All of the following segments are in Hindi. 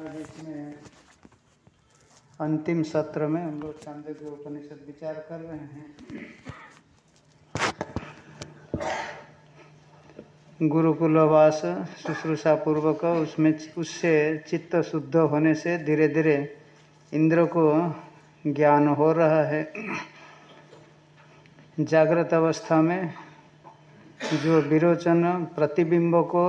इसमें अंतिम सत्र में हम लोग चांदोग्य उपनिषद विचार कर रहे हैं। गुरुकुलवास शुश्रूषा पूर्वक उसमें उससे चित्त शुद्ध होने से धीरे धीरे इंद्र को ज्ञान हो रहा है। जागृत अवस्था में जो विरोचन प्रतिबिंब को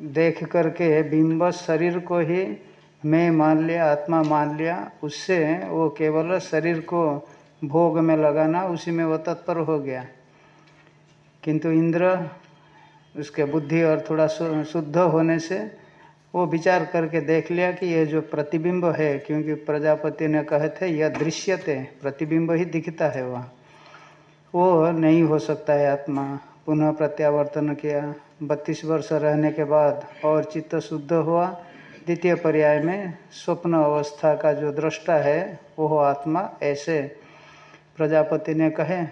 देख करके बिंब शरीर को ही मैं मान लिया, आत्मा मान लिया, उससे वो केवल शरीर को भोग में लगाना, उसी में वो तत्पर हो गया। किंतु इंद्र, उसके बुद्धि और थोड़ा शुद्ध होने से वो विचार करके देख लिया कि ये जो प्रतिबिंब है, क्योंकि प्रजापति ने कहे थे, यह दृश्यते, प्रतिबिंब ही दिखता है वह। वो नहीं हो सकता है आत्मा। पुनः प्रत्यावर्तन किया। बत्तीस वर्ष रहने के बाद और चित्त शुद्ध हुआ। द्वितीय पर्याय में स्वप्न अवस्था का जो दृष्टा है वो आत्मा ऐसे। प्रजापति ने कहे,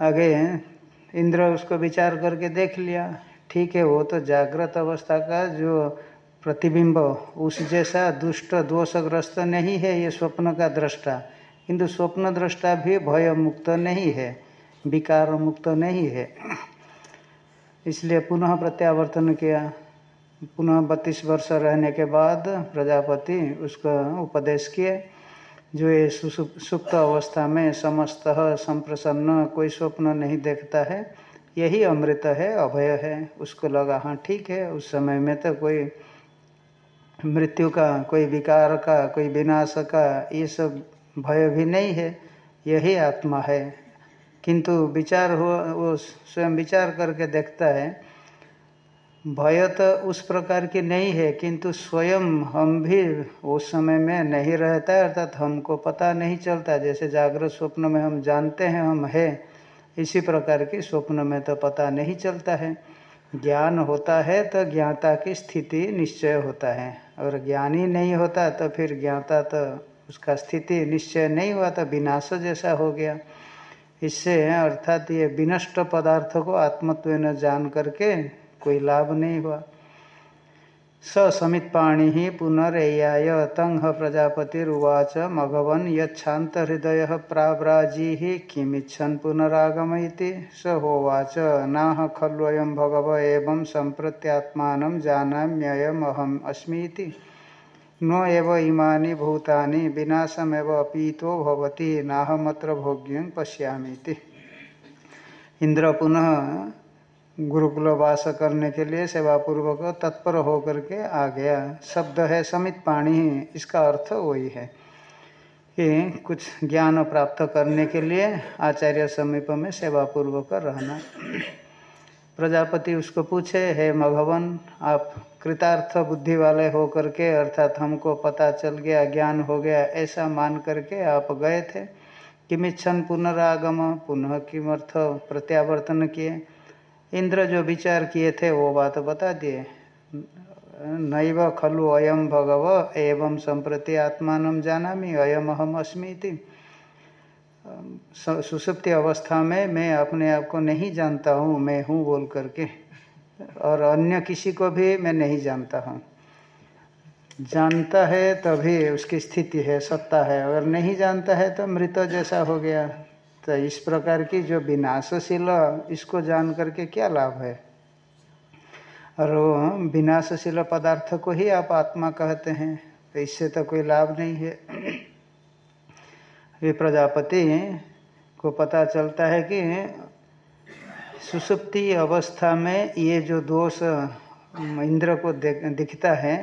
आगे इंद्र उसको विचार करके देख लिया। ठीक है, वो तो जागृत अवस्था का जो प्रतिबिंब, उस जैसा दुष्ट दोषग्रस्त नहीं है ये स्वप्न का दृष्टा। किंतु स्वप्न दृष्टा भी भय मुक्त नहीं है। विकार मुक्त नहीं है। इसलिए पुनः प्रत्यावर्तन किया। पुनः बत्तीस वर्ष रहने के बाद प्रजापति उसको उपदेश किए, जो ये सुप्त अवस्था में समस्त संप्रसन्न, कोई स्वप्न नहीं देखता है। यही अमृत है, अभय है। उसको लगा हाँ ठीक है, उस समय में तो कोई मृत्यु का, कोई विकार का, कोई विनाश का, ये सब भय भी नहीं है। यही आत्मा है। किंतु विचार हो वो स्वयं विचार करके देखता है, भय तो उस प्रकार की नहीं है, किंतु स्वयं हम भी उस समय में नहीं रहता है, अर्थात हमको पता नहीं चलता, जैसे जागृत स्वप्न में हम जानते हैं, हम है, इसी प्रकार की स्वप्न में तो पता नहीं चलता है। ज्ञान होता है तो ज्ञाता की स्थिति निश्चय होता है, और ज्ञान ही नहीं होता तो फिर ज्ञाता तो उसका स्थिति निश्चय नहीं हुआ तो विनाश जैसा हो गया। इससे अर्थात ये विनष्ट पदार्थ को आत्मत्व जान करके कोई लाभ नहीं हुआ। स समित पाणी ही पुनरेयाय, तंग प्रजापतिरुवाच मघवन यछात हृदय प्राव्राजी ही किमिच्छन पुनरागम स होवाच, नाह खल्वयम भगव एवं संप्रत्यात्मा जानाम्ययमहम अस्मी न एव इमानि भूतानि, विनाशमेव अपीतो भवति, नाहमत्र भोग्यं पश्यामीति। इंद्र पुनः गुरुकुल वास करने के लिए सेवा पूर्वक तत्पर होकर के आ गया। शब्द है समित पाणी, इसका अर्थ वही है कि कुछ ज्ञान प्राप्त करने के लिए आचार्य समीप में सेवा पूर्वक रहना। प्रजापति उसको पूछे, हे मघवन आप कृतार्थ बुद्धि वाले हो करके अर्थात हमको पता चल गया, ज्ञान हो गया, ऐसा मान करके आप गए थे? किमिच्छन पुनरागम, पुनः किमर्थ प्रत्यावर्तन किए? इंद्र जो विचार किए थे, वो बात बता दिए। नैव खलु अयम भगव, एवं संप्रति आत्मान जाना अयम अहम अस्मी सुसुप्ति अवस्था में मैं अपने आप को नहीं जानता हूँ, मैं हूँ बोल करके। और अन्य किसी को भी मैं नहीं जानता हूँ। जानता है तभी उसकी स्थिति है, सत्ता है। अगर नहीं जानता है तो मृत जैसा हो गया। तो इस प्रकार की जो विनाशशील, इसको जान करके क्या लाभ है? और विनाशशील पदार्थ को ही आप आत्मा कहते हैं तो इससे तो कोई लाभ नहीं है। ये प्रजापति को पता चलता है कि सुसुप्ति अवस्था में ये जो दोष इंद्र को दिखता है,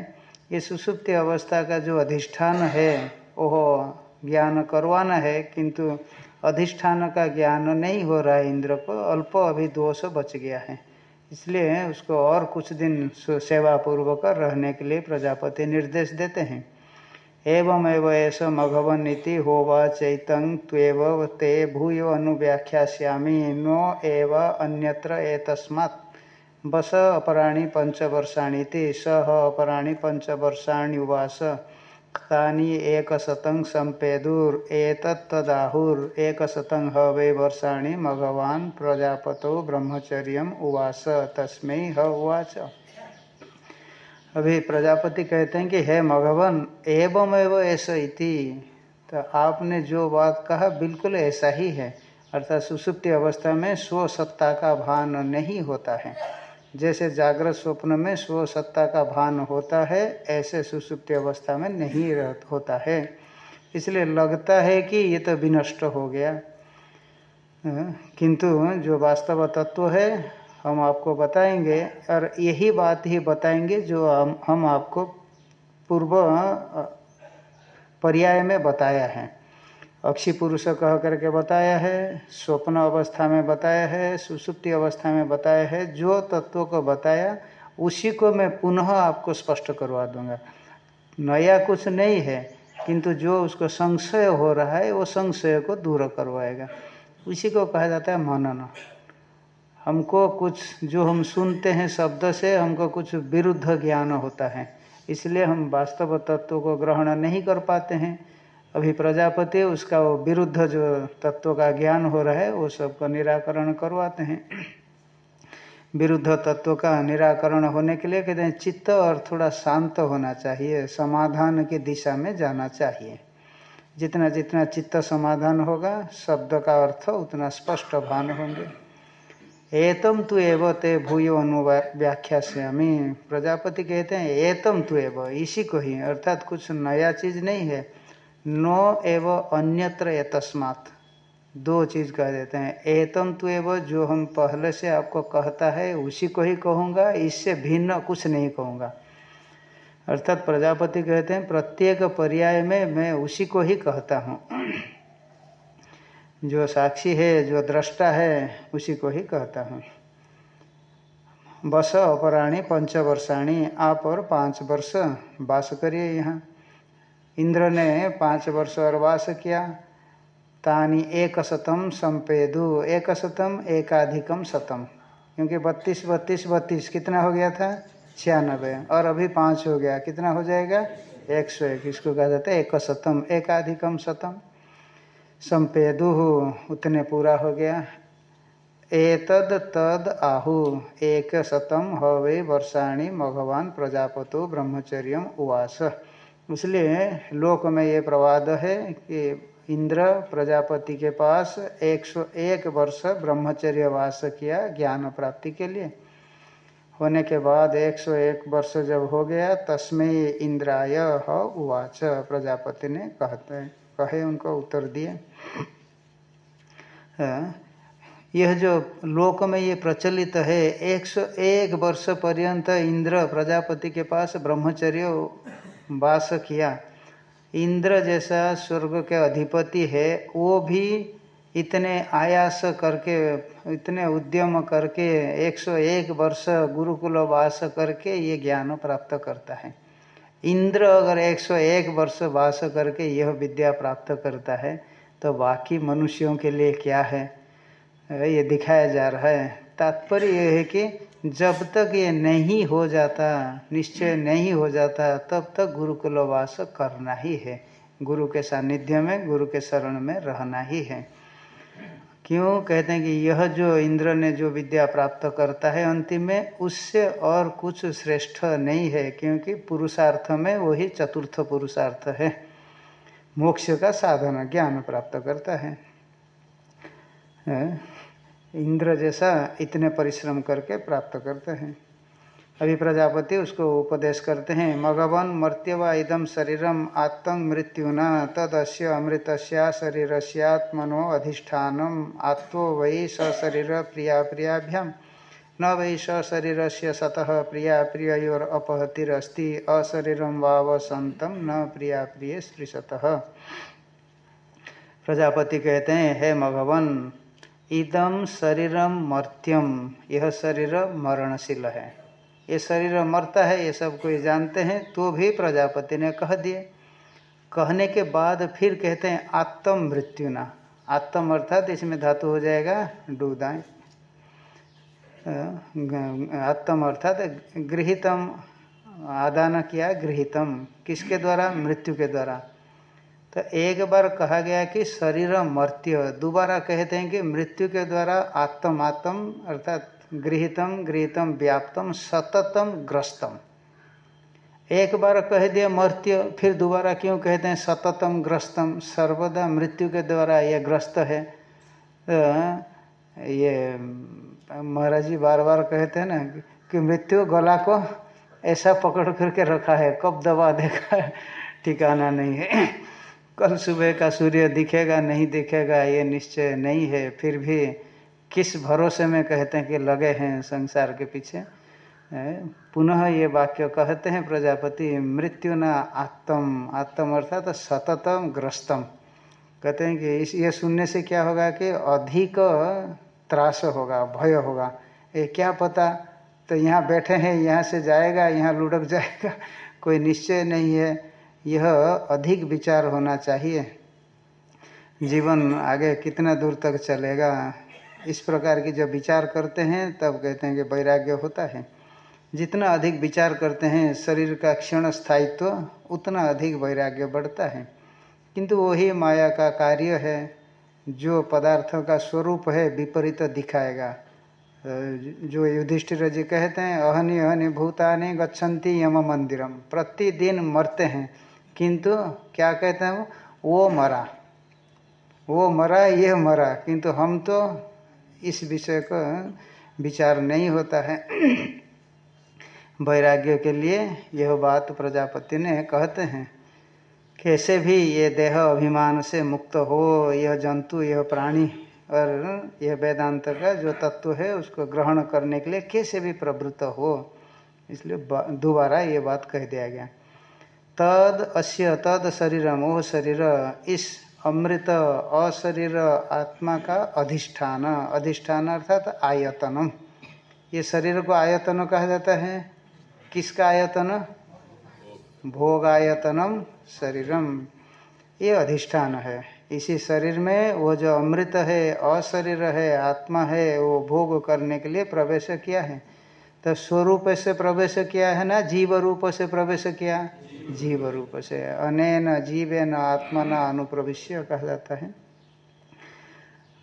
ये सुसुप्ति अवस्था का जो अधिष्ठान है वह ज्ञान करवाना है, किंतु अधिष्ठान का ज्ञान नहीं हो रहा है इंद्र को, अल्प अभी दोष बच गया है। इसलिए उसको और कुछ दिन सेवा पूर्वक रहने के लिए प्रजापति निर्देश देते हैं। एवमेव एष मघवनीति होवा ते भूय अनुव्याख्यास्यामि नो एव अन्यत्र एतस्मात्। बस अपराणि पञ्चवर्षाणीति सह अपराणि पञ्चवर्षाण्युवास। तानि एकशतं सम्पेदुरेतत्तदाहुर् एकशतं ह वै वर्षाणि मघवान् प्रजापतौ ब्रह्मचर्यम् उवास। तस्मै ह उवाच। अभी प्रजापति कहते हैं कि, हे मघवन एवं एवं ऐसा इति। तो आपने जो बात कहा, बिल्कुल ऐसा ही है। अर्थात सुसुप्ति अवस्था में स्व सत्ता का भान नहीं होता है। जैसे जागृत स्वप्न में स्व सत्ता का भान होता है, ऐसे सुसुप्ति अवस्था में नहीं होता है। इसलिए लगता है कि ये तो विनष्ट हो गया। किंतु जो वास्तव तत्व है हम आपको बताएँगे और यही बात ही बताएँगे जो हम हम आपको पूर्व पर्याय में बताया है। अक्षी पुरुष कह करके बताया है, स्वप्न अवस्था में बताया है, सुसुप्ति अवस्था में बताया है, जो तत्व को बताया, उसी को मैं पुनः आपको स्पष्ट करवा दूँगा। नया कुछ नहीं है, किंतु जो उसको संशय हो रहा है, वो संशय को दूर करवाएगा। उसी को कहा जाता है मनन। हमको कुछ, जो हम सुनते हैं शब्द से, हमको कुछ विरुद्ध ज्ञान होता है। इसलिए हम वास्तव तत्व को ग्रहण नहीं कर पाते हैं। अभी प्रजापति उसका वो विरुद्ध जो तत्व का ज्ञान हो रहा है, वो सबका निराकरण करवाते हैं। विरुद्ध तत्व का निराकरण होने के लिए कहते हैं, चित्त और थोड़ा शांत होना चाहिए, समाधान की दिशा में जाना चाहिए। जितना जितना चित्त समाधान होगा, शब्द का अर्थ उतना स्पष्ट भान होंगे। एतम तु एव ते भूयो हमें प्रजापति कहते हैं, एतम तु एव, इसी को ही, अर्थात कुछ नया चीज़ नहीं है। नो एव अन्यत्र तस्मात दो चीज़ कह देते हैं, एतम तो एव, जो हम पहले से आपको कहता है, उसी को ही कहूँगा, इससे भिन्न कुछ नहीं कहूँगा। अर्थात प्रजापति कहते हैं, प्रत्येक पर्याय में मैं उसी को ही कहता हूँ। जो साक्षी है, जो दृष्टा है, उसी को ही कहता हूँ। बस अपराणी, पंचवर्षाणी, आप और पाँच वर्ष वास करिए यहाँ। इंद्र ने पाँच वर्ष और वास किया। तानी एक शतम संपेदु, एक शतम एकाधिकम शतम। क्योंकि बत्तीस बत्तीस बत्तीस कितना हो गया था? छियानबे। और अभी पाँच हो गया। कितना हो जाएगा? एक सौ एक। इसको कहा जाता है एक शतम, एकाधिकम शतम। संपेदु उतने पूरा हो गया। एतद तद आहु एक शतम हवे वर्षाणी भगवान प्रजापतो ब्रह्मचर्य उवास। इसलिए लोक में ये प्रवाद है कि इंद्र प्रजापति के पास 101 वर्ष ब्रह्मचर्य वास किया ज्ञान प्राप्ति के लिए। होने के बाद 101 वर्ष जब हो गया तस्मय इंद्राय उवाच, प्रजापति ने कहते कहे, उनको उत्तर दिए। यह जो लोक में ये प्रचलित है 101 वर्ष पर्यंत इंद्र प्रजापति के पास ब्रह्मचर्य वास किया। इंद्र जैसा स्वर्ग के अधिपति है, वो भी इतने आयास करके, इतने उद्यम करके 101 वर्ष गुरुकुल वास करके ये ज्ञान प्राप्त करता है। इंद्र अगर 101 वर्ष वास करके यह विद्या प्राप्त करता है तो बाकी मनुष्यों के लिए क्या है? ये दिखाया जा रहा है। तात्पर्य यह है कि जब तक ये नहीं हो जाता, निश्चय नहीं हो जाता, तब तक गुरुकुल वास करना ही है। गुरु के सानिध्य में, गुरु के शरण में रहना ही है। क्यों कहते हैं कि यह जो इंद्र ने जो विद्या प्राप्त करता है अंतिम में, उससे और कुछ श्रेष्ठ नहीं है, क्योंकि पुरुषार्थ में वही चतुर्थ पुरुषार्थ है। मोक्ष का साधन, ज्ञान प्राप्त करता है। इंद्र जैसा इतने परिश्रम करके प्राप्त करते हैं। अभी प्रजापति उसको उपदेश करते हैं, मगवन मर्त्यवा इदम शरीरम आत्म मृत्युना तदस्य अमृत शरीर सत्मनो अधिष्ठान आत्मो वै सशरीर प्रिया प्रियाभ्याम न वै सशरीर से सतः प्रिया प्रियोर अपहतिरस्ति अशरीरम वावसंतम न प्रिया प्रिय स्पृशतः प्रजापति कहते हैं, हे मघवन इदम शरीरम मर्त्यम यह शरीर मरणशील है। ये शरीर मरता है, ये सब कोई जानते हैं तो भी प्रजापति ने कह दिए। कहने के बाद फिर कहते हैं आत्म मृत्यु ना आत्म अर्थात इसमें धातु हो जाएगा डूदाए आत्म अर्थात गृहितम, आदान किया, गृहितम। किसके द्वारा? मृत्यु के द्वारा। तो एक बार कहा गया कि शरीर मर्त्य, दोबारा कहते हैं कि मृत्यु के द्वारा आत्म आत्म अर्थात गृहितम गृहितम व्याप्तम सततम ग्रस्तम। एक बार कह दिया मर्त्य, फिर दोबारा क्यों कहते हैं सततम ग्रस्तम? सर्वदा मृत्यु के द्वारा ये ग्रस्त है। तो ये, महाराज जी बार बार कहते हैं ना कि मृत्यु गला को ऐसा पकड़ करके रखा है, कब दबा देगा, ठिकाना नहीं है। कल सुबह का सूर्य दिखेगा, नहीं दिखेगा, ये निश्चय नहीं है, फिर भी किस भरोसे में कहते हैं कि लगे हैं संसार के पीछे? पुनः ये वाक्य कहते हैं प्रजापति, मृत्यु न आत्म। आत्म अर्थात तो सततम ग्रस्तम। कहते हैं कि इस, ये सुनने से क्या होगा कि अधिक त्रास होगा, भय होगा। ये क्या पता? तो यहाँ बैठे हैं, यहाँ से जाएगा, यहाँ लुढ़क जाएगा, कोई निश्चय नहीं है। यह अधिक विचार होना चाहिए। जीवन आगे कितना दूर तक चलेगा? इस प्रकार की जब विचार करते हैं, तब कहते हैं कि वैराग्य होता है। जितना अधिक विचार करते हैं, शरीर का क्षण स्थायित्व, उतना अधिक वैराग्य बढ़ता है। किंतु वही माया का कार्य है, जो पदार्थों का स्वरूप है, विपरीत दिखाएगा। जो युधिष्ठिर जी कहते हैं, अहनि अहनि भूतानि गच्छन्ति यम मंदिरम प्रतिदिन मरते हैं। किंतु क्या कहते हैं वो मरा। वो मरा, ये मरा। किंतु हम तो इस विषय को विचार नहीं होता है। वैराग्य के लिए यह बात प्रजापति ने कहते हैं। कैसे भी ये देह अभिमान से मुक्त हो, यह जंतु, यह प्राणी और यह वेदांत का जो तत्व है, उसको ग्रहण करने के लिए कैसे भी प्रवृत्त हो। इसलिए दोबारा ये बात कह दिया गया। तद अस्य तद शरीरम ओह शरीर, इस अमृत अशरीर आत्मा का अधिष्ठान। अधिष्ठान अर्थात आयतनम। ये शरीर को आयतन कहा जाता है। किसका आयतन? भोग आयतनम शरीरम। ये अधिष्ठान है। इसी शरीर में वो जो अमृत है, अशरीर है, आत्मा है, वो भोग करने के लिए प्रवेश किया है। तो स्वरूप से प्रवेश किया है ना? जीव रूप से प्रवेश किया। जीव रूप से अनेन जीवेन आत्मना अनुप्रविश्य कहा जाता है।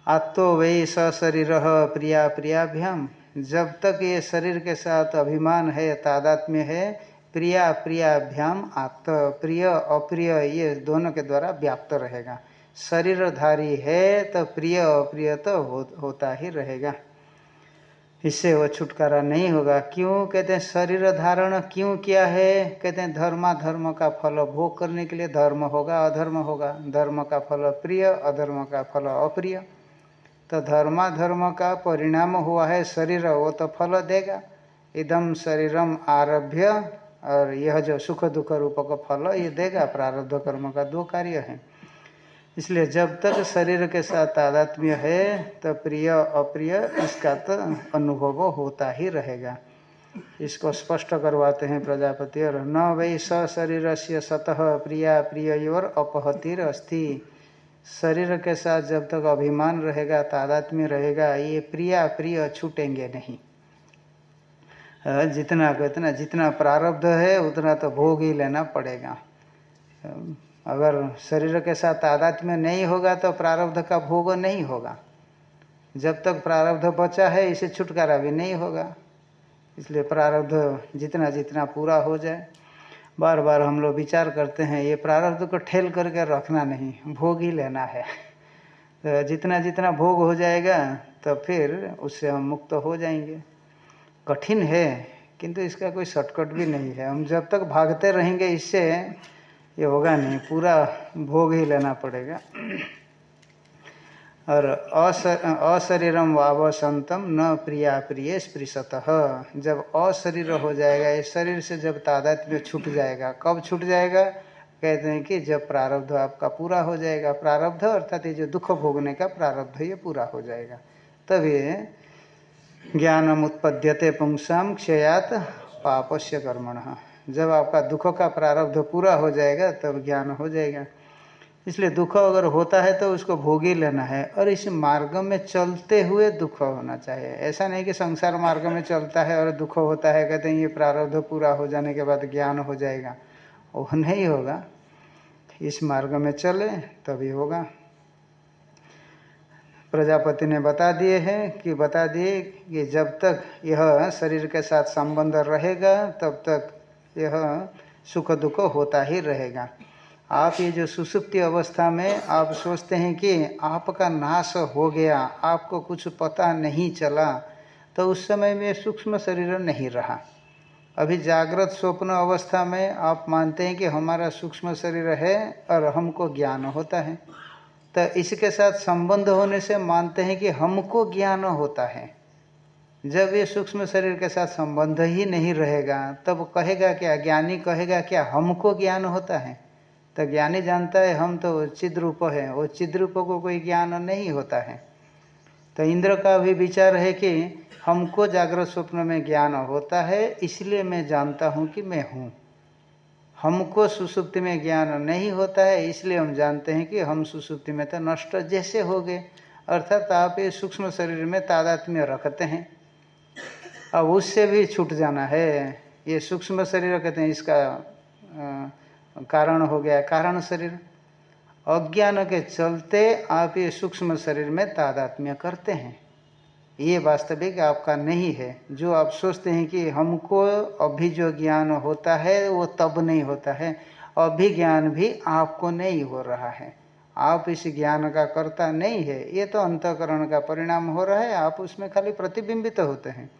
आत्तो वही सशरीर प्रिया प्रियाभ्याम जब तक ये शरीर के साथ अभिमान है तादात्म्य है प्रिया प्रियाभ्याम आत्म प्रिय अप्रिय ये दोनों के द्वारा व्याप्त रहेगा। शरीरधारी है तो प्रिय अप्रिय तो हो, होता ही रहेगा। इससे वो छुटकारा नहीं होगा। क्यों? कहते हैं, शरीर धारण क्यों किया है? कहते हैं धर्मा धर्म का फल भोग करने के लिए धर्म होगा, अधर्म होगा। धर्म का फल प्रिय, अधर्म का फल अप्रिय। तो धर्मा धर्म का परिणाम हुआ है शरीर, वो तो फल देगा। इदम शरीरम आरभ्य, और यह जो सुख दुख रूप का फल, ये देगा। प्रारब्ध कर्म का दो कार्य है। इसलिए जब तक शरीर के साथ तादात्म्य है तो प्रिय, अप्रिय इसका तो अनुभव होता ही रहेगा। इसको स्पष्ट करवाते हैं प्रजापति और न वही स शरीर से सतह प्रिया प्रिय और अपहतिर अस्थि शरीर के साथ जब तक अभिमान रहेगा, तादात्म्य रहेगा, ये प्रिया प्रिय छूटेंगे नहीं। जितना कहते जितना प्रारब्ध है, उतना तो भोग ही लेना पड़ेगा। अगर शरीर के साथ आदत में नहीं होगा तो प्रारब्ध का भोग नहीं होगा। जब तक प्रारब्ध बचा है, इसे छुटकारा भी नहीं होगा। इसलिए प्रारब्ध जितना जितना पूरा हो जाए बार बार हम लोग विचार करते हैं, ये प्रारब्ध को ठेल करके रखना नहीं, भोग ही लेना है। तो जितना जितना भोग हो जाएगा तो फिर उससे हम मुक्त हो जाएँगे। कठिन है, किंतु इसका कोई शॉर्टकट भी नहीं है। हम जब तक भागते रहेंगे, इससे ये होगा नहीं, पूरा भोग ही लेना पड़ेगा। और अशरीरम वावसंतम न प्रिया प्रिय स्पृशत। जब अशरीर हो जाएगा, ये शरीर से जब तादात में छूट जाएगा, कब छूट जाएगा? कहते हैं कि जब प्रारब्ध आपका पूरा हो जाएगा। प्रारब्ध अर्थात ये जो दुख भोगने का प्रारब्ध ये पूरा हो जाएगा। तभी ज्ञानम उत्पद्यते पुंसाम क्षयात पापस्य कर्मण। जब आपका दुख का प्रारब्ध पूरा हो जाएगा, तब ज्ञान हो जाएगा। इसलिए दुख अगर होता है तो उसको भोगी लेना है। और इस मार्ग में चलते हुए दुख होना चाहिए। ऐसा नहीं कि संसार मार्ग में चलता है और दुख होता है, कहते हैं, ये प्रारब्ध पूरा हो जाने के बाद ज्ञान हो जाएगा। वो नहीं होगा। इस मार्ग में चले, तभी होगा। प्रजापति ने बता दिए हैं कि, बता दिए कि जब तक यह शरीर के साथ संबंध रहेगा, तब तक यह सुख दुख होता ही रहेगा। आप ये जो सुसुप्ति अवस्था में आप सोचते हैं कि आपका नाश हो गया, आपको कुछ पता नहीं चला तो उस समय में सूक्ष्म शरीर नहीं रहा। अभी जागृत स्वप्न अवस्था में आप मानते हैं कि हमारा सूक्ष्म शरीर है और हमको ज्ञान होता है। तो इसके साथ संबंध होने से मानते हैं कि हमको ज्ञान होता है। जब ये सूक्ष्म शरीर के साथ संबंध ही नहीं रहेगा, तब कहेगा क्या? ज्ञानी कहेगा क्या? हमको ज्ञान होता है। तो ज्ञानी जानता है, हम तो चिद रूप है। वो चिद रूप को कोई ज्ञान नहीं होता है। तो इंद्र का भी विचार है कि हमको जागृत स्वप्न में ज्ञान होता है, इसलिए मैं जानता हूँ कि मैं हूँ। हमको सुसुप्ति में ज्ञान नहीं होता है, इसलिए हम जानते हैं कि हम सुसुप्ति में तो नष्ट जैसे हो गए। अर्थात आप ये सूक्ष्म शरीर में तादात्म्य रखते हैं। अब उससे भी छूट जाना है। ये सूक्ष्म शरीर कहते हैं, इसका कारण हो गया। कारण शरीर। अज्ञान के चलते आप ये सूक्ष्म शरीर में तादात्म्य करते हैं। ये वास्तविक आपका नहीं है। जो आप सोचते हैं कि हमको अभी जो ज्ञान होता है, वो तब नहीं होता है। अभी ज्ञान भी आपको नहीं हो रहा है। आप इस ज्ञान का कर्ता नहीं है। ये तो अंतकरण का परिणाम हो रहा है। आप उसमें खाली प्रतिबिंबित तो होते हैं।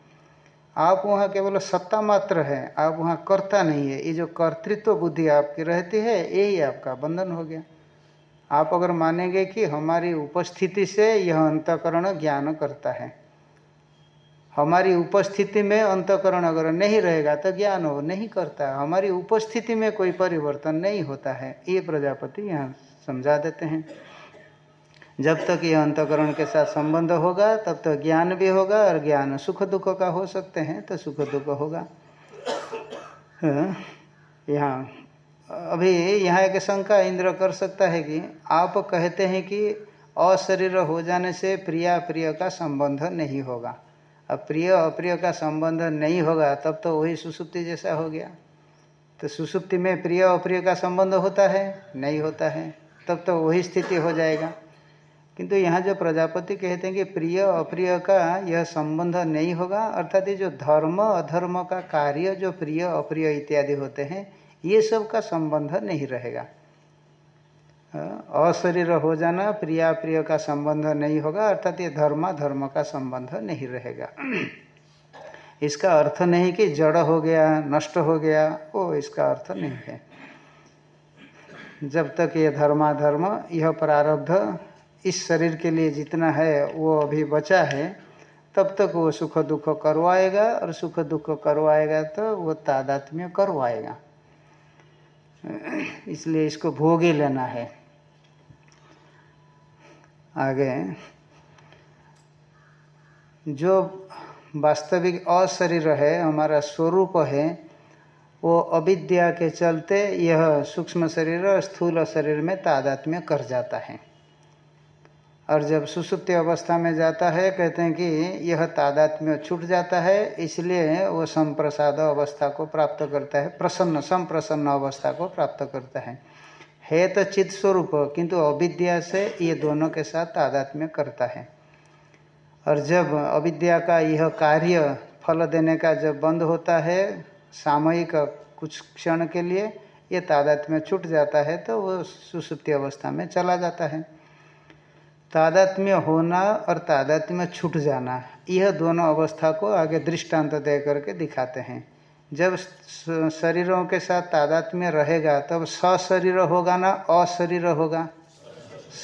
आप वहाँ केवल सत्ता मात्र है, आप वहाँ कर्ता नहीं है। ये जो कर्तृत्व बुद्धि आपकी रहती है यही आपका बंधन हो गया। आप अगर मानेंगे कि हमारी उपस्थिति से यह अंतकरण ज्ञान करता है, हमारी उपस्थिति में अंतकरण अगर नहीं रहेगा तो ज्ञान हो नहीं करता। हमारी उपस्थिति में कोई परिवर्तन नहीं होता है। ये प्रजापति यहाँ समझा देते हैं। जब तक ये अंतकरण के साथ संबंध होगा तब तक ज्ञान भी होगा और ज्ञान सुख दुख का हो सकते हैं तो सुख दुख होगा। हाँ, यहाँ अभी यहाँ एक शंका इंद्र कर सकता है कि आप कहते हैं कि अशरीर हो जाने से प्रिया प्रिय का संबंध नहीं होगा। अब प्रिय अप्रिय का संबंध नहीं होगा तब तो वही सुसुप्ति जैसा हो गया। तो सुसुप्ति में प्रिय अप्रिय का संबंध होता है? नहीं होता है। तब तो वही स्थिति हो जाएगा। किंतु यहाँ जो प्रजापति कहते हैं कि प्रिय अप्रिय का यह संबंध नहीं होगा, अर्थात ये जो धर्म, अधर्म का कार्य, जो प्रिय, अप्रिय इत्यादि होते हैं, ये सब का संबंध नहीं रहेगा। अशरीर हो जाना प्रिया प्रिय का संबंध नहीं होगा, अर्थात ये धर्म धर्म का संबंध नहीं रहेगा। इसका अर्थ नहीं कि जड़ हो गया, नष्ट हो गया वो इसका अर्थ नहीं है। जब तक ये धर्माधर्म, यह प्रारब्ध इस शरीर के लिए जितना है, वो अभी बचा है, तब तक वो सुख दुख करवाएगा और सुख दुख करवाएगा तो वो तादात्म्य करवाएगा। इसलिए इसको भोग लेना है। आगे, जो वास्तविक अशरीर है, हमारा स्वरूप है, वो अविद्या के चलते यह सूक्ष्म शरीर और स्थूल शरीर में तादात्म्य कर जाता है। और जब सुसुप्ति अवस्था में जाता है, कहते हैं कि यह तादात्म्य छूट जाता है, इसलिए वो संप्रसाद अवस्था को प्राप्त करता है, प्रसन्न, संप्रसन्न अवस्था को प्राप्त करता है। है तो चित्त स्वरूप, किंतु अविद्या से ये दोनों के साथ तादात्म्य करता है। और जब अविद्या का यह कार्य फल देने का जब बंद होता है, सामयिक कुछ क्षण के लिए ये तादात्म्य छूट जाता है तो वो सुसुप्ति अवस्था में चला जाता है। तादात्म्य होना और तादात्म्य छूट जाना, यह दोनों अवस्था को आगे दृष्टांत दे करके दिखाते हैं। जब शरीरों के साथ तादात्म्य रहेगा, तब सशरीर होगा ना अशरीर होगा?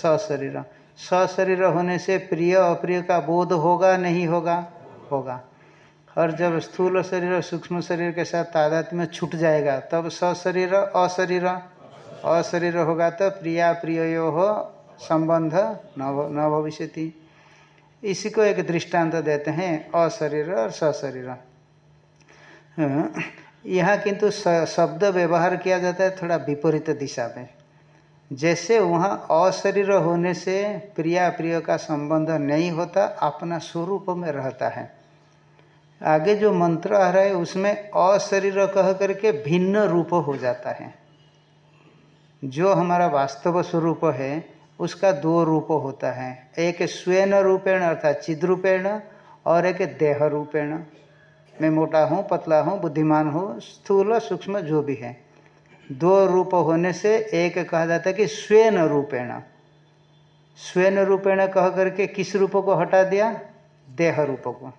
सशरीर। सशरीर होने से प्रिय अप्रिय का बोध होगा, नहीं होगा? होगा। और जब स्थूल शरीर और सूक्ष्म शरीर के साथ तादात्म्य छूट जाएगा, तब सशरीर, अशरीर। अशरीर होगा तो प्रिया प्रियो हो संबंध न भविष्य इसी को एक दृष्टांत देते हैं अशरीर और सशरीर। हाँ, यहाँ किंतु शब्द व्यवहार किया जाता है थोड़ा विपरीत दिशा में। जैसे वहाँ अशरीर होने से प्रिया प्रिय का संबंध नहीं होता अपना स्वरूप में रहता है। आगे जो मंत्र आ रहा है उसमें अशरीर कह करके भिन्न रूप हो जाता है। जो हमारा वास्तव स्वरूप है उसका दो रूप होता है। एक स्वयं रूपेण अर्थात चिद्रूपेण और एक देह रूपेण मैं मोटा हूँ, पतला हूँ, बुद्धिमान हूँ, स्थूल, सूक्ष्म, जो भी है। दो रूप होने से एक कहा जाता है कि स्वयं रूपेण। स्वयं रूपेण कह करके किस रूप को हटा दिया? देह रूप को।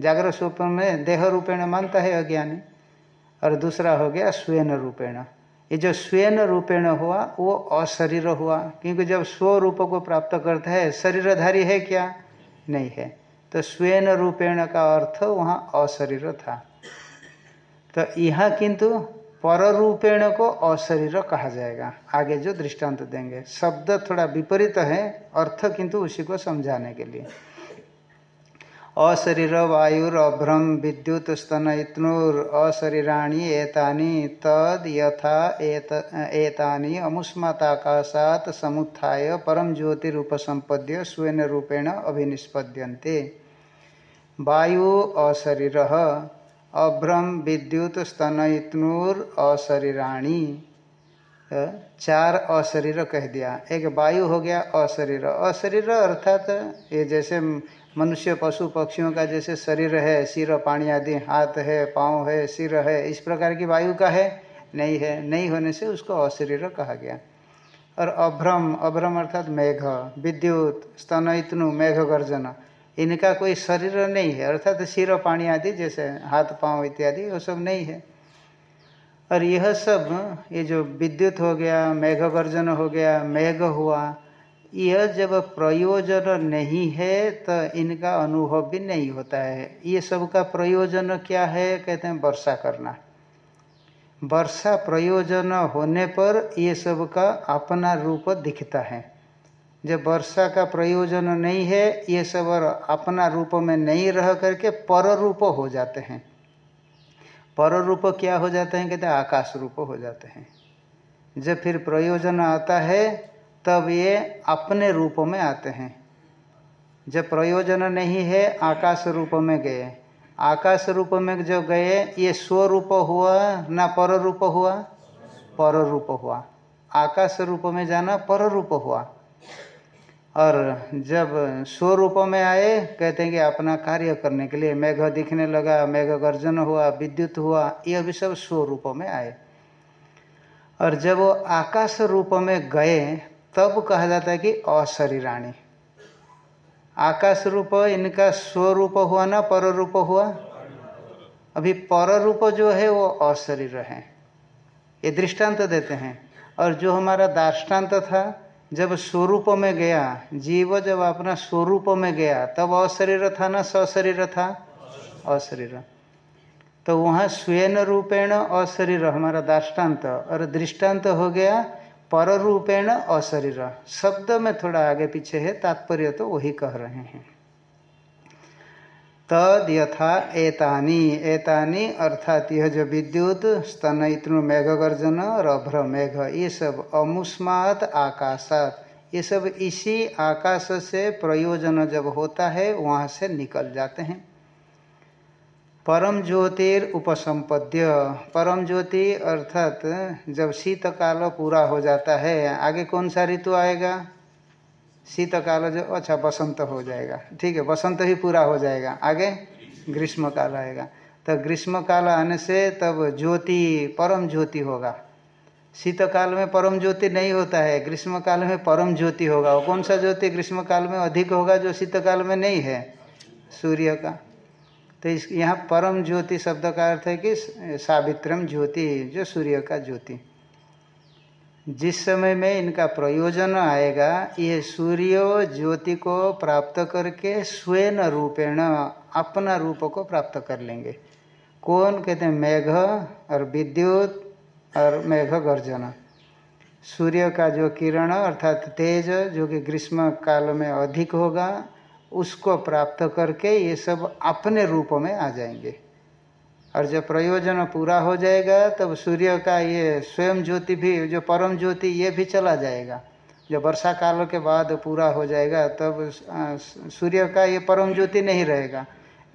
जागरण स्वप्न में देह रूपेण मानता है अज्ञानी। और दूसरा हो गया स्वयं रूपेण। ये जो स्वयं रूपेण हुआ, वो अशरीर हुआ। क्योंकि जब स्व रूप को प्राप्त करता है, शरीरधारी है क्या? नहीं है। तो स्वयं रूपेण का अर्थ वहाँ अशरीर था। तो यहाँ किंतु पर रूपेण को अशरीर कहा जाएगा। आगे जो दृष्टांत देंगे। शब्द थोड़ा विपरीत है, अर्थ किंतु उसी को समझाने के लिए। अशरीर वायुर अभ्रम विद्युत स्तन इतनुर अशरीराणी एतानी तद यथा एत, एतानी अमुष्मताकाशात समुत्थाय परम ज्योतिरूपसंपद्य स्वयं रूपेण अभिनिष्पद्यन्ते। वायु अशरीर अभ्रम विद्युत स्तन इतनूर अशरीराणी चार अशरीर कह दिया। एक वायु हो गया अशरीर। अशरीर अर्थात ये जैसे मनुष्य, पशु, पक्षियों का जैसे शरीर है, सिर, पानी आदि, हाथ है, पाँव है, सिर है, इस प्रकार की वायु का है, नहीं है, नहीं होने से उसको अशरीर कहा गया। और अभ्रम अभ्रम अर्थात मेघ, विद्युत, स्तन, इतनु, मेघ गर्जन, इनका कोई शरीर नहीं है, अर्थात सिर, पानी आदि जैसे हाथ, पाँव इत्यादि, वो सब नहीं है। और यह सब, ये जो विद्युत हो गया, मेघ गर्जन हो गया, मेघ हुआ यह जब प्रयोजन नहीं है तो इनका अनुभव भी नहीं होता है। ये सब का प्रयोजन क्या है? कहते हैं वर्षा करना। वर्षा प्रयोजन होने पर ये सब का अपना रूप दिखता है। जब वर्षा का प्रयोजन नहीं है, ये सब अपना रूप में नहीं रह करके पर रूप हो जाते हैं। पर रूप क्या हो जाते हैं? कहते हैं आकाश रूप हो जाते हैं। जब फिर प्रयोजन आता है तब ये अपने रूप में आते हैं। जब प्रयोजन नहीं है, आकाश रूप में गए। आकाश रूप में जो गए, ये स्वरूप हुआ ना पर रूप हुआ? पर रूप हुआ। आकाश रूप में जाना पर रूप हुआ। और जब स्वरूप में आए, कहते हैं कि अपना कार्य करने के लिए मेघ दिखने लगा, मेघ गर्जन हुआ, विद्युत हुआ यह भी सब स्वरूप में आए। और जब वो आकाश रूप में गए तब कहा जाता है कि अशरीराणी आकाश रूप, इनका स्वरूप हुआ ना पर रूप हुआ? अभी पर रूप जो है, वो अशरीर है ये दृष्टांत तो देते हैं। और जो हमारा दाष्टान्त था, जब स्वरूप में गया, जीव जब अपना स्वरूप में गया, तब अशरीर था ना सशरीर था? अशरीर तो वहाँ स्वयं रूपेण अशरीर हमारा दाष्टान्त और दृष्टांत हो गया पर रूपेण अशरीर शब्द में थोड़ा आगे पीछे है, तात्पर्य तो वही कह रहे हैं। तद यथा एतानी। एतानी अर्थात यह जो विद्युत, स्तन इतनु मेघ गर्जन और अभ्र मेघ। ये सब अमुस्मात आकाशात। ये सब इसी आकाश से प्रयोजन जब होता है, वहाँ से निकल जाते हैं। परम ज्योतिर उपसंपद्य। परम ज्योति अर्थात जब शीतकाल पूरा हो जाता है, आगे कौन सा ऋतु आएगा? शीतकाल जो अच्छा बसंत हो जाएगा। ठीक है, बसंत ही पूरा हो जाएगा। आगे? ग्रीष्म काल आएगा। तो ग्रीष्म काल आने से तब ज्योति, परम ज्योति होगा। शीतकाल में परम ज्योति नहीं होता है ग्रीष्म काल में परम ज्योति होगा। वो कौन सा ज्योति ग्रीष्म काल में अधिक होगा जो शीतकाल में नहीं है? सूर्य का। तो इस, यहाँ परम ज्योति शब्द का अर्थ है कि सावित्रम ज्योति, जो सूर्य का ज्योति। जिस समय में इनका प्रयोजन आएगा, ये सूर्य ज्योति को प्राप्त करके स्वयं रूपेण, अपना रूप को प्राप्त कर लेंगे। कौन? कहते हैं मेघ और विद्युत और मेघ गर्जन। सूर्य का जो किरण, अर्थात तेज, जो कि ग्रीष्म काल में अधिक होगा उसको प्राप्त करके ये सब अपने रूप में आ जाएँगे। और जब प्रयोजन पूरा हो जाएगा, तब सूर्य का ये स्वयं ज्योति भी, जो परम ज्योति, ये भी चला जाएगा। जब वर्षा काल के बाद पूरा हो जाएगा, तब सूर्य का ये परम ज्योति नहीं रहेगा।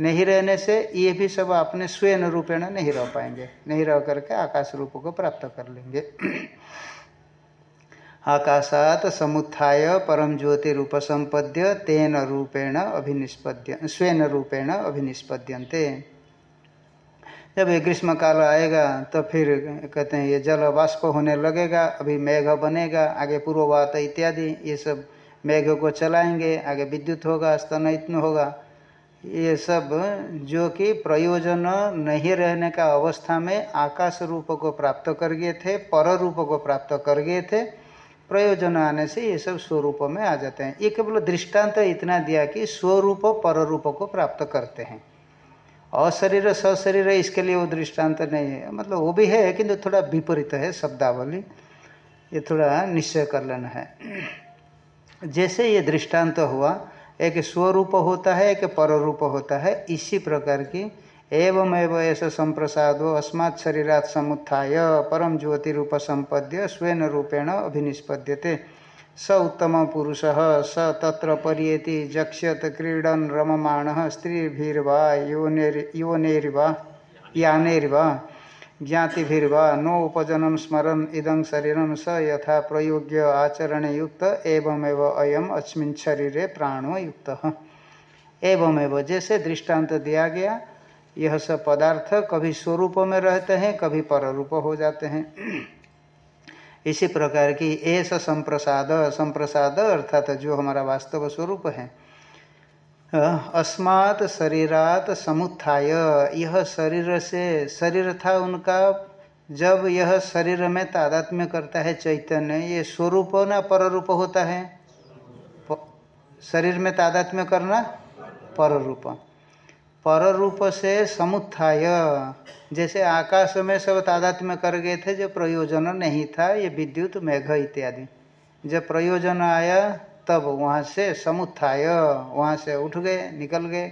नहीं रहने से ये भी सब अपने स्वयं रूपेण नहीं रह पाएँगे। नहीं रह करके आकाश रूप को प्राप्त कर लेंगे। आकाशात समुत्थाय परम ज्योति रूप संपद्य तेन रूपेण अभिनिष्पद्य स्वयं रूपेण अभिनिष्पद्यंते जब ये ग्रीष्म काल आएगा तो फिर कहते हैं, ये जल वाष्प होने लगेगा, अभी मेघ बनेगा, आगे पूर्ववात इत्यादि, ये सब मेघ को चलाएँगे, आगे विद्युत होगा, स्तन इतन होगा। ये सब जो कि प्रयोजन नहीं रहने का अवस्था में आकाश रूप को प्राप्त कर गए थे, पर रूप को प्राप्त कर गए थे प्रयोजन आने से ये सब स्वरूप में आ जाते हैं। ये केवल दृष्टांत तो इतना दिया कि स्वरूप पर रूप को प्राप्त करते हैं। अशरीर, सशरीर, इसके लिए वो दृष्टांत नहीं है। मतलब वो भी है, किंतु थोड़ा विपरीत है शब्दावली। ये थोड़ा निश्चय कर लेना है। जैसे ये दृष्टांत हुआ, एक स्वरूप होता है, एक पररूप होता है, इसी प्रकार की एवं एवं ऐसा संप्रसादो अस्मात् शरीरात समुत्थाय परम ज्योति रूप संपद्य स्वयं रूपेण अभिनिष्पद्यते। स उत्तम पुरुष स तत्र परियेति जक्ष्यत क्रीडन रममाण, स्त्रीभिर्वा योनेर्वा, यानेर्वा, ज्ञातिभिर्वा, नो उपजनम स्मरण इदं शरीर, स यथा प्रयोग्य आचरण युक्त एवमेव अयम अस्मिन् शरीरे प्राणो युक्त। एवमेव जैसे दृष्टांत दिया गया यह सब पदार्थ कभी स्वरूप में रहते हैं, कभी पररूप हो जाते हैं। इसी प्रकार की ऐसा संप्रसाद संप्रसाद अर्थात जो हमारा वास्तव स्वरूप है, अस्मात् शरीरात समुत्थाय। यह शरीर से, शरीर था उनका, जब यह शरीर में तादात्म्य करता है चैतन्य, ये स्वरूप ना पर रूप होता है? शरीर में तादात्म्य करना पर रूप पर रूप से समुत्थाय। जैसे आकाश में सब तादात्म्य में कर गए थे, जो प्रयोजन नहीं था, ये विद्युत, मेघ इत्यादि। जब प्रयोजन आया, तब वहाँ से समुत्थाय, वहाँ से उठ गए, निकल गए।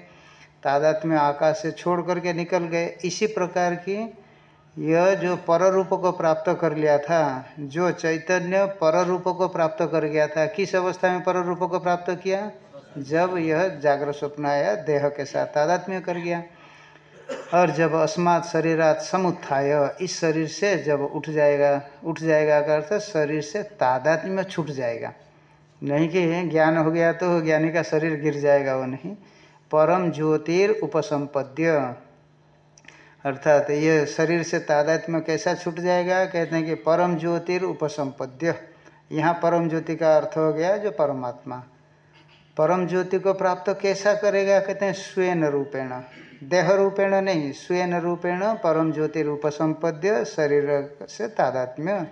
तादात्म्य में आकाश से छोड़ करके निकल गए। इसी प्रकार की यह जो पर रूप को प्राप्त कर लिया था, जो चैतन्य पर रूप को प्राप्त कर गया था, किस अवस्था में पर रूप को प्राप्त किया? जब यह जागृत स्वप्न आया, देह के साथ तादात्म्य कर गया। और जब अस्मात् शरीरात समुत्थाय, इस शरीर से जब उठ जाएगा उठ जाएगा का अर्थ शरीर से तादात्म्य छूट जाएगा। नहीं कि ज्ञान हो गया तो ज्ञानी का शरीर गिर जाएगा वो नहीं। परम ज्योतिर उपसंपद्य। अर्थात ये शरीर से तादात्म्य कैसा छूट जाएगा? कहते हैं कि परम ज्योतिर उपसंपद्य। यहाँ परम ज्योति का अर्थ हो गया जो परमात्मा। परम ज्योति को प्राप्त कैसा करेगा? कहते हैं स्वयं रूपेण। देह रूपेण नहीं स्वयं रूपेण परम ज्योति रूप संपद्य, शरीर से तादात्म्य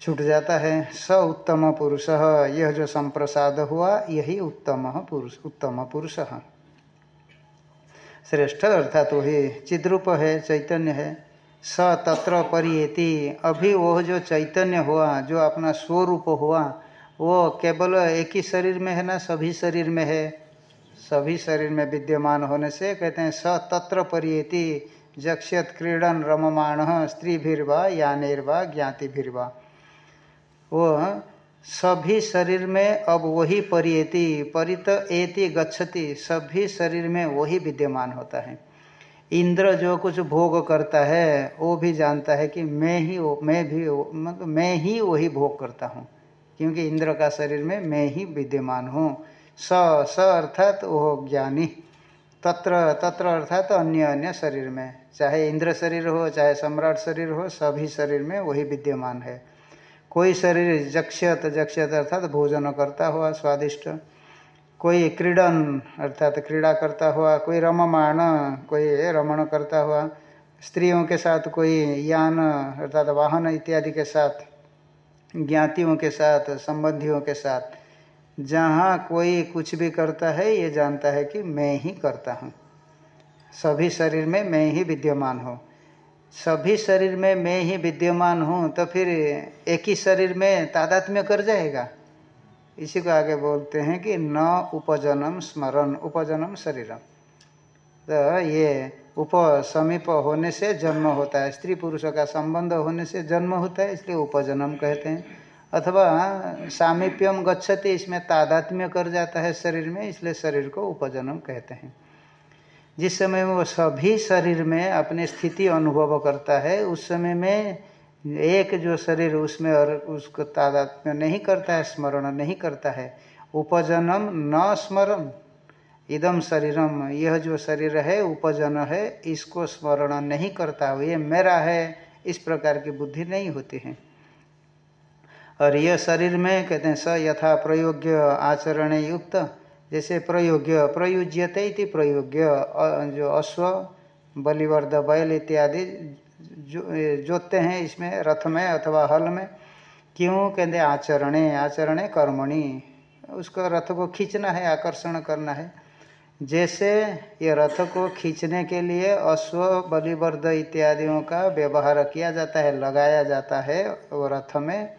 छूट जाता है। स उत्तम पुरुष। यह जो संप्रसाद हुआ, यही उत्तम पुरुष उत्तम पुरुष। श्रेष्ठ अर्थात वही चिद्रूप है, चैतन्य है। स तत्र परियति। अभी वह जो चैतन्य हुआ, जो अपना स्वरूप हुआ वो केवल एक ही शरीर में है ना, सभी शरीर में है। सभी शरीर में विद्यमान होने से कहते हैं स तत्र परियति जक्षत क्रीडन रममाण स्त्री भीरवा यानेरवा, ज्ञातिभिर्वा। वो सभी शरीर में अब वही परियति, परित एति गच्छति, सभी शरीर में वही विद्यमान होता है। इंद्र जो कुछ भोग करता है, वो भी जानता है कि मैं ही मैं भी मतलब मैं ही वही भोग करता हूँ। क्योंकि इंद्र का शरीर में मैं ही विद्यमान हूँ। स स अर्थात वो ज्ञानी। तत्र तत्र अर्थात अन्य अन्य शरीर में। चाहे इंद्र शरीर हो, चाहे सम्राट शरीर हो, सभी शरीर में वही विद्यमान है। कोई शरीर जक्षत जक्षत अर्थात भोजन करता हुआ, स्वादिष्ट। कोई क्रीडन अर्थात क्रीड़ा करता हुआ, कोई रममाण, कोई रमण करता हुआ। स्त्रियों के साथ कोई यान अर्थात वाहन इत्यादि के साथ ज्ञातियों के साथ, संबंधियों के साथ। जहाँ कोई कुछ भी करता है, ये जानता है कि मैं ही करता हूँ। सभी शरीर में मैं ही विद्यमान हूँ। सभी शरीर में मैं ही विद्यमान हूँ तो फिर एक ही शरीर में तादात्म्य कर जाएगा। इसी को आगे बोलते हैं कि न उपजनम स्मरण, उपजनम शरीरम। तो ये उप समीप होने से जन्म होता है। स्त्री पुरुष का संबंध होने से जन्म होता है, इसलिए उपजन्म कहते हैं। अथवा सामीप्यम गच्छति, इसमें तादात्म्य कर जाता है शरीर में, इसलिए शरीर को उपजन्म कहते हैं। जिस समय वो सभी शरीर में अपनी स्थिति अनुभव करता है, उस समय में एक जो शरीर उसमें और उसको तादात्म्य नहीं करता है, स्मरण नहीं करता है, उपजनम न स्मरण इदम शरीरम यह जो शरीर है, उपजन है, इसको स्मरण नहीं करता ये मेरा है, इस प्रकार की बुद्धि नहीं होती है। और यह शरीर में, कहते हैं, स यथा प्रयोग्य आचरण युक्त, जैसे प्रयोग्य प्रयुज्यते इति प्रयोग्य जो अश्व, बलिवर्द, बैल इत्यादि जो जोतते हैं इसमें, रथ में अथवा हल में। क्यों? कहते आचरणे आचरणे कर्मणि, उसको रथ को खींचना है, आकर्षण करना है। जैसे ये रथ को खींचने के लिए अश्व, बलिवर्द इत्यादियों का व्यवहार किया जाता है, लगाया जाता है वो रथ में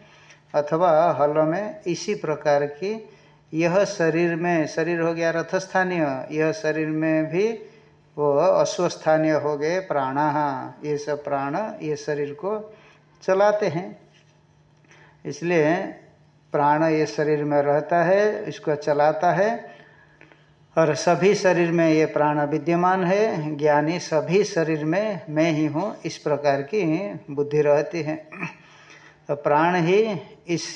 अथवा हल में। इसी प्रकार की यह शरीर में, शरीर हो गया रथ स्थानीय यह शरीर में भी वो अश्वस्थानीय हो गए प्राण, ये सब प्राण ये शरीर को चलाते हैं। इसलिए प्राण ये शरीर में रहता है, इसको चलाता है। और सभी शरीर में ये प्राण विद्यमान है, ज्ञानी सभी शरीर में मैं ही हूँ, इस प्रकार की बुद्धि रहती है। तो प्राण ही इस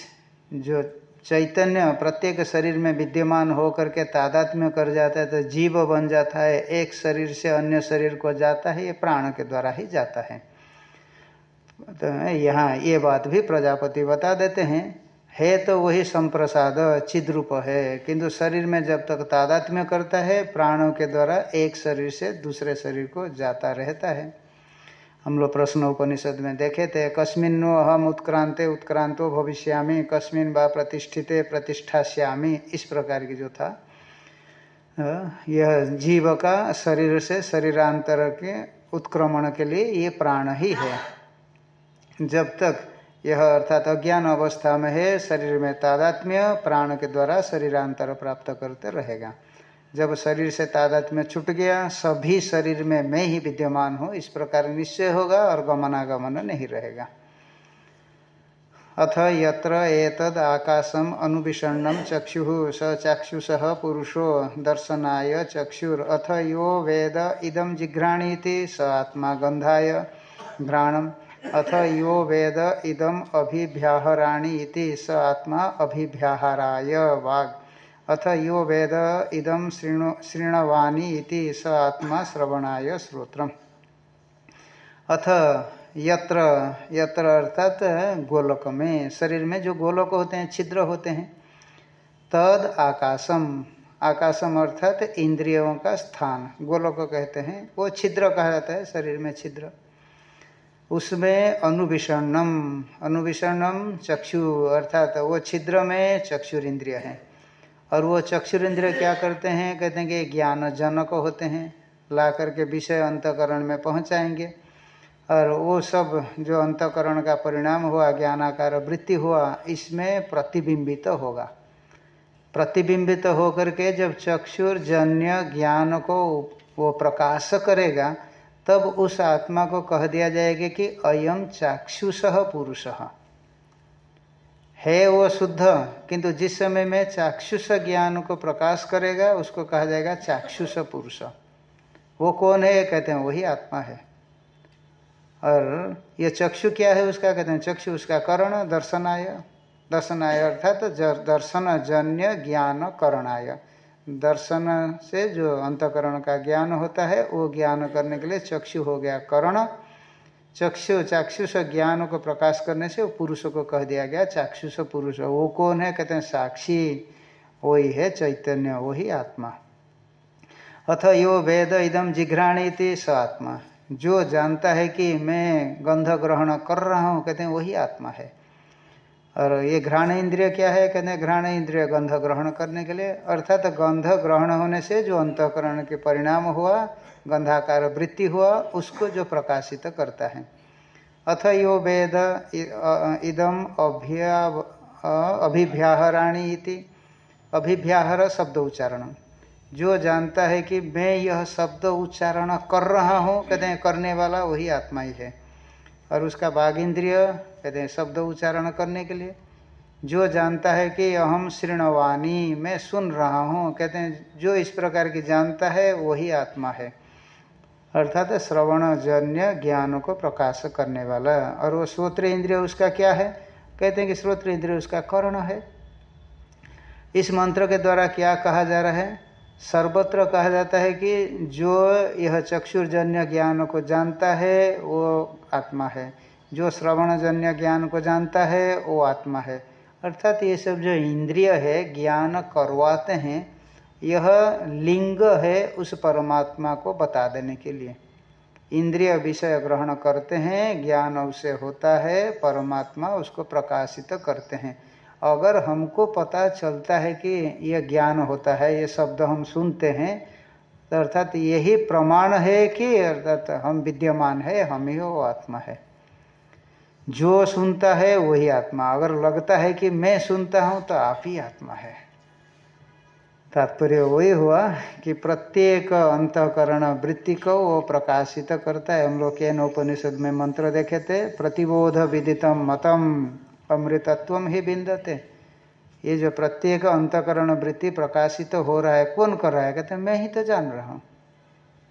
जो चैतन्य प्रत्येक शरीर में विद्यमान हो करके तादात्म्य कर जाता है तो जीव बन जाता है, एक शरीर से अन्य शरीर को जाता है, ये प्राण के द्वारा ही जाता है। तो यहाँ ये बात भी प्रजापति बता देते हैं है तो वही संप्रसाद चिद्रूप है। किंतु शरीर में जब तक तादात्म्य करता है, प्राणों के द्वारा एक शरीर से दूसरे शरीर को जाता रहता है। हम लोग प्रश्न उपनिषद में देखे थे कस्मिन नो अहम उत्क्रांते, उत्क्रांतो भविष्यामी, कस्मिन बा प्रतिष्ठिते प्रतिष्ठाश्यामी इस प्रकार की जो था। यह जीव का शरीर से शरीरांतर के उत्क्रमण के लिए ये प्राण ही है। जब तक यह अर्थात अज्ञान अवस्था में है, शरीर में तादात्म्य, प्राण के द्वारा शरीरांतर प्राप्त करते रहेगा। जब शरीर से तादात्म्य छूट गया, सभी शरीर में मैं ही विद्यमान हूँ, इस प्रकार निश्चय होगा और गमनागमन नहीं रहेगा। अथ यत्र एतद आकाशम अनुविषण्णम चक्षु स चाक्षुष पुरुषो दर्शनाय चक्षुर। अथ यो वेद इदम जिघ्राणीति स आत्मा गंधाय घ्राणम। अथ यो वेद इदम अभिभ्याहराणी इति स आत्मा अभिभ्याहाराय वाग। अथ यो वेद इदम श्रृणु श्रृणवाणी इति स आत्मा श्रवणाय श्रोत्रम। अथ यत्र यत्र अर्थात गोलक में, शरीर में जो गोलक होते हैं, छिद्र होते हैं, तद आकाशम। आकाशम अर्थात इंद्रियों का स्थान। गोलक कहते हैं, वो छिद्र कहा जाता है, शरीर में छिद्र। उसमें अनुविषणम अनुविषणम चक्षु, अर्थात वो छिद्र में चक्षुर इंद्रिय है। और वो चक्षुर इंद्रिय क्या करते हैं? कहते हैं कि ज्ञान जनक होते हैं। ला करके विषय अंतकरण में पहुंचाएँगे। और वो सब जो अंतकरण का परिणाम हुआ, ज्ञानाकार वृत्ति हुआ, इसमें प्रतिबिंबित तो होगा। प्रतिबिंबित तो होकर के जब चक्षुर जन्य ज्ञान को वो प्रकाश करेगा तब उस आत्मा को कह दिया जाएगा कि अयम चाक्षुष पुरुष। है वो शुद्ध, किंतु जिस समय में चाक्षुष ज्ञान को प्रकाश करेगा, उसको कहा जाएगा चाक्षुष पुरुष। वो कौन है, कहते हैं, वही आत्मा है। और ये चक्षु क्या है उसका, कहते हैं, चक्षु उसका करण दर्शनाय। दर्शनाय अर्थात तो दर्शन जन्य ज्ञान करणाय। दर्शन से जो अंतकरण का ज्ञान होता है, वो ज्ञान करने के लिए चक्षु हो गया। करण, चक्षु, चाक्षुष ज्ञान को प्रकाश करने से पुरुष को कह दिया गया, चाक्षुष पुरुष। वो कौन है? कहते हैं साक्षी। वही है चैतन्य, वही आत्मा। अथ यो वेद इदम जिघ्राणी स आत्मा। जो जानता है कि मैं गंध ग्रहण कर रहा हूँ, कहते हैं वही आत्मा है। और ये घ्राण इंद्रिय क्या है? कहते हैं घ्राण इंद्रिय गंध ग्रहण करने के लिए। अर्थात तो गंध ग्रहण होने से जो अंतकरण के परिणाम हुआ, गंधाकार वृत्ति हुआ, उसको जो प्रकाशित करता है। अथ यो वेद इदम अभ्या अभिभ्याहराणी इति। अभिभ्याहर शब्द उच्चारण। जो जानता है कि मैं यह शब्द उच्चारण कर रहा हूँ, कहते हैं करने वाला, वही आत्मा ही है। और उसका बाघ इंद्रिय, कहते हैं, शब्द उच्चारण करने के लिए। जो जानता है कि अहम श्रृणवाणी मैं सुन रहा हूँ, कहते हैं, जो इस प्रकार की जानता है, वही आत्मा है। अर्थात श्रवण जन्य ज्ञान को प्रकाश करने वाला। और वो श्रोत्र इंद्रिय उसका क्या है? कहते हैं कि श्रोत्र इंद्रिय उसका कर्ण है। इस मंत्र के द्वारा क्या कहा जा रहा है? सर्वत्र कहा जाता है कि जो यह चक्षुर्जन्य ज्ञान को जानता है, वो आत्मा है। जो श्रवणजन्य ज्ञान को जानता है, वो आत्मा है। अर्थात ये सब जो इंद्रिय है, ज्ञान करवाते हैं, यह लिंग है उस परमात्मा को बता देने के लिए। इंद्रिय विषय ग्रहण करते हैं, ज्ञान उसे होता है, परमात्मा उसको प्रकाशित करते हैं। अगर हमको पता चलता है कि यह ज्ञान होता है, ये शब्द हम सुनते हैं तो अर्थात यही प्रमाण है कि अर्थात हम विद्यमान है, हम ही वो आत्मा है। जो सुनता है वही आत्मा। अगर लगता है कि मैं सुनता हूँ तो आप ही आत्मा है। तात्पर्य वही हुआ कि प्रत्येक अंतकरण वृत्ति को वो प्रकाशित करता है। हम लोग के उपनिषद में मंत्र देखे थे, प्रतिबोध विदितम मतम। अमृतत्व ही बिंदते ये जो प्रत्येक अंतकरण वृत्ति प्रकाशित तो हो रहा है, कौन कर रहा है? कहते हैं, मैं ही तो जान रहा हूँ।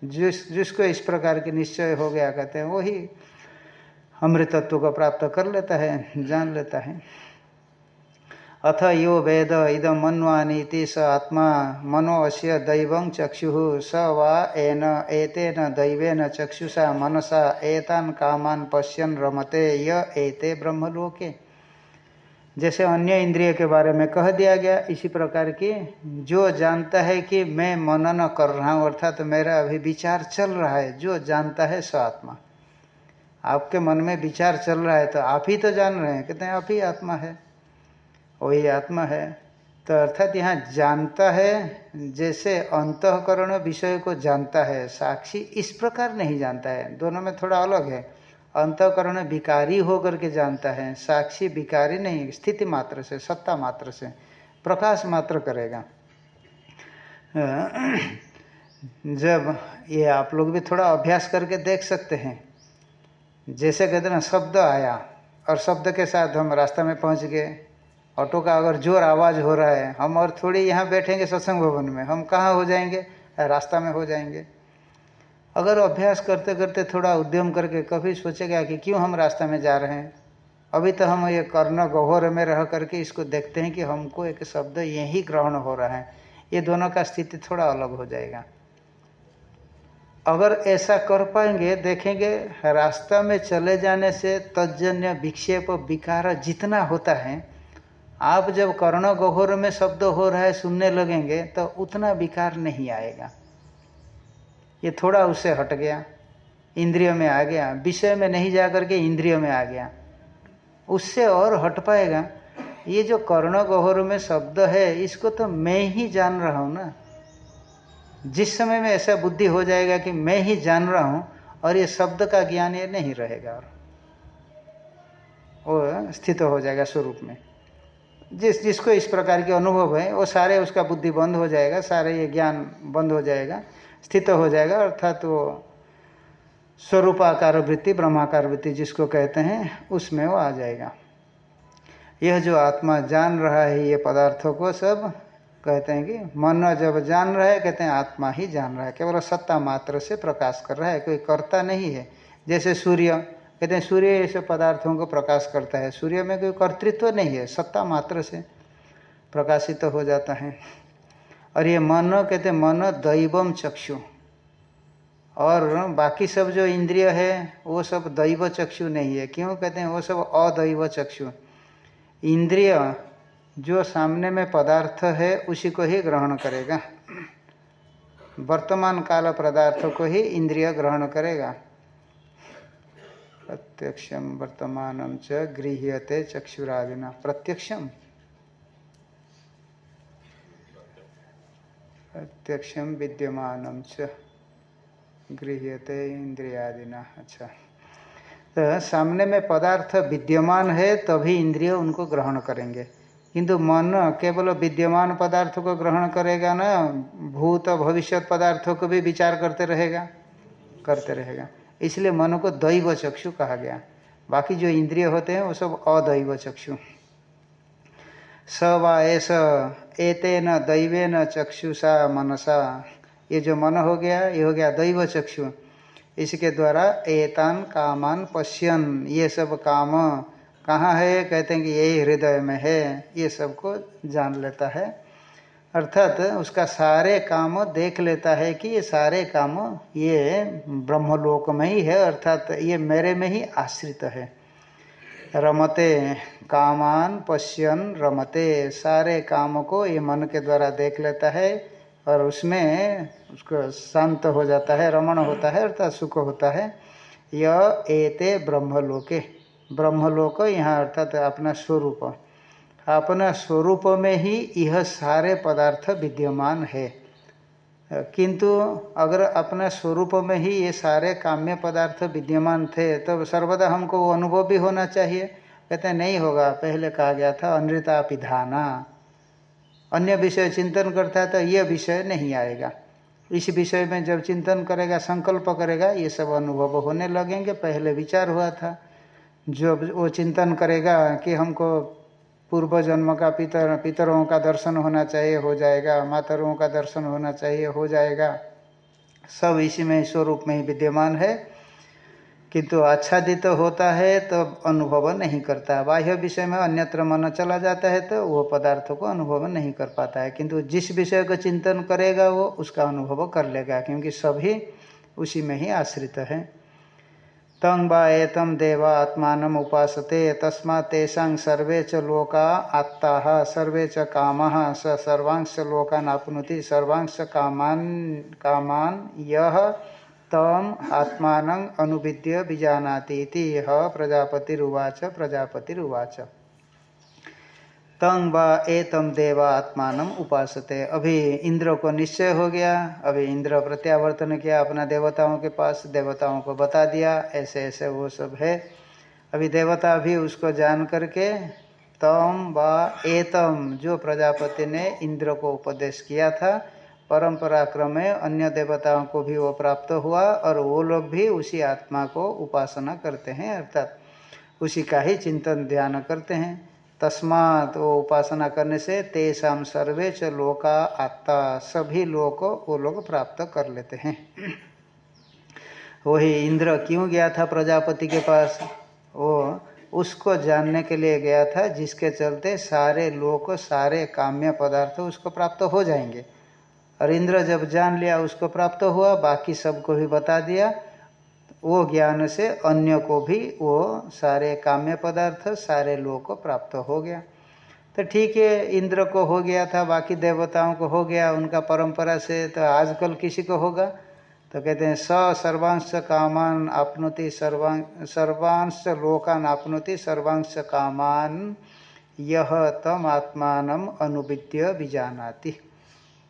जिस, जिसको इस प्रकार की निश्चय हो गया, कहते हैं, वही अमृतत्व को प्राप्त कर लेता है, जान लेता है। अथ यो वेद इदम मन्वानीति स आत्मा मनो अस्य दैव चक्षु, स वा एन, एतेन दैवेन चक्षुषा मनसा, एतान कामान पश्यन रमते, य एते ब्रह्मलोके। जैसे अन्य इंद्रिय के बारे में कह दिया गया, इसी प्रकार की जो जानता है कि मैं मनन कर रहा हूँ, अर्थात तो मेरा अभी विचार चल रहा है, जो जानता है स आत्मा। आपके मन में विचार चल रहा है तो आप ही तो जान रहे हैं, कहते हैं, आप ही आत्मा है। वही आत्मा है। तो अर्थात यहाँ जानता है, जैसे अंतकरण विषय को जानता है, साक्षी इस प्रकार नहीं जानता है। दोनों में थोड़ा अलग है। अंतकरण विकारी होकर के जानता है, साक्षी विकारी नहीं, स्थिति मात्र से, सत्ता मात्र से, प्रकाश मात्र करेगा। जब ये आप लोग भी थोड़ा अभ्यास करके देख सकते हैं, जैसे कहते ना, शब्द आया, और शब्द के साथ हम रास्ता में पहुँच गए, ऑटो का अगर ज़ोर आवाज़ हो रहा है, हम और थोड़ी यहाँ बैठेंगे सत्संग भवन में, हम कहाँ हो जाएँगे? रास्ता में हो जाएँगे। अगर अभ्यास करते करते थोड़ा उद्यम करके कभी सोचेगा कि क्यों हम रास्ता में जा रहे हैं? अभी तो हम ये कर्ण गहोर में रह करके इसको देखते हैं कि हमको एक शब्द यही ग्रहण हो रहा है। ये दोनों का स्थिति थोड़ा अलग हो जाएगा। अगर ऐसा कर पाएँगे, देखेंगे रास्ता में चले जाने से तजन्य विक्षेप, विकार जितना होता है, आप जब कर्ण गहोर में शब्द हो रहा है, सुनने लगेंगे तो उतना विकार नहीं आएगा। ये थोड़ा उससे हट गया, इंद्रियों में आ गया, विषय में नहीं जा करके इंद्रियों में आ गया। उससे और हट पाएगा। ये जो कर्ण गहोर में शब्द है, इसको तो मैं ही जान रहा हूँ ना। जिस समय में ऐसा बुद्धि हो जाएगा कि मैं ही जान रहा हूँ, और ये शब्द का ज्ञान ये नहीं रहेगा और वो स्थित हो जाएगा स्वरूप में। जिस, जिसको इस प्रकार के अनुभव है, वो सारे उसका बुद्धि बंद हो जाएगा, सारे ये ज्ञान बंद हो जाएगा। स्थित हो जाएगा, अर्थात वो स्वरूपाकार वृत्ति, ब्रह्माकार वृत्ति जिसको कहते हैं, उसमें वो आ जाएगा। यह जो आत्मा जान रहा है, ये पदार्थों को सब कहते हैं कि मन जब जान रहा है, कहते हैं आत्मा ही जान रहा है। केवल सत्ता मात्र से प्रकाश कर रहा है, कोई करता नहीं है। जैसे सूर्य, कहते हैं सूर्य ऐसे पदार्थों को प्रकाश करता है। सूर्य में कोई कर्तृत्व नहीं है, सत्ता मात्र से प्रकाशित तो हो जाता है। और ये मन कहते मन दैवम चक्षु। और बाकी सब जो इंद्रिय है, वो सब दैव चक्षु नहीं है। क्यों कहते हैं, वो सब अदैव चक्षु। इंद्रिय जो सामने में पदार्थ है, उसी को ही ग्रहण करेगा। वर्तमान काल पदार्थ को ही इंद्रिय ग्रहण करेगा। प्रत्यक्षम वर्तमान च गृह्यते चक्षुरादिना। प्रत्यक्षम प्रत्यक्षम विद्यमान च इंद्रियादिना अच्छा तो सामने में पदार्थ विद्यमान है, तभी इंद्रिय उनको ग्रहण करेंगे। किंतु मन केवल विद्यमान पदार्थों को ग्रहण करेगा ना, भूत, भविष्य पदार्थों को भी विचार करते रहेगा करते रहेगा। इसलिए मन को दैव चक्षु कहा गया। बाकी जो इंद्रिय होते हैं, वो सब अदैव चक्षु स वा एस एतेन दैवेन चक्षुषा मनसा। ये जो मन हो गया, ये हो गया दैव चक्षु। इसके द्वारा एतान कामान पश्यन, ये सब काम। कहाँ है? कहते हैं कि यही हृदय में है। ये सबको जान लेता है। अर्थात उसका सारे काम देख लेता है कि ये सारे काम ये ब्रह्मलोक में ही है। अर्थात ये मेरे में ही आश्रित है। रमते कामान पश्यन रमते। सारे काम को ये मन के द्वारा देख लेता है और उसमें उसको शांत हो जाता है, रमण होता है, अर्थात सुख होता है। यह एते ब्रह्मलोके। ब्रह्मलोक यहाँ अर्थात अपना स्वरूप। अपना स्वरूप में ही यह सारे पदार्थ विद्यमान है। किंतु अगर अपने स्वरूप में ही ये सारे काम्य पदार्थ विद्यमान थे तो सर्वदा हमको वो अनुभव भी होना चाहिए। कहते नहीं होगा, पहले कहा गया था अनृता पिधाना अन्य विषय चिंतन करता है तो यह विषय नहीं आएगा। इस विषय में जब चिंतन करेगा, संकल्प करेगा, ये सब अनुभव होने लगेंगे। पहले विचार हुआ था जो वो चिंतन करेगा कि हमको पूर्व जन्म का पितर, पितरों का दर्शन होना चाहिए, हो जाएगा। मातरों का दर्शन होना चाहिए, हो जाएगा। सब इसी में स्वरूप में ही विद्यमान है। किंतु आच्छादित तो होता है तो अनुभव नहीं करता। बाह्य विषय में अन्यत्र मन चला जाता है तो वो पदार्थों को अनुभव नहीं कर पाता है। किंतु जिस विषय का चिंतन करेगा, वो उसका अनुभव कर लेगा, क्योंकि सभी उसी में ही आश्रित है। तंग एतम देवा आत्मान उपासते तस्मा तेषा सर्वे च लोका आत्ता, सर्वे च काम, स सर्वांश लोकान आपनोति सर्वांश कामान कामान यह तम आत्मान अनुविद्य बीजानाती प्रजापतिरुवाच प्रजापतिरुवाच। तंग व एतम देवा आत्मान उपासते। अभी इंद्र को निश्चय हो गया। अभी इंद्र प्रत्यावर्तन किया, अपना देवताओं के पास, देवताओं को बता दिया, ऐसे ऐसे वो सब है। अभी देवता भी उसको जान करके तम व एतम जो प्रजापति ने इंद्र को उपदेश किया था, परंपरा क्रम में अन्य देवताओं को भी वो प्राप्त हुआ, और वो लोग भी उसी आत्मा को उपासना करते हैं, अर्थात उसी का ही चिंतन, ध्यान करते हैं। तस्मात वो उपासना करने से तेषाम सर्वे च लोका आत्ता, सभी लोग वो लोग प्राप्त कर लेते हैं। वही इंद्र क्यों गया था प्रजापति के पास? वो उसको जानने के लिए गया था, जिसके चलते सारे लोग सारे काम्य पदार्थ उसको प्राप्त हो जाएँगे। और इंद्र जब जान लिया, उसको प्राप्त हुआ, बाकी सबको भी बता दिया वो ज्ञान से अन्य को भी वो सारे काम्य पदार्थ, सारे लोग को प्राप्त हो गया। तो ठीक है, इंद्र को हो गया था, बाकी देवताओं को हो गया, उनका परंपरा से तो आजकल किसी को होगा। तो कहते हैं, स सर्वांश कामान आपनोति सर्वांश सर्वांश लोकान आपनोति सर्वांश कामान, यह तम आत्मान अनुविद्य बीजानाति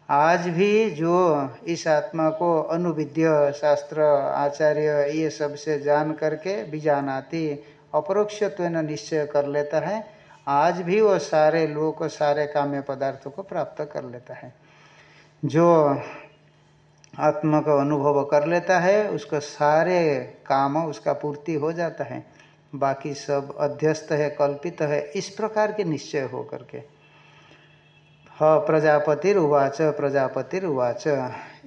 आज भी जो इस आत्मा को अनुविद्य शास्त्र, आचार्य, ये सबसे जान करके बीजानाती अपरोक्षत्व निश्चय कर लेता है, आज भी वो सारे लोग सारे काम्य पदार्थों को प्राप्त कर लेता है। जो आत्मा का अनुभव कर लेता है, उसको सारे काम, उसका पूर्ति हो जाता है। बाकी सब अध्यस्त है, कल्पित है, इस प्रकार के निश्चय हो करके ह प्रजापतिर्वाच प्रजापतिर्वाच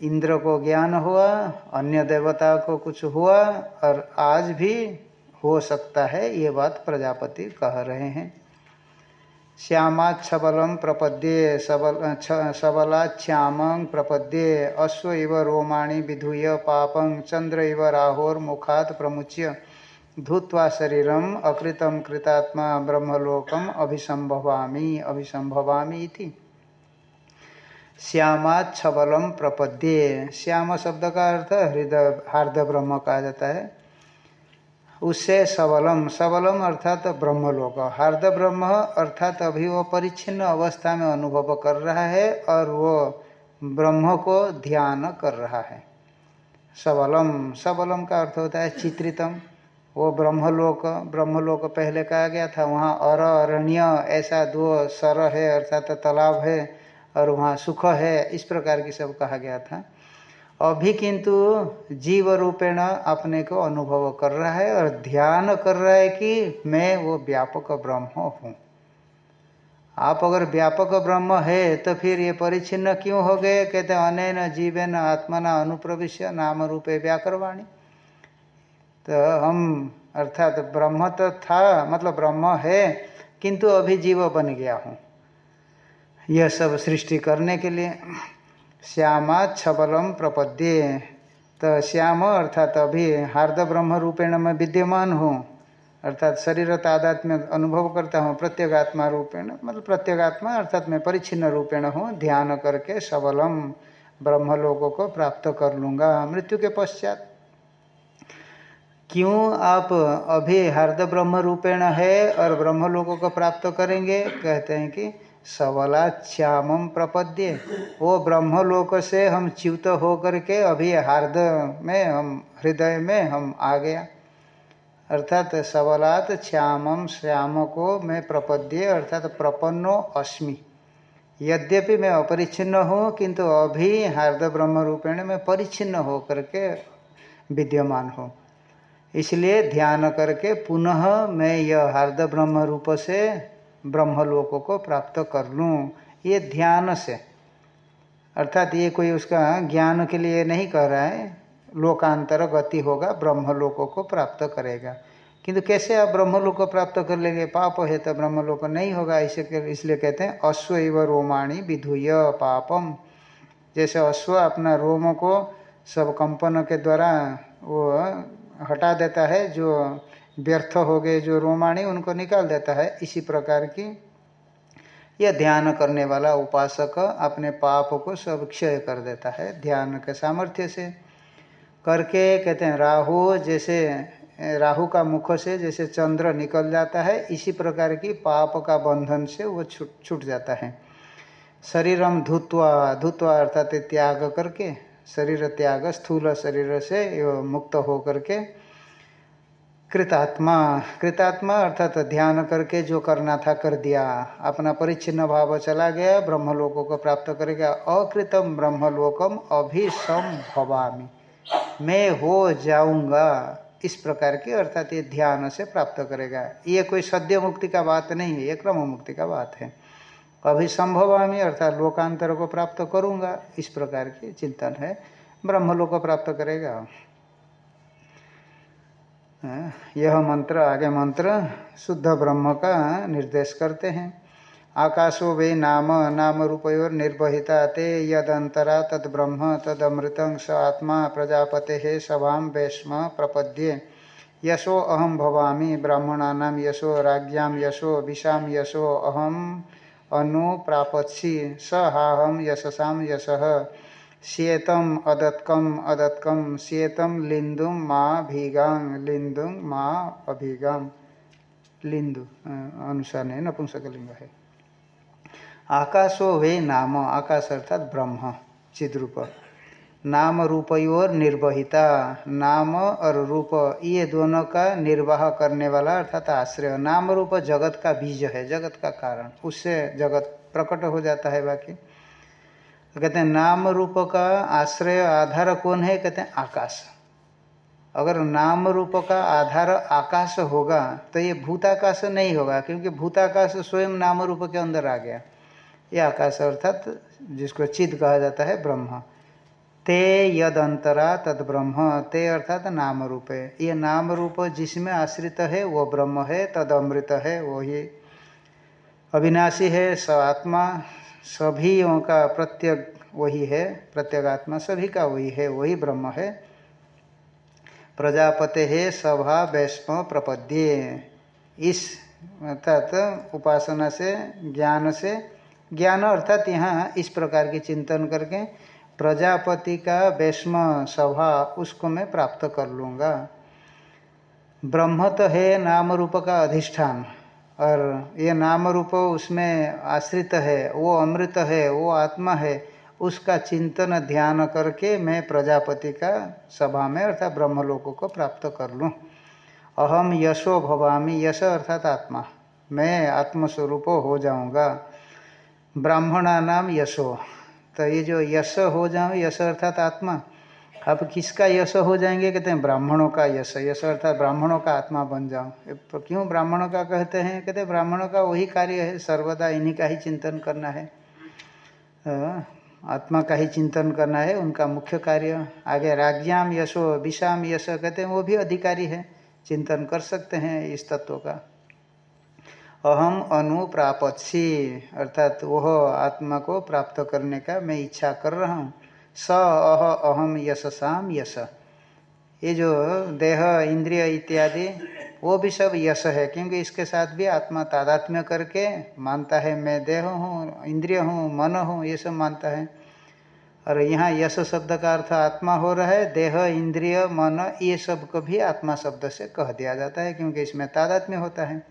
इंद्र को ज्ञान हुआ, अन्य देवता को कुछ हुआ, और आज भी हो सकता है ये बात प्रजापति कह रहे हैं। श्यामाच्छबलम प्रपद्ये, सबल सबलाश्याम प्रपद्ये, अश्व इव रोमाणी विधूय, पापं चंद्र इव राहोर्मुखात प्रमुच्य, धूत्वा शरीरम अकृतम कृतात्मा ब्रह्मलोकम अभिसंभवामी अभिसंभवामी इति। श्यामा छबलम प्रपद्ये। श्याम शब्द का अर्थ हृदय हार्द ब्रह्म कहा जाता है। उससे सबलम सबलम अर्थात ब्रह्मलोक। हार्द ब्रह्म अर्थात अभी वो परिच्छिन्न अवस्था में अनुभव कर रहा है और वो ब्रह्म को ध्यान कर रहा है। सबलम सबलम का अर्थ होता है चित्रितम। वो ब्रह्मलोक ब्रह्मलोक पहले कहा गया था, वहाँ अर अरण्य, ऐसा दो सर है अर्थात तालाब है। और वहाँ सुख है, इस प्रकार की सब कहा गया था। अभी किंतु जीव रूपेण अपने को अनुभव कर रहा है और ध्यान कर रहा है कि मैं वो व्यापक ब्रह्म हूँ। आप अगर व्यापक ब्रह्म है तो फिर ये परिच्छिन्न क्यों हो गए? कहते अनैन जीवेन आत्मना अनुप्रविश्य नाम रूपे व्याकरवाणी। तो हम, अर्थात तो ब्रह्म तो था मतलब ब्रह्म है, किंतु अभी जीव बन गया हूँ। यह सब सृष्टि करने के लिए श्यामा छबलम प्रपद्ये। तो श्याम अर्थात अभी हार्द ब्रह्म रूपेण में विद्यमान हूँ। अर्थात शरीर तादात में अनुभव करता हूँ प्रत्येगात्मा रूपेण मतलब प्रत्येगात्मा अर्थात मैं परिच्छिन्न रूपेण हूँ, ध्यान करके सबलम ब्रह्म लोगों को प्राप्त कर लूँगा। मृत्यु के पश्चात, क्यों आप अभी हार्द ब्रह्म रूपेण है और ब्रह्म लोगों को प्राप्त करेंगे? कहते हैं कि सबला श्यामम प्रपद्य। वो ब्रह्मलोक से हम च्युत होकर के अभी हार्द में, हम हृदय में हम आ गया। अर्थात सबलात श्यामम श्याम को मैं प्रपद्य, अर्थात प्रपन्नो अस्मि। यद्यपि मैं अपरिच्छिन्न हूँ, किंतु अभी हार्द ब्रह्म रूपेण मैं परिच्छिन्न हो करके विद्यमान हूँ। इसलिए ध्यान करके पुनः मैं यह हार्द ब्रह्म रूप से ब्रह्मलोक को प्राप्त कर लूँ। ये ध्यान से। अर्थात ये कोई उसका ज्ञान के लिए नहीं कह रहा है। लोकांतर गति होगा, ब्रह्मलोक को प्राप्त करेगा। किंतु कैसे आप ब्रह्मलोक को प्राप्त कर लेंगे? पाप है तो ब्रह्मलोक नहीं होगा, इसे इसलिए कहते हैं, अश्व रोमाणी विधुय पापम। जैसे अश्व अपना रोम को सब कंपन के द्वारा वो हटा देता है, जो व्यर्थ हो गए जो रोमाणी, उनको निकाल देता है। इसी प्रकार की यह ध्यान करने वाला उपासक अपने पाप को सब क्षय कर देता है, ध्यान के सामर्थ्य से। करके कहते हैं, राहु जैसे, राहु का मुख से जैसे चंद्र निकल जाता है, इसी प्रकार की पाप का बंधन से वो छूट छूट जाता है। शरीरम धुत्वा धुत्वा अर्थात त्याग करके, शरीर त्याग, स्थूल शरीर से मुक्त हो करके कृतात्मा कृतात्मा अर्थात ध्यान करके जो करना था कर दिया। अपना परिच्छिन्न भाव चला गया, ब्रह्मलोकों को प्राप्त करेगा अकृतम ब्रह्मलोकम अभिसंभवामी। मैं हो जाऊँगा, इस प्रकार की अर्थात ये ध्यान से प्राप्त करेगा। ये कोई सद्य मुक्ति का बात नहीं है, ये क्रम मुक्ति का बात है। अभी संभवामी अर्थात लोकांतर को प्राप्त करूँगा, इस प्रकार की चिंतन है। ब्रह्मलोक प्राप्त करेगा। यह मंत्र, आगे मंत्र, शुद्ध ब्रह्म का निर्देश करते हैं। आकाशो वे नाम नाम रूपयोर निर्वहिता ते यदंतरा तद ब्रह्म तदमृत स आत्मा प्रजापते सभा वैष्म प्रपद्ये। यशो अहम भवामी ब्राह्मणा यशो राज्ञा, यशो विषा यशो अहम अनुप्रापत्सी। स हाहम यशसा यश। श्येतम अदत्कम अदत्कम श्येतम लिंदुम माँ भीगांग लिंदुम माँ अभिगांग लिंदु अनुसार ने नपुंसकलिंग है। आकाशो वे नाम, आकाश अर्थात ब्रह्म, चिद्रूप। नाम रूपयोर निर्वहिता। नाम और रूप, ये दोनों का निर्वाह करने वाला अर्थात आश्रय। नाम रूप जगत का बीज है, जगत का कारण। उससे जगत प्रकट हो जाता है बाकी। कहते हैं, नाम रूप का आश्रय, आधार कौन है? कहते हैं, आकाश। अगर नाम रूप का आधार आकाश होगा तो ये भूताकाश नहीं होगा, क्योंकि भूताकाश स्वयं नाम रूप के अंदर आ गया। ये आकाश अर्थात, जिसको चिद कहा जाता है, ब्रह्म। ते यद अंतरा तद ब्रह्म, ते अर्थात नाम रूप है। ये नाम रूप जिसमें आश्रित है, वो ब्रह्म है, तद अमृत है, वो ही अविनाशी है, स आत्मा। सभी का प्रत्येक वही है, प्रत्यगात्मा सभी का वही है, वही ब्रह्म है। प्रजापते है सभा वैष्म प्रपद्ये। इस अर्थात उपासना से, ज्ञान से, ज्ञान अर्थात यहाँ इस प्रकार की चिंतन करके प्रजापति का वैष्म सभा उसको मैं प्राप्त कर लूँगा। ब्रह्म तो है नाम रूप का अधिष्ठान। और ये नाम रूप उसमें आश्रित है, वो अमृत है, वो आत्मा है, उसका चिंतन ध्यान करके मैं प्रजापति का सभा में अर्थात ब्रह्मलोकों को प्राप्त कर लूँ। अहम यशो भवामी, यश अर्थात आत्मा। मैं आत्मस्वरूप हो जाऊँगा। ब्राह्मणा नाम यशो। तो ये जो यश हो जाऊँ, यश अर्थात आत्मा अब किसका यश हो जाएँगे? कहते हैं ब्राह्मणों का यश यश अर्थात ब्राह्मणों का आत्मा बन जाओ। तो क्यों ब्राह्मणों का कहते हैं? कहते हैं ब्राह्मणों का वही कार्य है, सर्वदा इन्हीं का ही चिंतन करना है। आत्मा का ही चिंतन करना है, उनका मुख्य कार्य। आगे राज्ञाम यशो विषाम यश, कहते हैं वो भी अधिकारी है, चिंतन कर सकते हैं इस तत्व का। अहम अनुप्रापत्सी अर्थात वह आत्मा को प्राप्त करने का मैं इच्छा कर रहा हूँ। स, अह, अहम, यश यशसाम यश। ये जो देह, इंद्रिय इत्यादि, वो भी सब यश है, क्योंकि इसके साथ भी आत्मा तादात्म्य करके मानता है, मैं देह हूँ, इंद्रिय हूँ, मन हूँ, ये सब मानता है। और यहाँ यश शब्द का अर्थ आत्मा हो रहा है, देह, इंद्रिय, मन, ये सबको भी आत्मा शब्द से कह दिया जाता है, क्योंकि इसमें तादात्म्य होता है।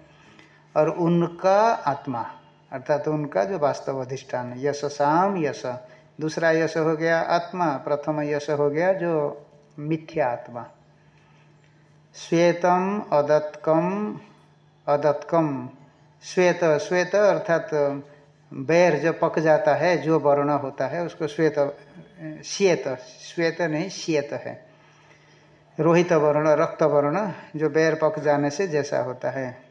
और उनका आत्मा, अर्थात तो उनका जो वास्तव अधिष्ठान, यश शाम यश दूसरा यश हो गया आत्मा, प्रथम यश हो गया जो मिथ्या आत्मा। श्वेतम अदत्कम अदत्कम श्वेत श्वेत अर्थात बैर जो पक जाता है, जो वर्ण होता है, उसको श्वेत श्वेत श्वेत नहीं, श्वेत है। रोहित वर्ण, रक्त वर्ण जो बैर पक जाने से जैसा होता है।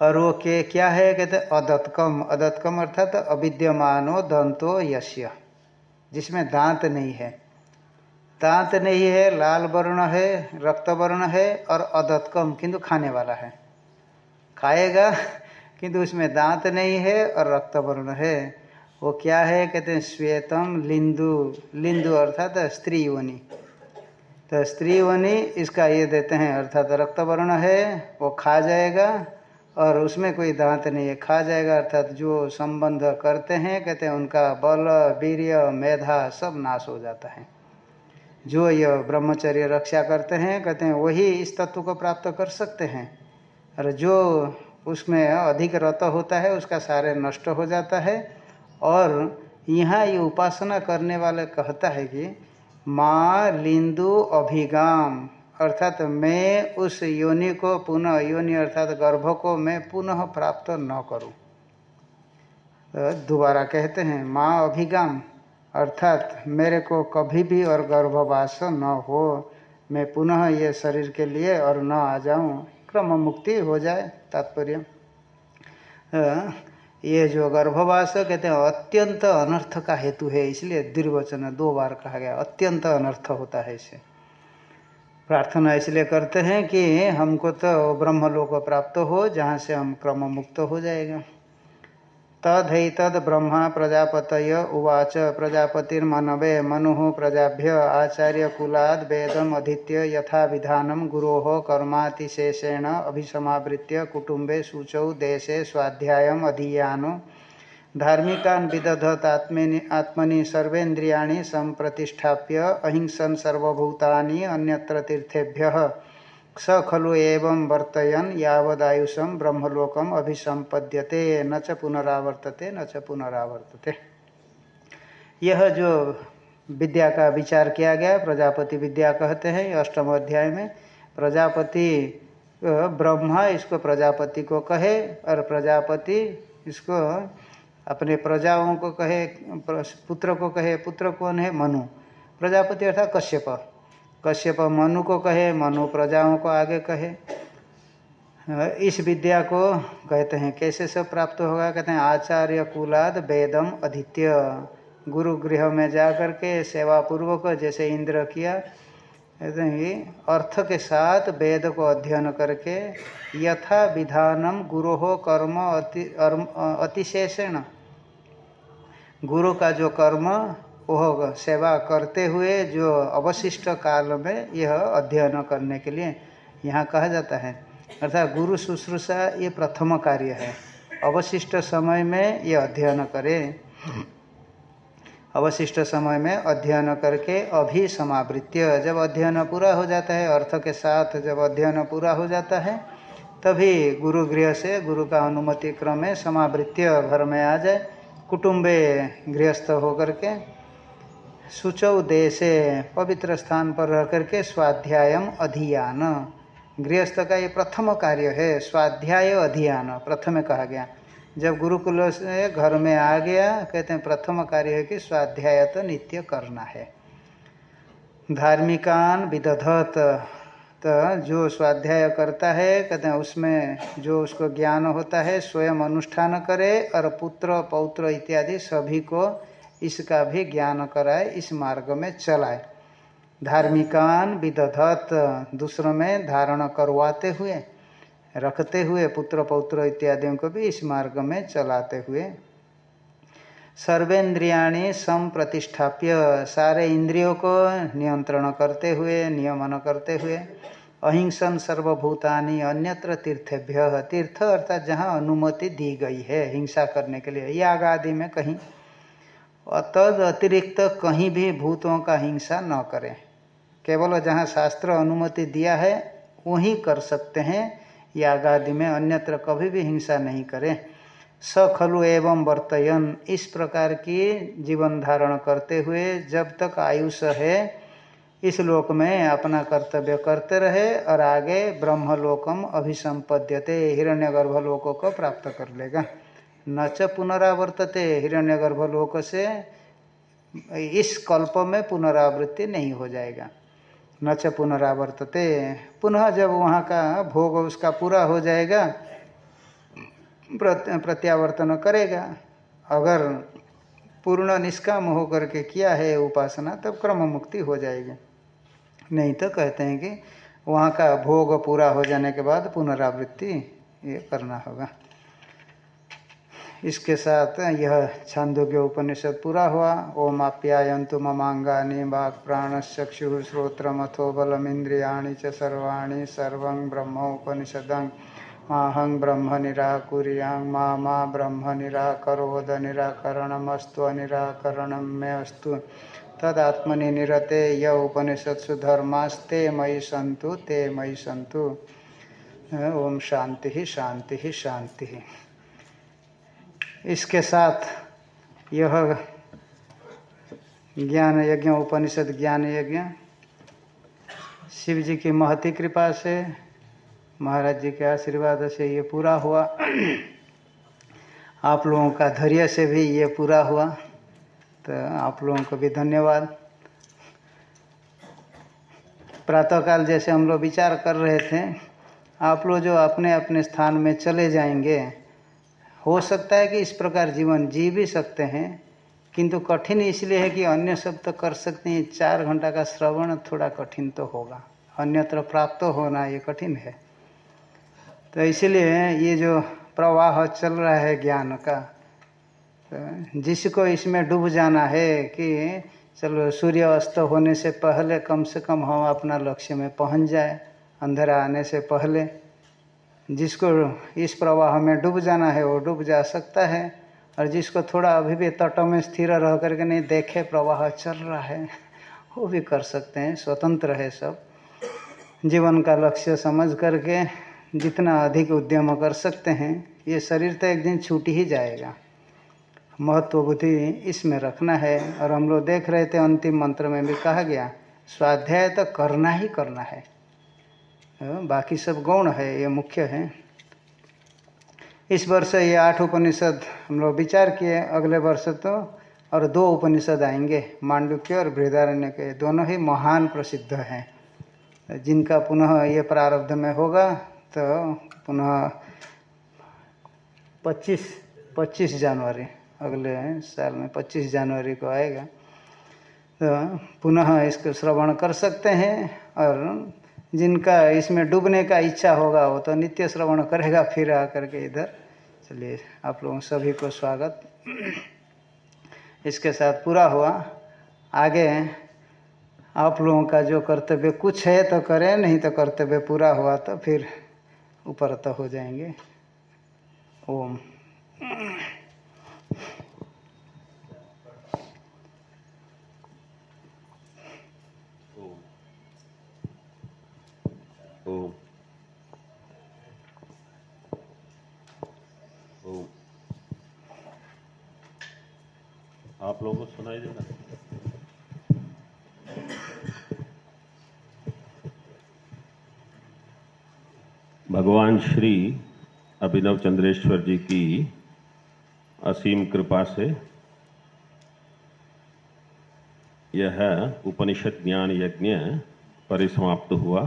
और वो के क्या है? कहते अदत्कम। अदत्कम अर्थात तो अविद्यमानो दंतो यश्य जिसमें दांत नहीं है। दांत नहीं है, लाल वर्ण है, रक्त वर्ण है और अदत्कम किंतु खाने वाला है। खाएगा, किंतु उसमें दांत नहीं है और रक्त वर्ण है। वो क्या है? कहते हैं, श्वेतम लिंदु। लिंदु अर्थात स्त्री योनि। तो स्त्री योनि इसका ये देते हैं, अर्थात रक्त वर्ण है, वो खा जाएगा और उसमें कोई दांत नहीं है। खा जाएगा, अर्थात जो संबंध करते हैं, कहते हैं उनका बल, वीर्य, मेधा सब नाश हो जाता है। जो यह ब्रह्मचर्य रक्षा करते हैं, कहते हैं वही इस तत्व को प्राप्त कर सकते हैं। और जो उसमें अधिक रत होता है, उसका सारे नष्ट हो जाता है। और यहाँ ये उपासना करने वाले कहता है कि, माँ लिंदु अभिगाम। अर्थात मैं उस योनि को पुनः योनि अर्थात गर्भ को मैं पुनः प्राप्त न करूँ। तो दोबारा कहते हैं, माँ अभिगाम, अर्थात मेरे को कभी भी और गर्भवास न हो, मैं पुनः ये शरीर के लिए और न आ जाऊँ। क्रम मुक्ति हो जाए, तात्पर्य। ये जो गर्भवास कहते हैं, अत्यंत अनर्थ का हेतु है, इसलिए दुर्वचन दो बार कहा गया, अत्यंत अनर्थ होता है इसे। प्रार्थना इसलिए करते हैं कि हमको तो ब्रह्मलोक प्राप्त हो, जहाँ से हम क्रम मुक्त हो जाएगा। तदैतद ब्रह्मा प्रजापत उवाच। प्रजापतिर्मनवे मनु प्रजाभ्य आचार्य कुलाद वेदम अधीत्य यथा विधानम गुरो कर्मातिशेषेण अभिसमावृत्य कुटुंबे शुचौ देशे स्वाध्याय अधीयानो। धार्मिकान विदधत आत्मनि आत्मनि सर्वेन्द्रियाणि संप्रतिष्ठाप्य अहिंसन सर्वभूतानि अन्यत्र तीर्थेभ्य। स खलु एवं वर्तयन यावदायुषम ब्रह्मलोकम अभिसंपद्यते न च पुनरावर्तते, न च पुनरावर्तते। यह जो विद्या का विचार किया गया, प्रजापति विद्या कहते हैं, अष्टम अध्याय में, प्रजापति ब्रह्मा इसको प्रजापति को कहे, और प्रजापति इसको अपने प्रजाओं को कहे पुत्र को कहे, पुत्र कौन है? मनु। प्रजापति अर्थात कश्यप। कश्यप मनु को कहे, मनु प्रजाओं को आगे कहे। इस विद्या को कहते हैं, कैसे सब प्राप्त होगा? कहते हैं, आचार्य कुलाद वेदम अधीत्य गुरु गृह में जा कर के सेवा पूर्वक जैसे इंद्र किया, कहते हैं अर्थ के साथ वेद को अध्ययन करके यथा विधानम गुरु कर्म अति अतिशेषण गुरु का जो कर्म वह सेवा करते हुए जो अवशिष्ट काल में यह अध्ययन करने के लिए यहाँ कहा जाता है। अर्थात गुरु शुश्रूषा ये प्रथम कार्य है। अवशिष्ट समय में ये अध्ययन करें। अवशिष्ट समय में अध्ययन करके अभी समावृत्य। जब अध्ययन पूरा हो जाता है, अर्थ के साथ जब अध्ययन पूरा हो जाता है, तभी गुरु गृह से, गुरु का अनुमति क्रम में समावृत्य घर में आ जाए। कुटुंबे गृहस्थ होकर के सुचौ देशे पवित्र स्थान पर रह करके स्वाध्यायम अधियान गृहस्थ का ये प्रथम कार्य है, स्वाध्याय अधियान प्रथम कहा गया। जब गुरुकुल से घर में आ गया, कहते हैं, प्रथम कार्य है कि स्वाध्याय तो नित्य करना है। धार्मिकान विदधत तो जो स्वाध्याय करता है, कहते हैं, उसमें जो उसको ज्ञान होता है, स्वयं अनुष्ठान करे और पुत्र, पौत्र इत्यादि सभी को इसका भी ज्ञान कराए, इस मार्ग में चलाए। धार्मिकान विदधत, दूसरों में धारण करवाते हुए, रखते हुए पुत्र, पौत्र इत्यादियों को भी इस मार्ग में चलाते हुए सर्वेन्द्रियाणी संप्रतिष्ठाप्य। सारे इंद्रियों को नियंत्रण करते हुए, नियमन करते हुए अहिंसन सर्वभूतानि अन्यत्र तीर्थेभ्य। तीर्थ अर्थात जहाँ अनुमति दी गई है हिंसा करने के लिए। याग आदि में कहीं तद अतिरिक्त कहीं भी भूतों का हिंसा न करें। केवल जहाँ शास्त्र अनुमति दिया है, वहीं कर सकते हैं। याग आदि में अन्यत्र कभी भी हिंसा नहीं करें। स खलु एवं वर्तयन। इस प्रकार की जीवन धारण करते हुए जब तक आयुष है, इस लोक में अपना कर्तव्य करते रहे और आगे ब्रह्मलोकम अभिसंपद्यते हिरण्यगर्भ लोकों को प्राप्त कर लेगा। न च पुनरावर्तते हिरण्यगर्भ लोक से इस कल्प में पुनरावृत्ति नहीं हो जाएगा। न च पुनरावर्तते। पुनः जब वहाँ का भोग उसका पूरा हो जाएगा प्रत्यावर्तन करेगा। अगर पूर्ण निष्काम होकर के किया है उपासना, तब क्रम मुक्ति हो जाएगी। नहीं तो कहते हैं कि वहाँ का भोग पूरा हो जाने के बाद पुनरावृत्ति ये करना होगा। इसके साथ यह छांदोग्य उपनिषद पूरा हुआ। ओम आप्यायंतु ममांगानी बाघ प्राण चक्षु श्रोत्र मथो बलमिंद्रियाणी च सर्वाणी सर्व ब्रह्मोपनिषदं। माहं ब्रह्म निराकुरियाँ मा मा ब्रह्म निराकरोद निराकरणमस्तु अनिराकरणं मे अस्तु। तदात्मनि निरते य उपनिषत्सु धर्मास्ते मयि सन्तु, ते मयि सन्तु। ओम शांति शांति शांति इसके साथ यह ज्ञान यज्ञ, उपनिषद ज्ञान यज्ञ। शिव जी की महती कृपा से महाराज जी के आशीर्वाद से ये पूरा हुआ। आप लोगों का धैर्य से भी ये पूरा हुआ। तो आप लोगों को भी धन्यवाद। प्रातःकाल जैसे हम लोग विचार कर रहे थे, आप लोग जो अपने अपने स्थान में चले जाएँगे, हो सकता है कि इस प्रकार जीवन जी भी सकते हैं, किंतु कठिन इसलिए है कि अन्य सब तो कर सकते हैं। चार घंटा का श्रवण थोड़ा कठिन तो होगा। अन्यत्र प्राप्त होना ये कठिन है। तो इसलिए ये जो प्रवाह चल रहा है ज्ञान का तो जिसको इसमें डूब जाना है कि चलो सूर्य अस्त होने से पहले कम से कम हम अपना लक्ष्य में पहुँच जाए, अंधेरा आने से पहले। जिसको इस प्रवाह में डूब जाना है वो डूब जा सकता है, और जिसको थोड़ा अभी भी तटों में स्थिर रह करके नहीं देखे प्रवाह चल रहा है, वो भी कर सकते हैं, स्वतंत्र है सब। जीवन का लक्ष्य समझ करके जितना अधिक उद्यम कर सकते हैं ये शरीर तो एक दिन छूट ही जाएगा। महत्व बुद्धि इसमें रखना है और हम लोग देख रहे थे अंतिम मंत्र में भी कहा गया स्वाध्याय तो करना ही करना है। हाँ, बाकी सब गौण है ये मुख्य है। इस वर्ष ये आठ उपनिषद हम लोग विचार किए अगले वर्ष तो और दो उपनिषद आएँगे मांडुक्य और बृहदारण्य के दोनों ही महान प्रसिद्ध हैं। जिनका पुनः ये प्रारब्ध में होगा तो पुनः 25 25 जनवरी, अगले साल में 25 जनवरी को आएगा। तो पुनः इसको श्रवण कर सकते हैं और जिनका इसमें डूबने का इच्छा होगा, वो तो नित्य श्रवण करेगा फिर आकर के इधर। चलिए, आप लोगों सभी को स्वागत। इसके साथ पूरा हुआ। आगे आप लोगों का जो कर्तव्य कुछ है तो करें, नहीं तो कर्तव्य पूरा हुआ तो फिर ऊपर तो हो जाएँगे। ओम। ओम। आप लोगों को सुनाई देगा भगवान श्री अभिनव चंद्रेश्वर जी की असीम कृपा से यह उपनिषद ज्ञान यज्ञ परिसमाप्त हुआ।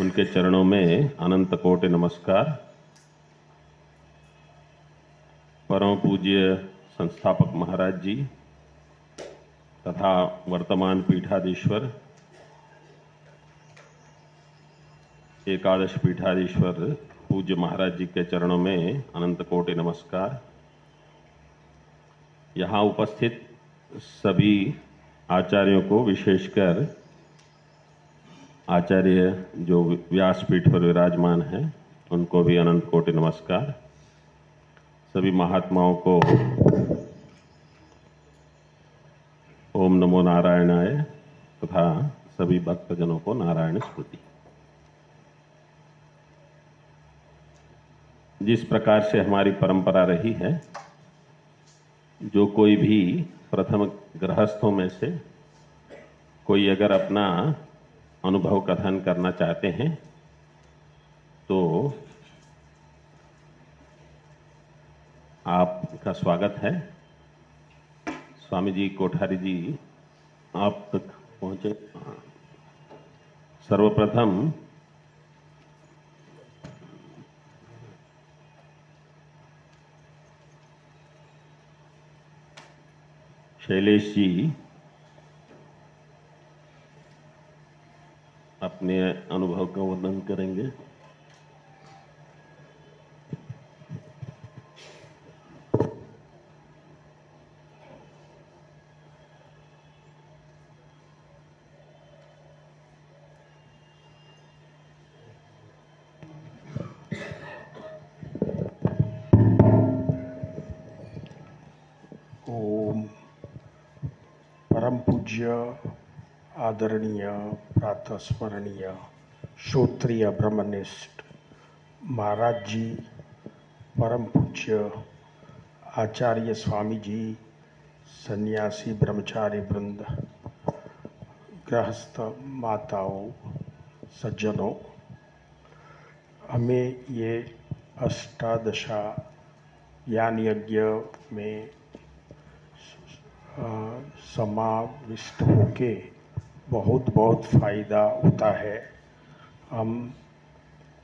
उनके चरणों में अनंत कोटि नमस्कार। परम पूज्य संस्थापक महाराज जी तथा वर्तमान पीठाधीश्वर एकादश पीठाधीश्वर पूज्य महाराज जी के चरणों में अनंत कोटि नमस्कार। यहाँ उपस्थित सभी आचार्यों को विशेषकर आचार्य जो व्यासपीठ पर विराजमान हैं, उनको भी अनंत कोटि नमस्कार। सभी महात्माओं को ओम नमो नारायणाय तथा सभी भक्तजनों को नारायण स्मृति जिस प्रकार से हमारी परंपरा रही है, जो कोई भी प्रथम गृहस्थों में से कोई अगर अपना अनुभव कथन करना चाहते हैं तो आपका स्वागत है। स्वामी जी कोठारी जी, आप तक पहुँचे। सर्वप्रथम शैलेश जी अपने अनुभव का वर्णन करेंगे। आदरणीय प्रातः स्मरणीय श्रोत्रिय ब्रह्मनिष्ठ महाराज जी परम पूज्य आचार्य स्वामी जी सन्यासी ब्रह्मचारी वृंद, गृहस्थ माताओं, सज्जनों, हमें ये अष्टादशा ज्ञान यज्ञ में समाविष्ट होके बहुत बहुत फ़ायदा होता है। हम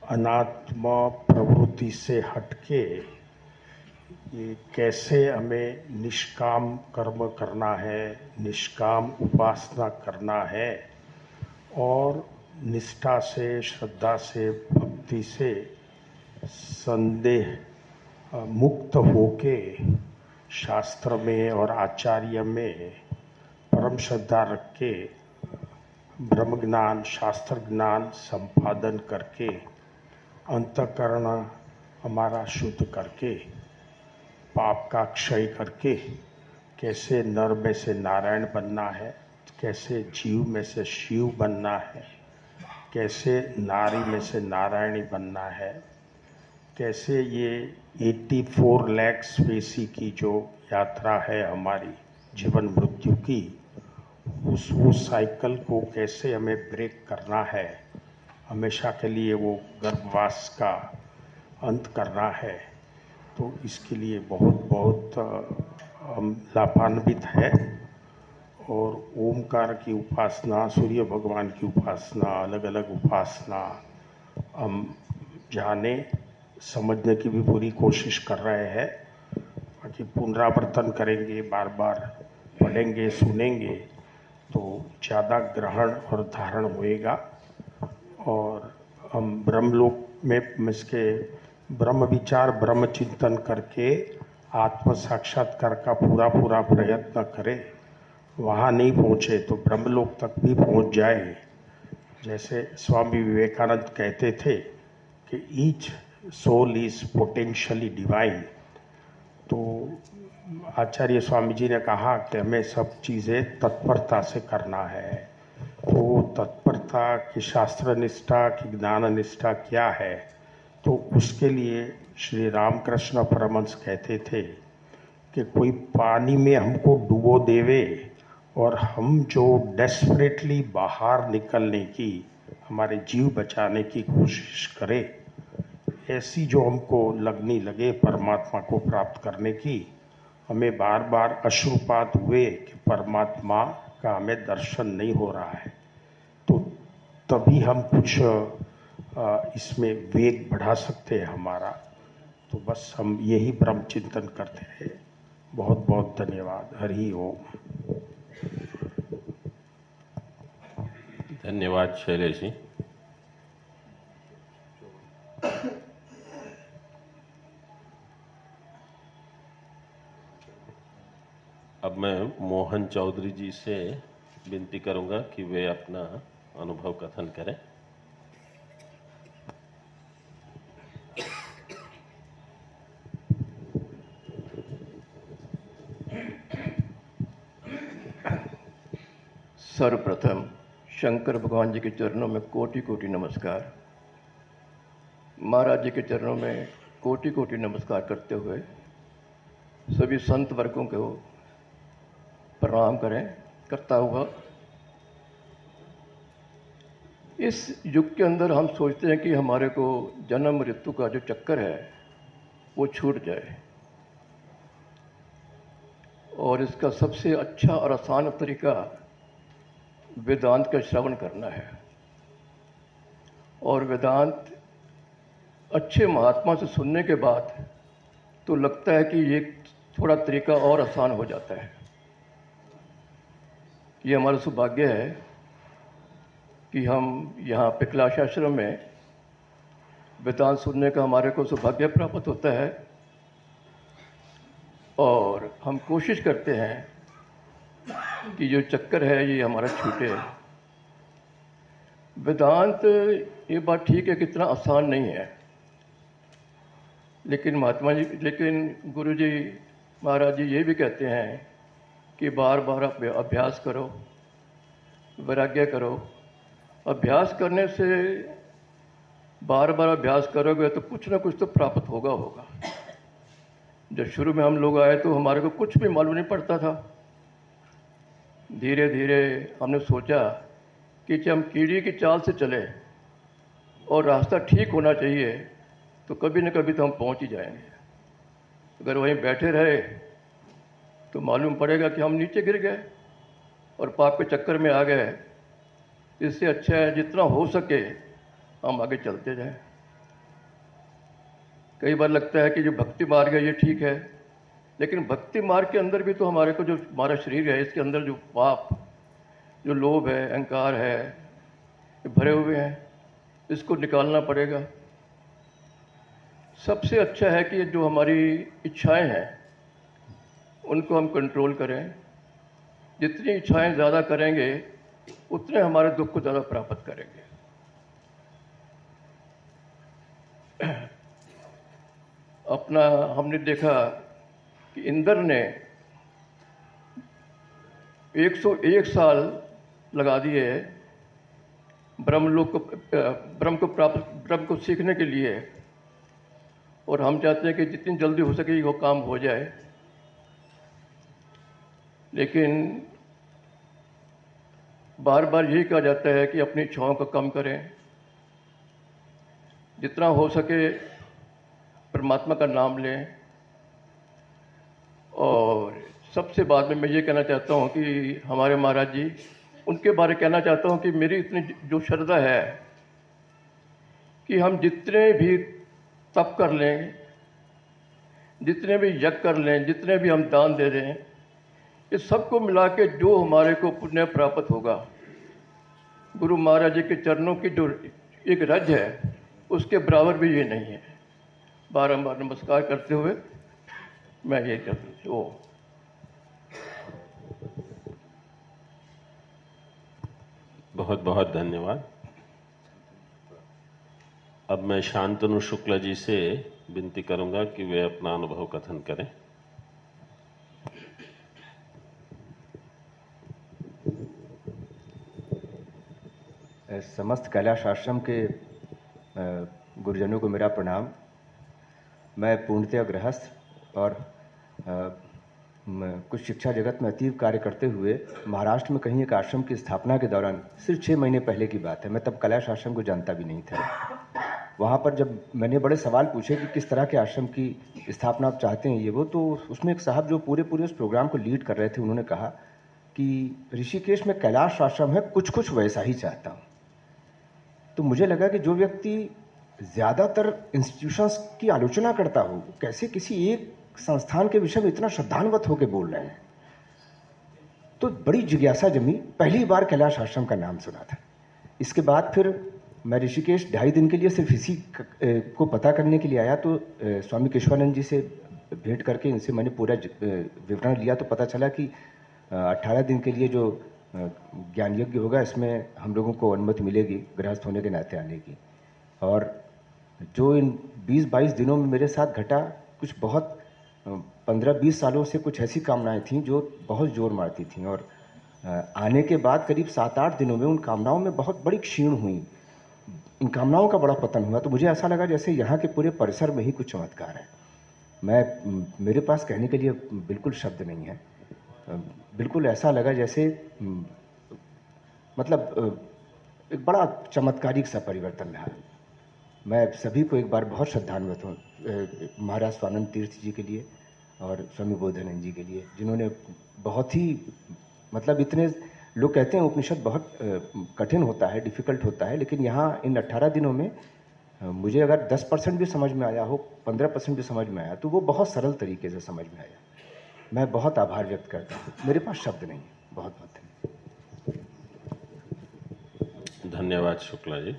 अनात्मा प्रवृत्ति से हटके ये कैसे हमें निष्काम कर्म करना है, निष्काम उपासना करना है और निष्ठा से, श्रद्धा से, भक्ति से संदेह मुक्त होके शास्त्र में और आचार्य में परम श्रद्धा रख के ब्रह्म ज्ञान शास्त्र ज्ञान संपादन करके, अंतकरण हमारा शुद्ध करके, पाप का क्षय करके, कैसे नर में से नारायण बनना है, कैसे जीव में से शिव बनना है, कैसे नारी में से नारायणी बनना है, कैसे ये 84 लाख स्पेसी की जो यात्रा है हमारी, जीवन मृत्यु की उस उस साइकिल को कैसे हमें ब्रेक करना है? हमेशा के लिए वो गर्भवास का अंत करना है। तो इसके लिए बहुत बहुत हम लाभान्वित है। और ओमकार की उपासना, सूर्य भगवान की उपासना अलग अलग उपासना हम जाने, समझने की भी पूरी कोशिश कर रहे हैं। बाकी पुनरावर्तन करेंगे बार बार पढ़ेंगे, सुनेंगे। तो ज़्यादा ग्रहण और धारण होएगा। और हम ब्रह्मलोक में, इसके ब्रह्म विचार, ब्रह्म चिंतन करके आत्म साक्षात्कार का पूरा पूरा प्रयत्न करें। वहाँ नहीं पहुँचे तो ब्रह्मलोक तक भी पहुँच जाए। जैसे स्वामी विवेकानंद कहते थे कि each soul is potentially divine. तो आचार्य स्वामी जी ने कहा कि हमें सब चीज़ें तत्परता से करना है। तो वो तत्परता की शास्त्र निष्ठा की ज्ञान निष्ठा क्या है? तो उसके लिए श्री रामकृष्ण परमंश कहते थे कि कोई पानी में हमको डुबो देवे और हम जो डेस्परेटली बाहर निकलने की, हमारे जीव बचाने की कोशिश करें, ऐसी जो हमको लगनी लगे परमात्मा को प्राप्त करने की हमें बार बार अश्रुपात हुए कि परमात्मा का हमें दर्शन नहीं हो रहा है। तो तभी हम कुछ इसमें वेग बढ़ा सकते हैं हमारा। तो बस हम यही ब्रह्म चिंतन करते हैं बहुत बहुत धन्यवाद। हरि ओम। धन्यवाद शैलेश जी। अब मैं मोहन चौधरी जी से विनती करूँगा कि वे अपना अनुभव कथन करें। सर्वप्रथम शंकर भगवान जी के चरणों में कोटि कोटि नमस्कार। महाराज जी के चरणों में कोटि कोटि नमस्कार करते हुए सभी संत वर्गों को प्रणाम करें, करता हुआ इस युग के अंदर हम सोचते हैं कि हमारे को जन्म, मृत्यु का जो चक्कर है, वो छूट जाए। और इसका सबसे अच्छा और आसान तरीका वेदांत का श्रवण करना है। और वेदांत अच्छे महात्मा से सुनने के बाद तो लगता है कि ये थोड़ा तरीका और आसान हो जाता है। ये हमारा सौभाग्य है कि हम यहाँ पे आश्रम में वेदांत सुनने का हमारे को सौभाग्य प्राप्त होता है और हम कोशिश करते हैं कि जो चक्कर है, ये हमारा छूटे। वेदांत, ये बात ठीक है कितना आसान नहीं है। लेकिन महात्मा जी, लेकिन गुरु जी महाराज जी ये भी कहते हैं कि बार बार अभ्यास करो, वैराग्य करो। अभ्यास करने से बार बार अभ्यास करोगे तो कुछ ना कुछ तो प्राप्त होगा होगा। जब शुरू में हम लोग आए तो हमारे को कुछ भी मालूम नहीं पड़ता था। धीरे धीरे हमने सोचा कि जब हम कीड़ी की चाल से चले और रास्ता ठीक होना चाहिए तो कभी न कभी तो हम पहुँच ही जाएँगे। अगर वहीं बैठे रहे तो मालूम पड़ेगा कि हम नीचे गिर गए और पाप के चक्कर में आ गए। इससे अच्छा है जितना हो सके हम आगे चलते जाएँ। कई बार लगता है कि जो भक्ति मार्ग है, ये ठीक है, लेकिन भक्ति मार्ग के अंदर भी तो हमारे को जो, हमारा शरीर है, इसके अंदर जो पाप, जो लोभ है, अहंकार है भरे हुए हैं, इसको निकालना पड़ेगा। सबसे अच्छा है कि जो हमारी इच्छाएँ हैं उनको हम कंट्रोल करें। जितनी इच्छाएँ ज़्यादा करेंगे, उतने हमारे दुख को ज़्यादा प्राप्त करेंगे। अपना हमने देखा कि इंद्र ने 101 साल लगा दिए ब्रह्मलोक को, ब्रह्म को प्राप्त, ब्रह्म को सीखने के लिए। और हम चाहते हैं कि जितनी जल्दी हो सके वो काम हो जाए। लेकिन बार बार यही कहा जाता है कि अपनी इच्छाओं को कम करें। जितना हो सके परमात्मा का नाम लें। और सबसे बाद में मैं ये कहना चाहता हूँ कि हमारे महाराज जी, उनके बारे कहना चाहता हूँ कि मेरी इतनी जो श्रद्धा है कि हम जितने भी तप कर लें, जितने भी यज्ञ कर लें, जितने भी हम दान दे दें इस सबको मिला के जो हमारे को पुण्य प्राप्त होगा। गुरु महाराज जी के चरणों की जो एक रज है, उसके बराबर भी ये नहीं है। बारंबार नमस्कार करते हुए मैं ये कर बहुत बहुत धन्यवाद। अब मैं शांतनु शुक्ला जी से विनती करूँगा कि वे अपना अनुभव कथन करें। समस्त कैलाश आश्रम के गुरुजनों को मेरा प्रणाम। मैं पूर्णतया गृहस्थ और कुछ शिक्षा जगत में अतीव कार्य करते हुए महाराष्ट्र में कहीं एक आश्रम की स्थापना के दौरान सिर्फ़ छः महीने पहले की बात है। मैं तब कैलाश आश्रम को जानता भी नहीं था। वहाँ पर जब मैंने बड़े सवाल पूछे कि किस तरह के आश्रम की स्थापना आप चाहते हैं ये वो तो उसमें एक साहब जो पूरे पूरे उस प्रोग्राम को लीड कर रहे थे, उन्होंने कहा कि ऋषिकेश में कैलाश आश्रम है कुछ कुछ वैसा ही चाहता हूँ। तो मुझे लगा कि जो व्यक्ति ज़्यादातर इंस्टीट्यूशंस की आलोचना करता हो कैसे किसी एक संस्थान के विषय में इतना श्रद्धान्वत होकर बोल रहे हैं? तो बड़ी जिज्ञासा जमी। पहली बार कैलाश आश्रम का नाम सुना था। इसके बाद फिर मैं ऋषिकेश ढाई दिन के लिए सिर्फ़ इसी को पता करने के लिए आया तो स्वामी केशवानंद जी से भेंट करके इनसे मैंने पूरा विवरण लिया तो पता चला कि अट्ठारह दिन के लिए जो ज्ञान यज्ञ होगा, इसमें हम लोगों को अनुमति मिलेगी, गृहस्थ होने के नाते आने की। और जो इन 20-22 दिनों में मेरे साथ घटा, कुछ बहुत पंद्रह बीस सालों से कुछ ऐसी कामनाएँ थीं जो बहुत ज़ोर मारती थीं। और आने के बाद करीब सात आठ दिनों में उन कामनाओं में बहुत बड़ी क्षीण हुई। इन कामनाओं का बड़ा पतन हुआ। तो मुझे ऐसा लगा जैसे यहाँ के पूरे परिसर में ही कुछ चमत्कार है। मैं, मेरे पास कहने के लिए बिल्कुल शब्द नहीं है। बिल्कुल ऐसा लगा जैसे मतलब एक बड़ा चमत्कारिक सा परिवर्तन रहा। मैं सभी को एक बार बहुत श्रद्धान्वित हूँ महाराज स्वानंद तीर्थ जी के लिए और स्वामी बोधानंद जी के लिए, जिन्होंने बहुत ही मतलब इतने, लोग कहते हैं उपनिषद बहुत कठिन होता है, डिफ़िकल्ट होता है, लेकिन यहाँ इन अट्ठारह दिनों में मुझे अगर 10 परसेंट भी समझ में आया हो 15 परसेंट भी समझ में आया तो वो बहुत सरल तरीके से समझ में आया। मैं बहुत आभार व्यक्त करता हूँ। मेरे पास शब्द नहीं है। बहुत बहुत धन्यवाद। शुक्ला जी।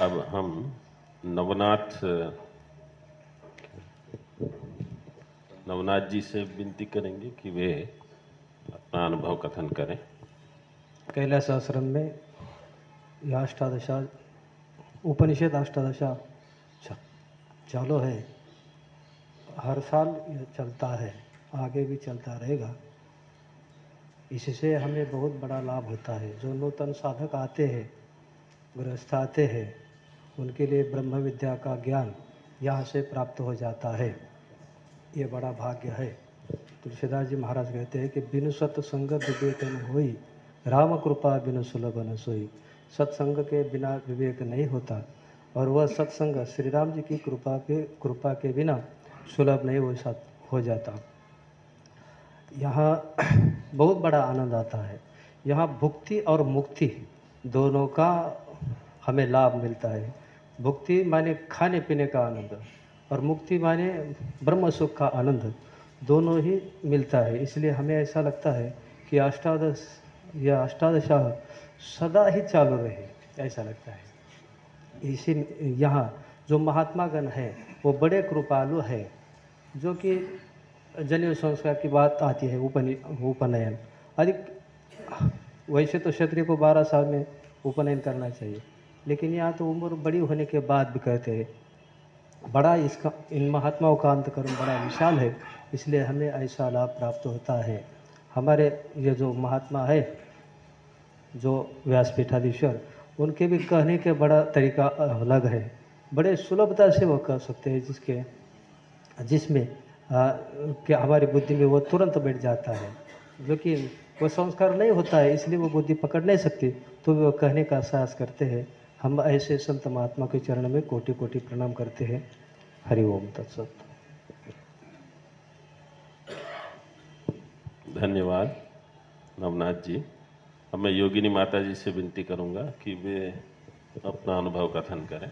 अब हम नवनाथ नवनाथ जी से विनती करेंगे कि वे अपना अनुभव कथन करें। कैलाश आश्रम में यह अष्टादशा उपनिषद अष्टादशा चालू है। हर साल चलता है, आगे भी चलता रहेगा। इससे हमें बहुत बड़ा लाभ होता है। जो नूतन साधक आते हैं, गृहस्थ आते हैं, उनके लिए ब्रह्म विद्या का ज्ञान यहाँ से प्राप्त हो जाता है। ये बड़ा भाग्य है। तुलसीदास जी महाराज कहते हैं कि बिनु सत्संग विवेक न होई, राम कृपा बिनु सुलभ न सोई। सत्संग के बिना विवेक नहीं होता। और वह सत्संग श्री राम जी की कृपा के कृपा के बिना सुलभ नहीं हो हो जाता। यहाँ बहुत बड़ा आनंद आता है। यहाँ भुक्ति और मुक्ति दोनों का हमें लाभ मिलता है। भुक्ति माने खाने पीने का आनंद और मुक्ति माने ब्रह्म सुख का आनंद दोनों ही मिलता है। इसलिए हमें ऐसा लगता है कि अष्टादश या अष्टादशा सदा ही चालू रहे, ऐसा लगता है। इसी यहाँ जो महात्मा गण है, वो बड़े कृपालु है। जो कि जनेऊ संस्कार की बात आती है, उपनि, उपनयन। अधिक वैसे तो क्षत्रिय को बारह साल में उपनयन करना चाहिए, लेकिन यहाँ तो उम्र बड़ी होने के बाद भी कहते हैं, बड़ा इसका, इन महात्माओं का अंतकरण बड़ा विशाल है, इसलिए हमें ऐसा लाभ प्राप्त होता है। हमारे ये जो महात्मा है, जो व्यासपीठाधीश्वर, उनके भी कहने के बड़ा तरीका अलग है। बड़े सुलभता से वो कह सकते हैं, जिसके जिसमें कि हमारी बुद्धि में वो तुरंत बैठ जाता है। जो कि वो संस्कार नहीं होता है, इसलिए वो बुद्धि पकड़ नहीं सकती। तो वो कहने का साहस करते हैं, हम ऐसे संत महात्मा के चरण में कोटि कोटि प्रणाम करते हैं। हरि ओम तत्सत। धन्यवाद, नवनाथ जी। अब मैं योगिनी माता जी से विनती करूँगा कि वे अपना अनुभव कथन करें।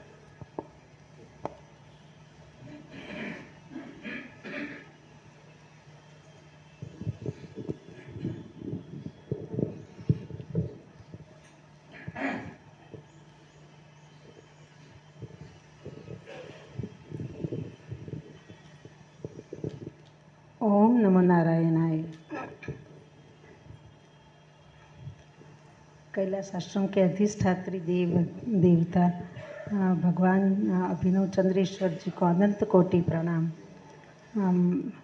कैलाश आश्रम के अधिष्ठात्री देव, देवता भगवान अभिनव चंद्रेश्वर जी को अनंत कोटि प्रणाम।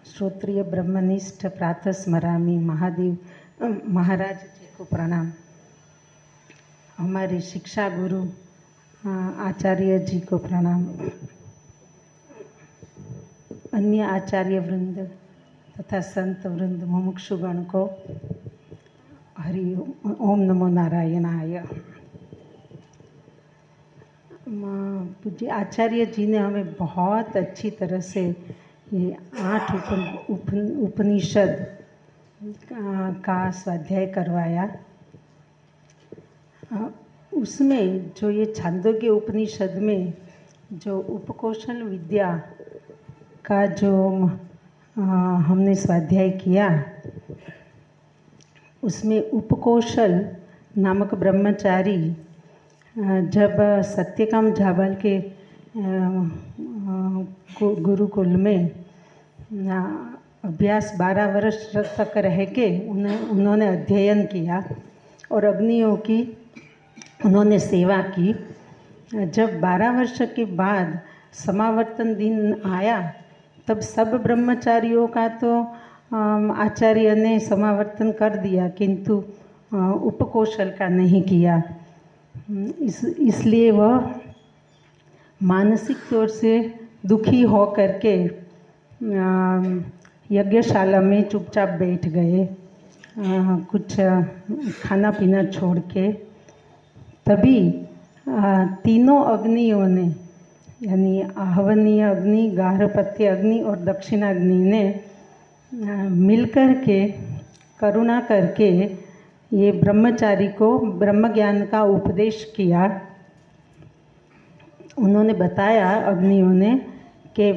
श्रोत्रिय ब्रह्मनिष्ठ प्रातः स्मरामी महादेव महाराज जी को प्रणाम। हमारे शिक्षा गुरु आचार्य जी को प्रणाम। अन्य आचार्य वृंद तथा संत वृंद मुमुक्षुगण को हरि ओम नमो नारायणाय। पूज्य आचार्य जी ने हमें बहुत अच्छी तरह से ये आठ उपन, उपन, उपनिषद का स्वाध्याय करवाया। उसमें जो ये छांदोग्य उपनिषद में जो उपकोशल विद्या का जो हमने स्वाध्याय किया उसमें उपकोशल नामक ब्रह्मचारी जब सत्यकाम झाबल के गुरुकुल में अभ्यास बारह वर्ष तक रह के उन्हें, उन्होंने अध्ययन किया और अग्नियों की उन्होंने सेवा की। जब बारह वर्ष के बाद समावर्तन दिन आया, तब सब ब्रह्मचारियों का तो आचार्य ने समावर्तन कर दिया, किंतु उपकौशल का नहीं किया। इस, इसलिए वह मानसिक तौर से दुखी हो करके यज्ञशाला में चुपचाप बैठ गए। कुछ खाना पीना छोड़ के। तभी तीनों अग्नियों ने, यानी आहवनीय अग्नि, गार्हपत्य अग्नि और दक्षिणाग्नि ने मिलकर के, करुणा करके ये ब्रह्मचारी को ब्रह्म ज्ञान का उपदेश किया। उन्होंने बताया अग्नियों ने कि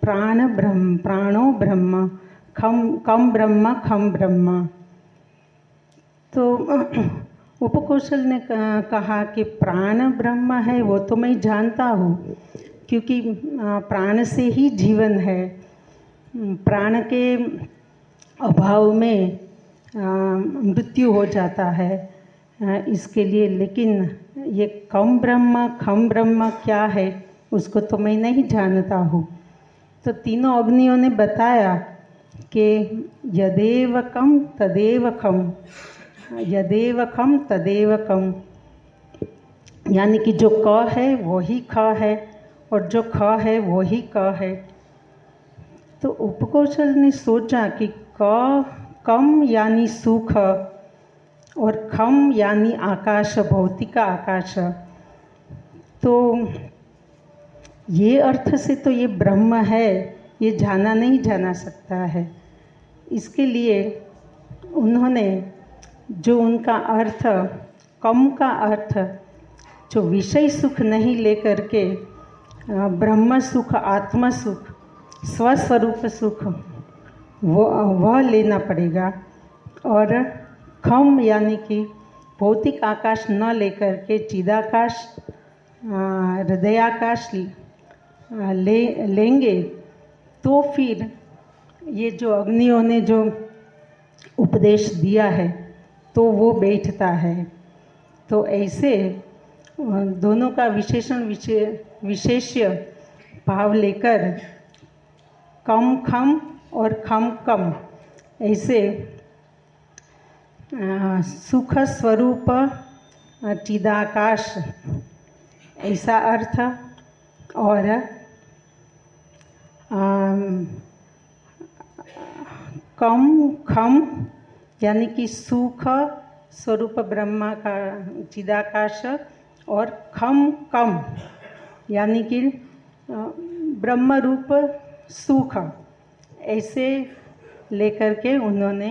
प्राण ब्रह्म, प्राणो ब्रह्म खम कम ब्रह्म, खम ब्रह्म। तो उपकौशल ने कहा- कि प्राण ब्रह्म है, वो तो मैं जानता हूँ, क्योंकि प्राण से ही जीवन है। प्राण के अभाव में मृत्यु हो जाता है इसके लिए। लेकिन ये कम ब्रह्म, खम ब्रह्म क्या है, उसको तो मैं नहीं जानता हूँ। तो तीनों अग्नियों ने बताया कि यदेव कम, तदेव खम। यदेव खम, तदेव कम। यानी कि जो क है वही ख है, और जो ख है वही क है। तो उपकौशल ने सोचा कि क, कम यानी सुख और खम यानी आकाश, भौतिक आकाश। तो ये अर्थ से तो ये ब्रह्म है, ये जाना नहीं जाना सकता है। इसके लिए उन्होंने जो उनका अर्थ, कम का अर्थ, जो विषय सुख नहीं लेकर के ब्रह्म सुख, आत्म सुख स्वस्वरूप सुख। वो, वह लेना पड़ेगा। और खम, यानी कि भौतिक आकाश न लेकर के चिदाकाश हृदयाकाश ले, लेंगे तो फिर ये जो अग्नियों ने जो उपदेश दिया है तो वो बैठता है। तो ऐसे दोनों का विशेषण, विशे, विशेष्य भाव लेकर कम खम और खम कम। ऐसे सुख स्वरूप चिदाकाश, ऐसा अर्थ। और कम खम, यानी कि सुख स्वरूप ब्रह्मा का, चिदाकाश और खम कम, यानी कि ब्रह्म रूप सुख। ऐसे लेकर के उन्होंने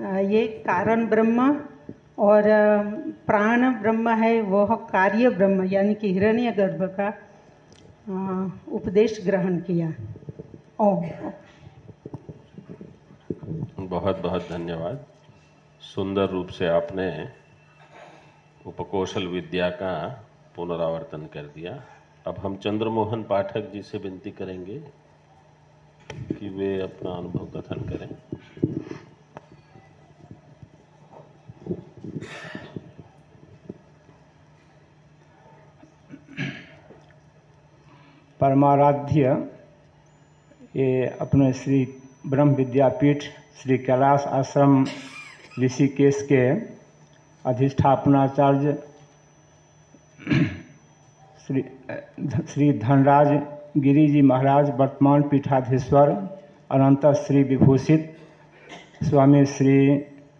ये कारण ब्रह्म और प्राण ब्रह्म है, वह कार्य ब्रह्म, यानी कि हिरण्य गर्भ का उपदेश ग्रहण किया। ओम। बहुत बहुत धन्यवाद। सुंदर रूप से आपने उपकोशल विद्या का पुनरावर्तन कर दिया। अब हम चंद्रमोहन पाठक जी से विनती करेंगे। कि वे अपना अनुभव कथन करें। परमाराध्य, ये अपने श्री ब्रह्म विद्यापीठ, श्री कैलाश आश्रम, ऋषिकेश के अधिष्ठापनाचार्य, श्री श्री धनराज गिरी जी महाराज वर्तमान पीठाधीश्वर अनंत श्री विभूषित स्वामी श्री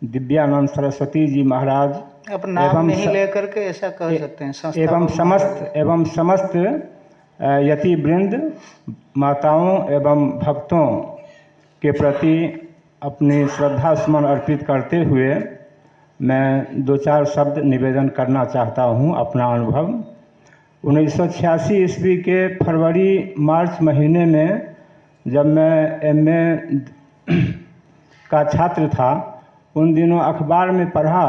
दिव्यानंद सरस्वती जी महाराज आप नाम एवं नहीं स- लेकर के ऐसा कह सकते हैं एवं समस्त एवं समस्त यति वृंद माताओं एवं भक्तों के प्रति अपनी श्रद्धा सुमन अर्पित करते हुए मैं दो चार शब्द निवेदन करना चाहता हूँ अपना अनुभव। उन्नीस सौ छियासी ईस्वी के फरवरी मार्च महीने में जब मैं एमए का छात्र था, उन दिनों अखबार में पढ़ा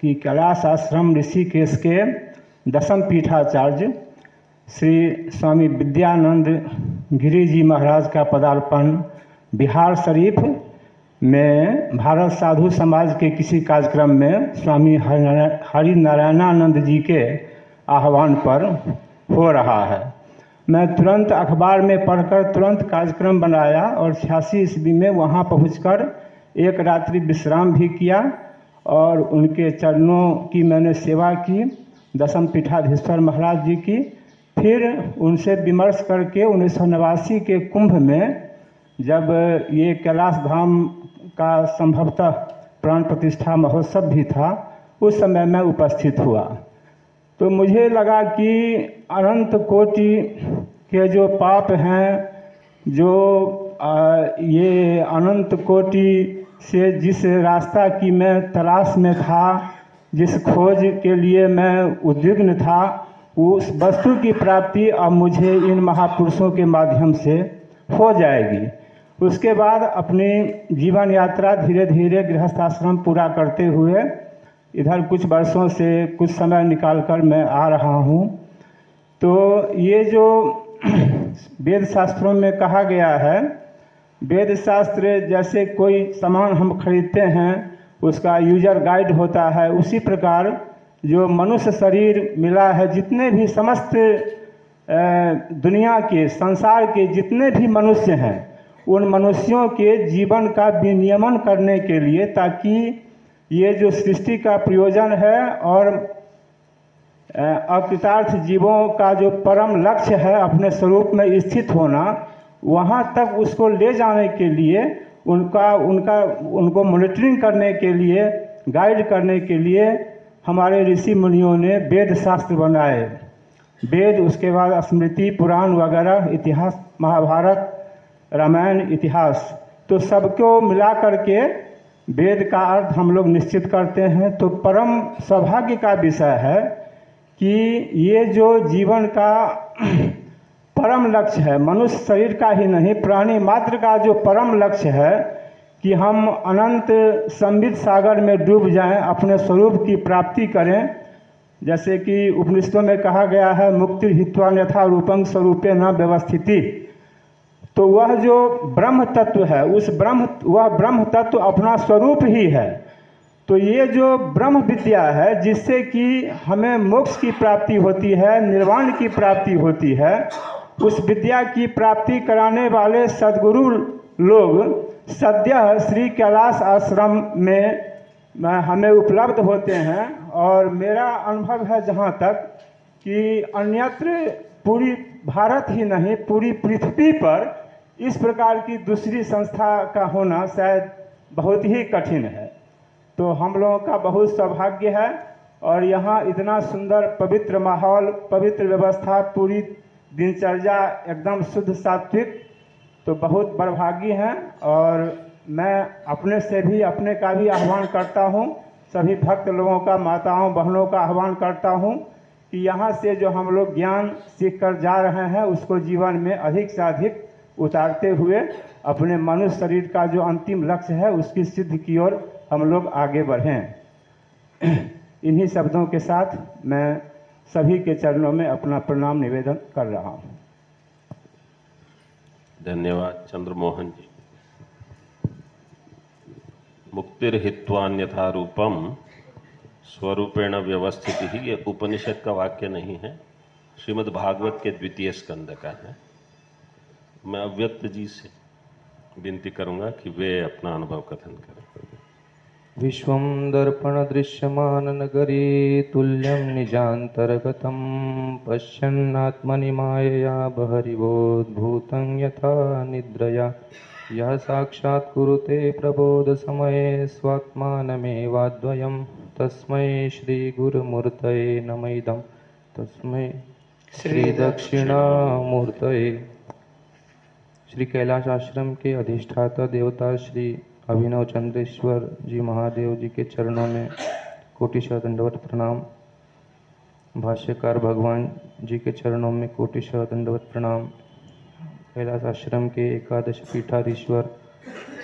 कि कैलाश आश्रम ऋषिकेश के दसम पीठाचार्य श्री स्वामी विद्यानंद गिरी जी महाराज का पदार्पण बिहार शरीफ में भारत साधु समाज के किसी कार्यक्रम में स्वामी हरि नारायणानंद जी के आह्वान पर हो रहा है। मैं तुरंत अखबार में पढ़कर तुरंत कार्यक्रम बनाया और छियासी ईस्वी में वहाँ पहुंचकर एक रात्रि विश्राम भी किया और उनके चरणों की मैंने सेवा की, दसम पीठाधीश्वर महाराज जी की। फिर उनसे विमर्श करके उन्नीस सौ नवासी के कुंभ में जब ये कैलाश धाम का संभवतः प्राण प्रतिष्ठा महोत्सव भी था, उस समय मैं उपस्थित हुआ। तो मुझे लगा कि अनंत कोटि के जो पाप हैं, जो ये अनंत कोटि से जिस रास्ता की मैं तलाश में था, जिस खोज के लिए मैं उद्विग्न था, उस वस्तु की प्राप्ति अब मुझे इन महापुरुषों के माध्यम से हो जाएगी। उसके बाद अपनी जीवन यात्रा धीरे धीरे गृहस्थाश्रम पूरा करते हुए इधर कुछ वर्षों से कुछ समय निकालकर मैं आ रहा हूँ। तो ये जो वेद शास्त्रों में कहा गया है वेद शास्त्र जैसे कोई सामान हम खरीदते हैं, उसका यूज़र गाइड होता है, उसी प्रकार जो मनुष्य शरीर मिला है, जितने भी समस्त दुनिया के, संसार के जितने भी मनुष्य हैं, उन मनुष्यों के जीवन का विनियमन करने के लिए ताकि ये जो सृष्टि का प्रयोजन है और अकृतार्थ जीवों का जो परम लक्ष्य है अपने स्वरूप में स्थित होना, वहाँ तक उसको ले जाने के लिए, उनका उनका, उनको मॉनिटरिंग करने के लिए गाइड करने के लिए हमारे ऋषि मुनियों ने वेद शास्त्र बनाए। वेद, उसके बाद स्मृति, पुराण वगैरह, इतिहास, महाभारत, रामायण, इतिहास। तो सबको मिला करके वेद का अर्थ हम लोग निश्चित करते हैं। तो परम सौभाग्य का विषय है कि ये जो जीवन का परम लक्ष्य है, मनुष्य शरीर का ही नहीं, प्राणी मात्र का जो परम लक्ष्य है कि हम अनंत संबित सागर में डूब जाएँ, अपने स्वरूप की प्राप्ति करें। जैसे कि उपनिषदों में कहा गया है, मुक्ति हित्वा यथा रूपंग स्वरूपे न व्यवस्थिति। तो वह जो ब्रह्म तत्व है, उस ब्रह्म, वह ब्रह्म तत्व अपना स्वरूप ही है। तो ये जो ब्रह्म विद्या है, जिससे कि हमें मोक्ष की प्राप्ति होती है, निर्वाण की प्राप्ति होती है, उस विद्या की प्राप्ति कराने वाले सदगुरु लोग सद्य श्री कैलाश आश्रम में हमें उपलब्ध होते हैं। और मेरा अनुभव है जहाँ तक कि अन्यत्र पूरी भारत ही नहीं, पूरी पृथ्वी पर इस प्रकार की दूसरी संस्था का होना शायद बहुत ही कठिन है। तो हम लोगों का बहुत सौभाग्य है और यहाँ इतना सुंदर पवित्र माहौल, पवित्र व्यवस्था, पूरी दिनचर्या एकदम शुद्ध सात्विक तो बहुत बड़भागी हैं और मैं अपने से भी, अपने का भी आह्वान करता हूँ। सभी भक्त लोगों का, माताओं, बहनों का आह्वान करता हूँ कि यहाँ से जो हम लोग ज्ञान सीख कर जा रहे हैं, उसको जीवन में अधिक से अधिक उतारते हुए अपने मनुष्य शरीर का जो अंतिम लक्ष्य है, उसकी सिद्ध की ओर हम लोग आगे बढ़ें। इन्हीं शब्दों के साथ मैं सभी के चरणों में अपना प्रणाम निवेदन कर रहा हूँ। धन्यवाद, चंद्रमोहन जी। मुक्तिर्हित्वान्यथा रूपम स्वरूपेण व्यवस्थित ही ये उपनिषद का वाक्य नहीं है श्रीमद् भागवत के द्वितीय स्कंद का है। मैं अव्यक्त जी से विनती करूँगा कि वे अपना अनुभव कथन करें। विश्व दर्पण दृश्यमान नगरी तुल्यम निजातर्गत पश्यन्नात्मनि मायया बहरिवोद्भूत यथा निद्रया। यह साक्षात् कुरुते प्रबोधसमये स्वात्मानमेवाद्वयं, तस्मै श्रीगुरुमूर्तये नमैदं, तस्मै श्रीदक्षिणामूर्तये श्री कैलाश आश्रम के अधिष्ठाता देवता श्री अभिनव चंद्रेश्वर जी महादेव जी के चरणों में कोटिशह दंडवत प्रणाम। भाष्यकार भगवान जी के चरणों में कोटिशह दंडवत प्रणाम। कैलाश आश्रम के एकादश पीठाधीश्वर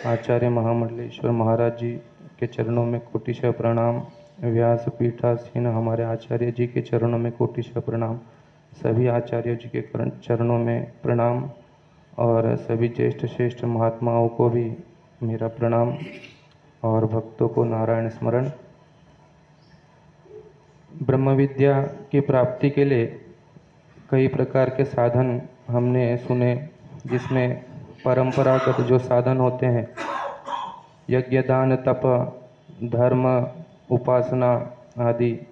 आचार्य महामंडलेश्वर महाराज जी के चरणों में कोटिशह प्रणाम। व्यास पीठासीन हमारे आचार्य जी के चरणों में कोटिशह प्रणाम। सभी आचार्य जी के चरणों में प्रणाम। और सभी ज्येष्ठ श्रेष्ठ महात्माओं को भी मेरा प्रणाम और भक्तों को नारायण स्मरण। ब्रह्म विद्या की प्राप्ति के लिए कई प्रकार के साधन हमने सुने, जिसमें परंपरागत जो साधन होते हैं, यज्ञ, दान, तप, धर्म, उपासना आदि,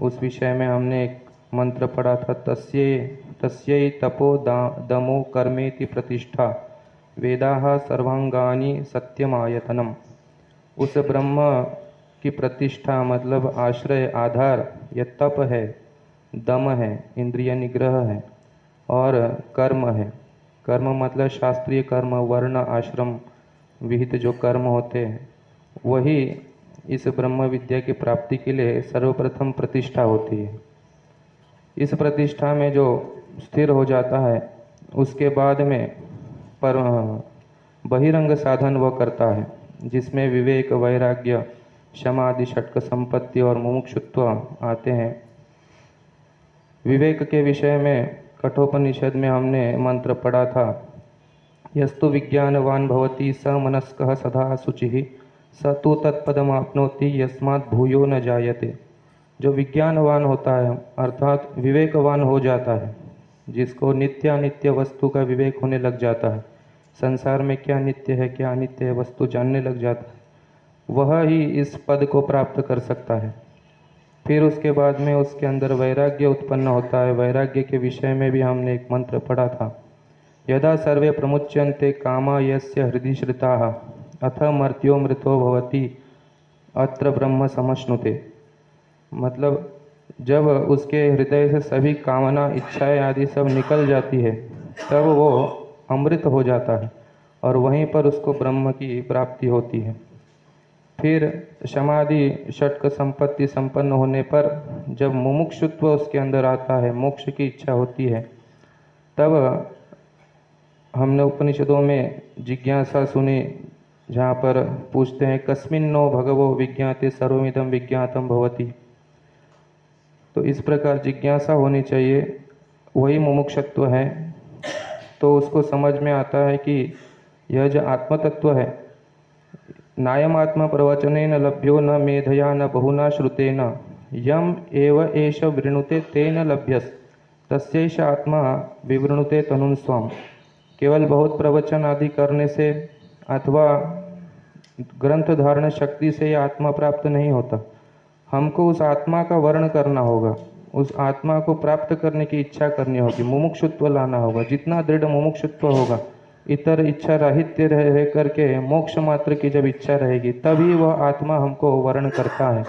उस विषय में हमने एक मंत्र पढ़ा था, तस्ये तस्यै तपो दा, दमो कर्मेति प्रतिष्ठा। वेदा सर्वांगानी सत्यमायतनम। उस ब्रह्म की प्रतिष्ठा मतलब आश्रय, आधार, यह तप है, दम है, इंद्रिय निग्रह है, और कर्म है। कर्म मतलब शास्त्रीय कर्म, वर्ण, आश्रम, विहित जो कर्म होते हैं, वही इस ब्रह्म विद्या की प्राप्ति के लिए सर्वप्रथम प्रतिष्ठा होती है। इस प्रतिष्ठा में जो स्थिर हो जाता है। उसके बाद में पर बहिरंग साधन वह करता है, जिसमें विवेक, वैराग्य क्षमा आदि षटक, संपत्ति और मुमुक्षुत्व आते हैं। विवेक के विषय में कठोपनिषद में हमने मंत्र पढ़ा था, यस्तु विज्ञानवान भवती स मनस्क सदा शुचि, स तो तत्पदमाप्नोति यस्मात् भूयो न जायते। जो विज्ञानवान होता है, अर्थात विवेकवान हो जाता है। जिसको नित्य अनित्य वस्तु का विवेक होने लग जाता है। संसार में क्या नित्य है, क्या अनित्य है, वस्तु जानने लग जाता है। वह ही इस पद को प्राप्त कर सकता है। फिर उसके बाद में उसके अंदर वैराग्य उत्पन्न होता है। वैराग्य के विषय में भी हमने एक मंत्र पढ़ा था। यदा सर्वे प्रमुच्यन्ते कामा यस्य हृदय श्रिता, अथ मर्त्यो मृतो भवति, अत्र ब्रह्म समश्नुते। मतलब जब उसके हृदय से सभी कामना, इच्छाएँ आदि सब निकल जाती है, तब वो अमृत हो जाता है और वहीं पर उसको ब्रह्म की प्राप्ति होती है। फिर समाधि, षटक संपत्ति संपन्न होने पर जब मुमुक्षुत्व उसके अंदर आता है, मोक्ष की इच्छा होती है, तब हमने उपनिषदों में जिज्ञासा सुनी, जहाँ पर पूछते हैं, कस्मिन नो भगवो विज्ञाते सर्वमिदम विज्ञातम भवती। तो इस प्रकार जिज्ञासा होनी चाहिए। वही मुमुक्षत्व है। तो उसको समझ में आता है कि यह जो आत्मतत्व है नायमात्मा प्रवचन न लभ्यो न मेधया न बहुना श्रुतेन, यम एव एष वृणुते तेन लभ्यस, तस्यैष आत्मा विवृणुते तनुन स्वम केवल बहुत प्रवचन आदि करने से अथवा ग्रंथ धारण शक्ति से यह आत्मा प्राप्त नहीं होता। हमको उस आत्मा का वर्ण करना होगा, उस आत्मा को प्राप्त करने की इच्छा करनी होगी, मुमुक्षुत्व लाना होगा, जितना दृढ़ मुमुक्षुत्व होगा, इतर इच्छा राहित्य रह करके मोक्ष मात्र की जब इच्छा रहेगी, तभी वह आत्मा हमको वर्ण करता है।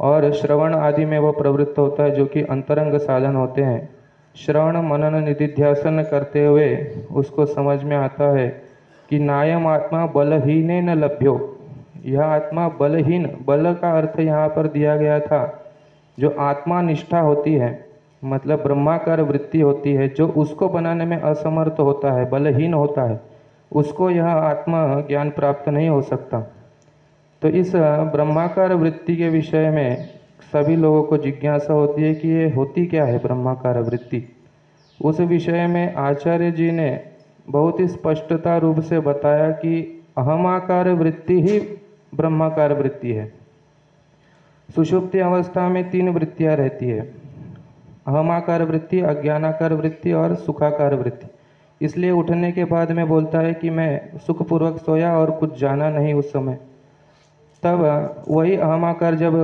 और श्रवण आदि में वह प्रवृत्त होता है, जो कि अंतरंग साधन होते हैं। श्रवण मनन निधिध्यासन करते हुए उसको समझ में आता है कि नायम आत्मा बलहीन न लभ्यो। यह आत्मा बलहीन, बल का अर्थ यहाँ पर दिया गया था, जो आत्मा निष्ठा होती है मतलब ब्रह्माकार वृत्ति होती है, जो उसको बनाने में असमर्थ होता है, बलहीन होता है, उसको यह आत्मा ज्ञान प्राप्त नहीं हो सकता। तो इस ब्रह्माकार वृत्ति के विषय में सभी लोगों को जिज्ञासा होती है कि ये होती क्या है ब्रह्माकार वृत्ति। उस विषय में आचार्य जी ने बहुत ही स्पष्टता रूप से बताया कि अहमाकार वृत्ति ही ब्रह्माकार वृत्ति है। सुषुप्ति अवस्था में तीन वृत्तियाँ रहती है। अहमाकार वृत्ति, अज्ञानाकार वृत्ति और सुखाकार वृत्ति। इसलिए उठने के बाद में बोलता है कि मैं सुखपूर्वक सोया और कुछ जाना नहीं उस समय। तब वही अहमाकार जब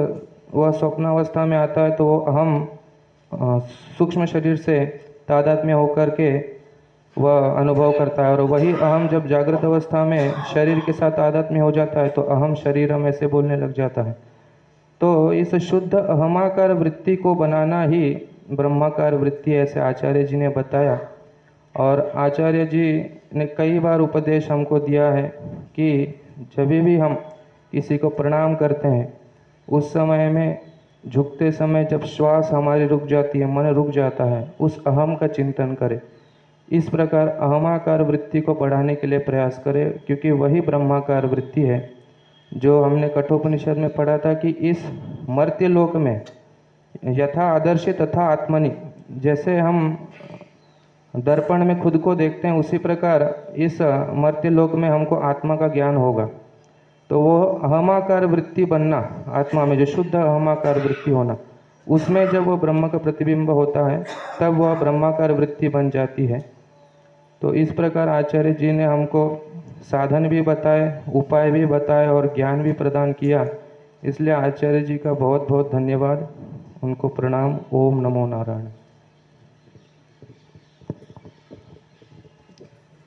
वह स्वप्नावस्था में आता है तो वो अहम सूक्ष्म शरीर से तादाद में होकर के वह अनुभव करता है और वही अहम जब जागृत अवस्था में शरीर के साथ आदत में हो जाता है तो अहम शरीर हम ऐसे बोलने लग जाता है। तो इस शुद्ध अहमाकार वृत्ति को बनाना ही ब्रह्माकार वृत्ति ऐसे आचार्य जी ने बताया। और आचार्य जी ने कई बार उपदेश हमको दिया है कि जब भी हम किसी को प्रणाम करते हैं, उस समय में, झुकते समय जब श्वास हमारी रुक जाती है, मन रुक जाता है, उस अहम का चिंतन करें। इस प्रकार अहमाकार वृत्ति को बढ़ाने के लिए प्रयास करें, क्योंकि वही ब्रह्माकार वृत्ति है, जो हमने कठोपनिषद में पढ़ा था कि इस मर्त्य लोक में यथा आदर्श तथा आत्मनि, जैसे हम दर्पण में खुद को देखते हैं, उसी प्रकार इस मर्त्य लोक में हमको आत्मा का ज्ञान होगा। तो वो अहमाकार वृत्ति बनना, आत्मा में जो शुद्ध अहमाकार वृत्ति होना, उसमें जब वो ब्रह्म का प्रतिबिंब होता है, तब वह ब्रह्माकार वृत्ति बन जाती है। तो इस प्रकार आचार्य जी ने हमको साधन भी बताए, उपाय भी बताए और ज्ञान भी प्रदान किया। इसलिए आचार्य जी का बहुत बहुत धन्यवाद। उनको प्रणाम। ओम नमो नारायण।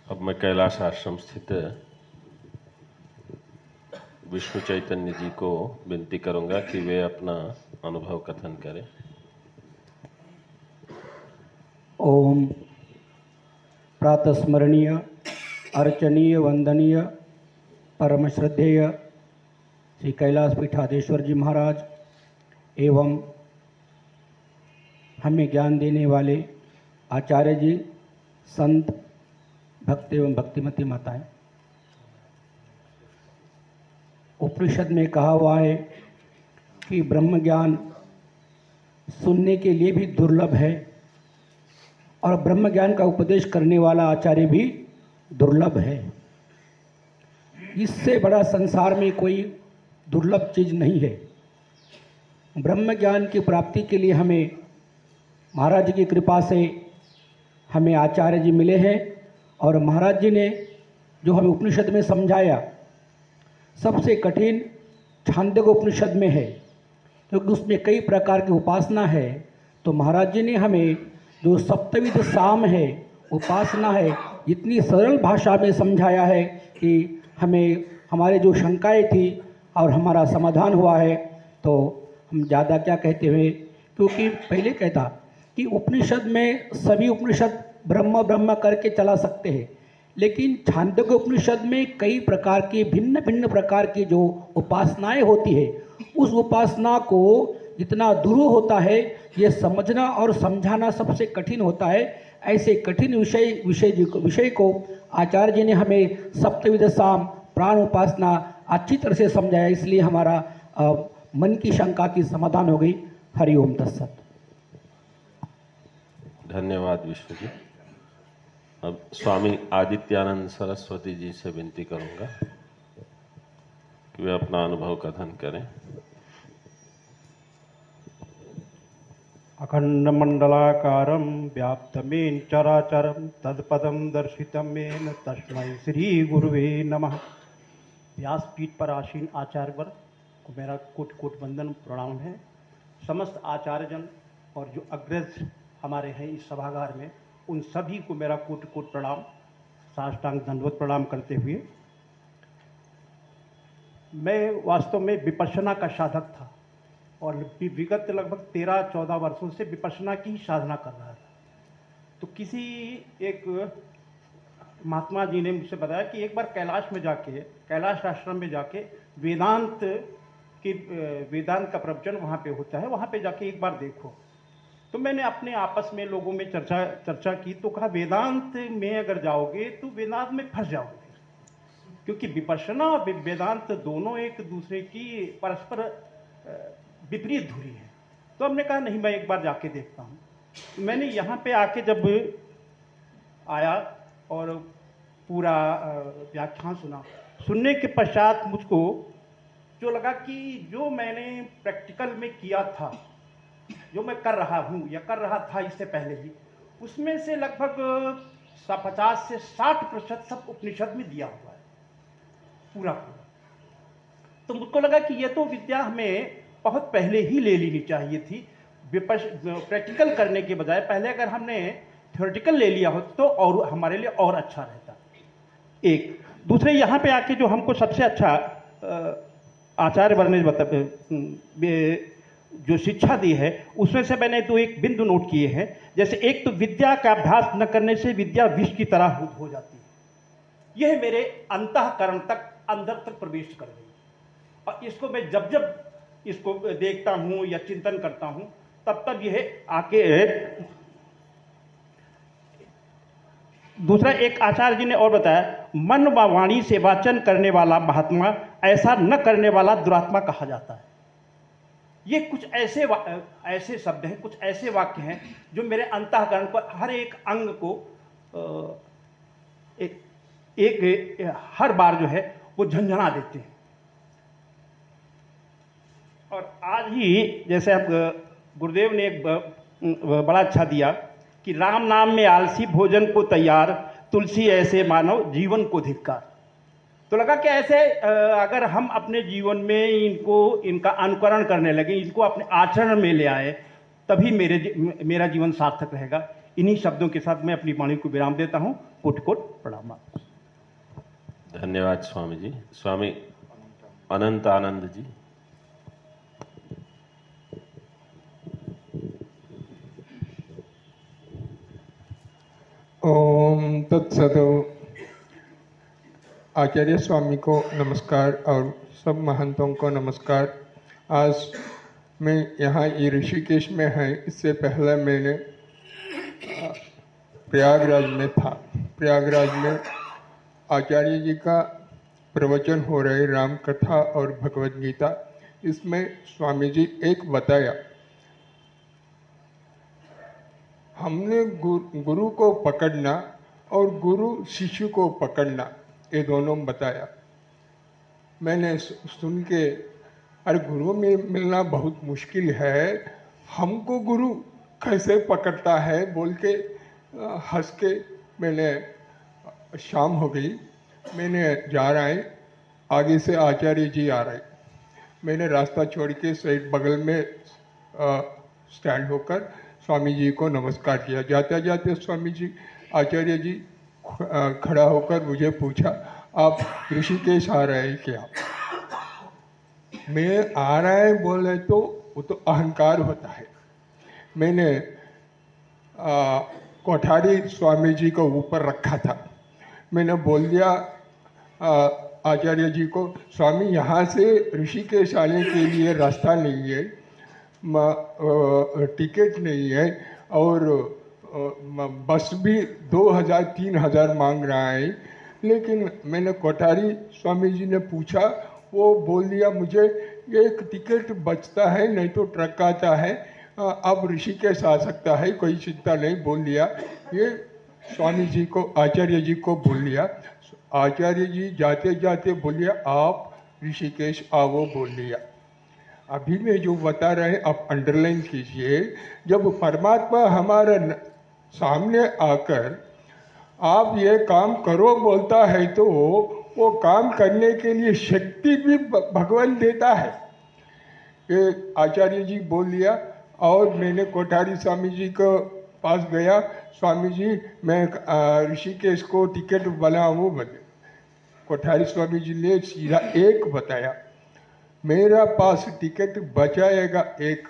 अब मैं कैलाश आश्रम स्थित विष्णु चैतन्य जी को विनती करूँगा कि वे अपना अनुभव कथन करें ओम प्रातस्मरणीय, अर्चनीय, वंदनीय परम श्रद्धेय श्री कैलाश पीठाधेश्वर जी महाराज एवं हमें ज्ञान देने वाले आचार्य जी, संत, भक्त एवं भक्तिमती माताएँ। उपनिषद में कहा हुआ है कि ब्रह्म ज्ञान सुनने के लिए भी दुर्लभ है। और ब्रह्म ज्ञान का उपदेश करने वाला आचार्य भी दुर्लभ है। इससे बड़ा संसार में कोई दुर्लभ चीज़ नहीं है। ब्रह्म ज्ञान की प्राप्ति के लिए हमें महाराज जी की कृपा से हमें आचार्य जी मिले हैं और महाराज जी ने जो हमें उपनिषद में समझाया, सबसे कठिन छांदक उपनिषद में है, क्योंकि उसमें कई प्रकार की उपासना है तो महाराज जी ने हमें जो सप्तविध साम है, उपासना है, इतनी सरल भाषा में समझाया है कि हमें, हमारे जो शंकाएँ थी और हमारा समाधान हुआ है तो हम ज़्यादा क्या कहते हुए क्योंकि पहले कहता कि उपनिषद में सभी उपनिषद ब्रह्म ब्रह्म करके चला सकते हैं, लेकिन छांदोग्य उपनिषद में कई प्रकार की भिन्न भिन्न प्रकार की जो उपासनाएँ होती है, उस उपासना को जितना दूर होता है ये समझना और समझाना सबसे कठिन होता है। ऐसे कठिन विषय विषय विषय को आचार्य जी ने हमें सप्तविध साम प्राण उपासना अच्छी तरह से समझाया। इसलिए हमारा आ, मन की शंका की समाधान हो गई। हरिओम दत्सत धन्यवाद विष्णु जी। अब स्वामी आदित्यानंद सरस्वती जी से विनती करूँगा कि वे अपना अनुभव कथन करें। अखण्डमण्डलाकारं व्याप्तमेन चराचरं तत्पदं दर्शितं मेन तस्मै श्रीगुरुवे नमः। व्यासपीठ पर आसीन आचार्यवर्ग को मेरा कोट कोट वंदन प्रणाम है। समस्त आचार्यजन और जो अग्रज हमारे हैं इस सभागार में, उन सभी को मेरा कोट कोट प्रणाम, साष्टांग दंडवत प्रणाम करते हुए। मैं वास्तव में विपशना का साधक था। और विगत लगभग तेरह चौदह वर्षों से विपसना की साधना कर रहा था। तो किसी एक महात्मा जी ने मुझसे बताया कि एक बार कैलाश में जाके, कैलाश आश्रम में जाके वेदांत की, वेदांत का प्रवचन वहाँ पे होता है, वहाँ पे जाके एक बार देखो। तो मैंने अपने आपस में लोगों में चर्चा चर्चा की तो कहा, वेदांत में अगर जाओगे तो वेदांत में फंस जाओगे। क्योंकि विपसना और वेदांत दोनों एक दूसरे की परस्पर विपरीत धुरी है। तो हमने कहा, नहीं, मैं एक बार जाके देखता हूँ। तो मैंने यहाँ पे आके जब आया और पूरा व्याख्यान सुना, सुनने के पश्चात मुझको जो लगा कि जो मैंने प्रैक्टिकल में किया था, जो मैं कर रहा हूँ, या कर रहा था इससे पहले ही, उसमें से लगभग पचास से साठ प्रतिशत सब उपनिषद में दिया हुआ है। पूरा पूरा। तो मुझको लगा कि ये तो विद्या हमें बहुत पहले ही ले लेनी चाहिए थी। विपक्ष प्रैक्टिकल करने के बजाय पहले अगर हमने थ्योरेटिकल ले लिया हो तो और हमारे लिए और अच्छा रहता। एक। दूसरे, यहाँ पे आके जो हमको सबसे अच्छा आचार्य वर्ण बता जो शिक्षा दी है, उसमें से मैंने तो एक बिंदु नोट किए हैं। जैसे एक तो विद्या का अभ्यास न करने से विद्या विष की तरह हो जाती है। यह मेरे अंतकरण तक, अंदर तक प्रवेश कर गई। और इसको मैं जब जब इसको देखता हूँ या चिंतन करता हूँ तब तब यह आके दूसरा एक आचार्य जी ने और बताया मन व वाणी से वाचन करने वाला महात्मा ऐसा न करने वाला दुरात्मा कहा जाता है। ये कुछ ऐसे ऐसे शब्द हैं कुछ ऐसे वाक्य हैं जो मेरे अंतःकरण पर हर एक अंग को एक, एक हर बार जो है वो झंझना देते हैं। और आज ही, जैसे आप गुरुदेव ने एक बड़ा अच्छा दिया कि राम नाम में आलसी भोजन को तैयार, तुलसी ऐसे मानव जीवन को धिक्कार। तो लगा कि ऐसे अगर हम अपने जीवन में इनको, इनका अनुकरण करने लगे, इनको अपने आचरण में ले आए, तभी मेरे मेरा जीवन सार्थक रहेगा। इन्हीं शब्दों के साथ मैं अपनी वाणी को विराम देता हूँ। कोट कोट प्रणाम। धन्यवाद, स्वामी जी। स्वामी अनंत आनंद जी। ओम तत्सत आचार्य स्वामी को नमस्कार और सब महंतों को नमस्कार। आज मैं यहाँ ये ऋषिकेश में है, इससे पहले मैंने प्रयागराज में था। प्रयागराज में आचार्य जी का प्रवचन हो रहे राम कथा और भगवत गीता। इसमें स्वामी जी एक बताया हमने गुरु, को पकड़ना और गुरु शिष्य को पकड़ना ये दोनों बताया। मैंने सुन के अरे गुरु में मिलना बहुत मुश्किल है हमको गुरु कैसे पकड़ता है? बोल के हंस के मैंने शाम हो गई मैंने जा रहा है आगे से आचार्य जी आ रहे मैंने रास्ता छोड़ के साइड बगल में स्टैंड होकर स्वामी जी को नमस्कार किया। जाते जाते स्वामी जी आचार्य जी खड़ा होकर मुझे पूछा, आप ऋषिकेश आ रहे हैं क्या? मैं आ रहा है, बोले तो वो तो अहंकार होता है। मैंने कोठारी स्वामी जी को ऊपर रखा था। मैंने बोल दिया आचार्य जी को, स्वामी, यहाँ से ऋषिकेश आने के लिए रास्ता नहीं है। टिकट नहीं है और बस भी दो हज़ार, तीन हज़ार मांग रहा है। लेकिन मैंने कोठारी स्वामी जी ने पूछा, वो बोल दिया, मुझे एक टिकट बचता है, नहीं तो ट्रक आता है। अब ऋषिकेश आ सकता है, कोई चिंता नहीं, बोल दिया। ये स्वामी जी को, आचार्य जी को बोल दिया। आचार्य जी जाते जाते बोलिए आप ऋषिकेश आओ, बोल दिया। अभी मैं जो बता रहे आप अंडरलाइन कीजिए। जब परमात्मा हमारे सामने आकर आप ये काम करो बोलता है तो वो काम करने के लिए शक्ति भी भगवान देता है। ये आचार्य जी बोल लिया और मैंने कोठारी स्वामी जी को पास गया। स्वामी जी, मैं ऋषिकेश को टिकट बने। कोठारी स्वामी जी ने सीधा एक बताया। मेरा पास टिकट बचाएगा एक।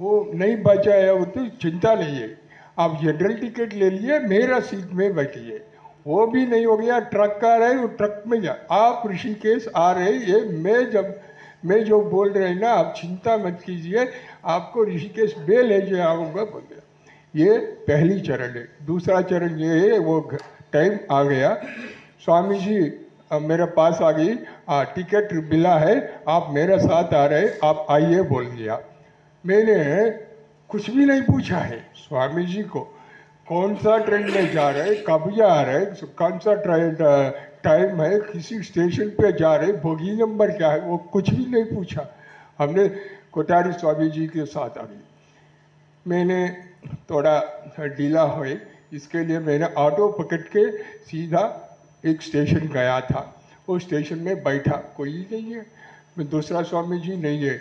वो नहीं बचाया, वो तो चिंता नहीं है। आप जनरल टिकट ले लिए, मेरा सीट में बैठिए। वो भी नहीं हो गया ट्रक आ रहे वो ट्रक में जा। आप ऋषिकेश आ रहे ये मैं जब, मैं जो बोल रहे हैं ना, आप चिंता मत कीजिए, आपको ऋषिकेश बे ले जाऊँगा, बोल दिया ये पहली चरण है। दूसरा चरण ये है, वो टाइम आ गया। स्वामी जी अब मेरे पास आ गई टिकट मिला है, आप मेरे साथ आ रहे, आप आइए बोल दिया मैंने कुछ भी नहीं पूछा है स्वामी जी को, कौन सा ट्रेन में जा रहे, कब जा रहे, कौन सा ट्रेन टाइम है, किसी स्टेशन पे जा रहे, बोगी नंबर क्या है, वो कुछ भी नहीं पूछा। हमने कोटारी स्वामी जी के साथ आ गई। मैंने थोड़ा ढीला हुए, इसके लिए मैंने ऑटो पकड़ के सीधा एक स्टेशन गया था। वो स्टेशन में बैठा, कोई नहीं है। मैं दूसरा स्वामी जी नहीं है।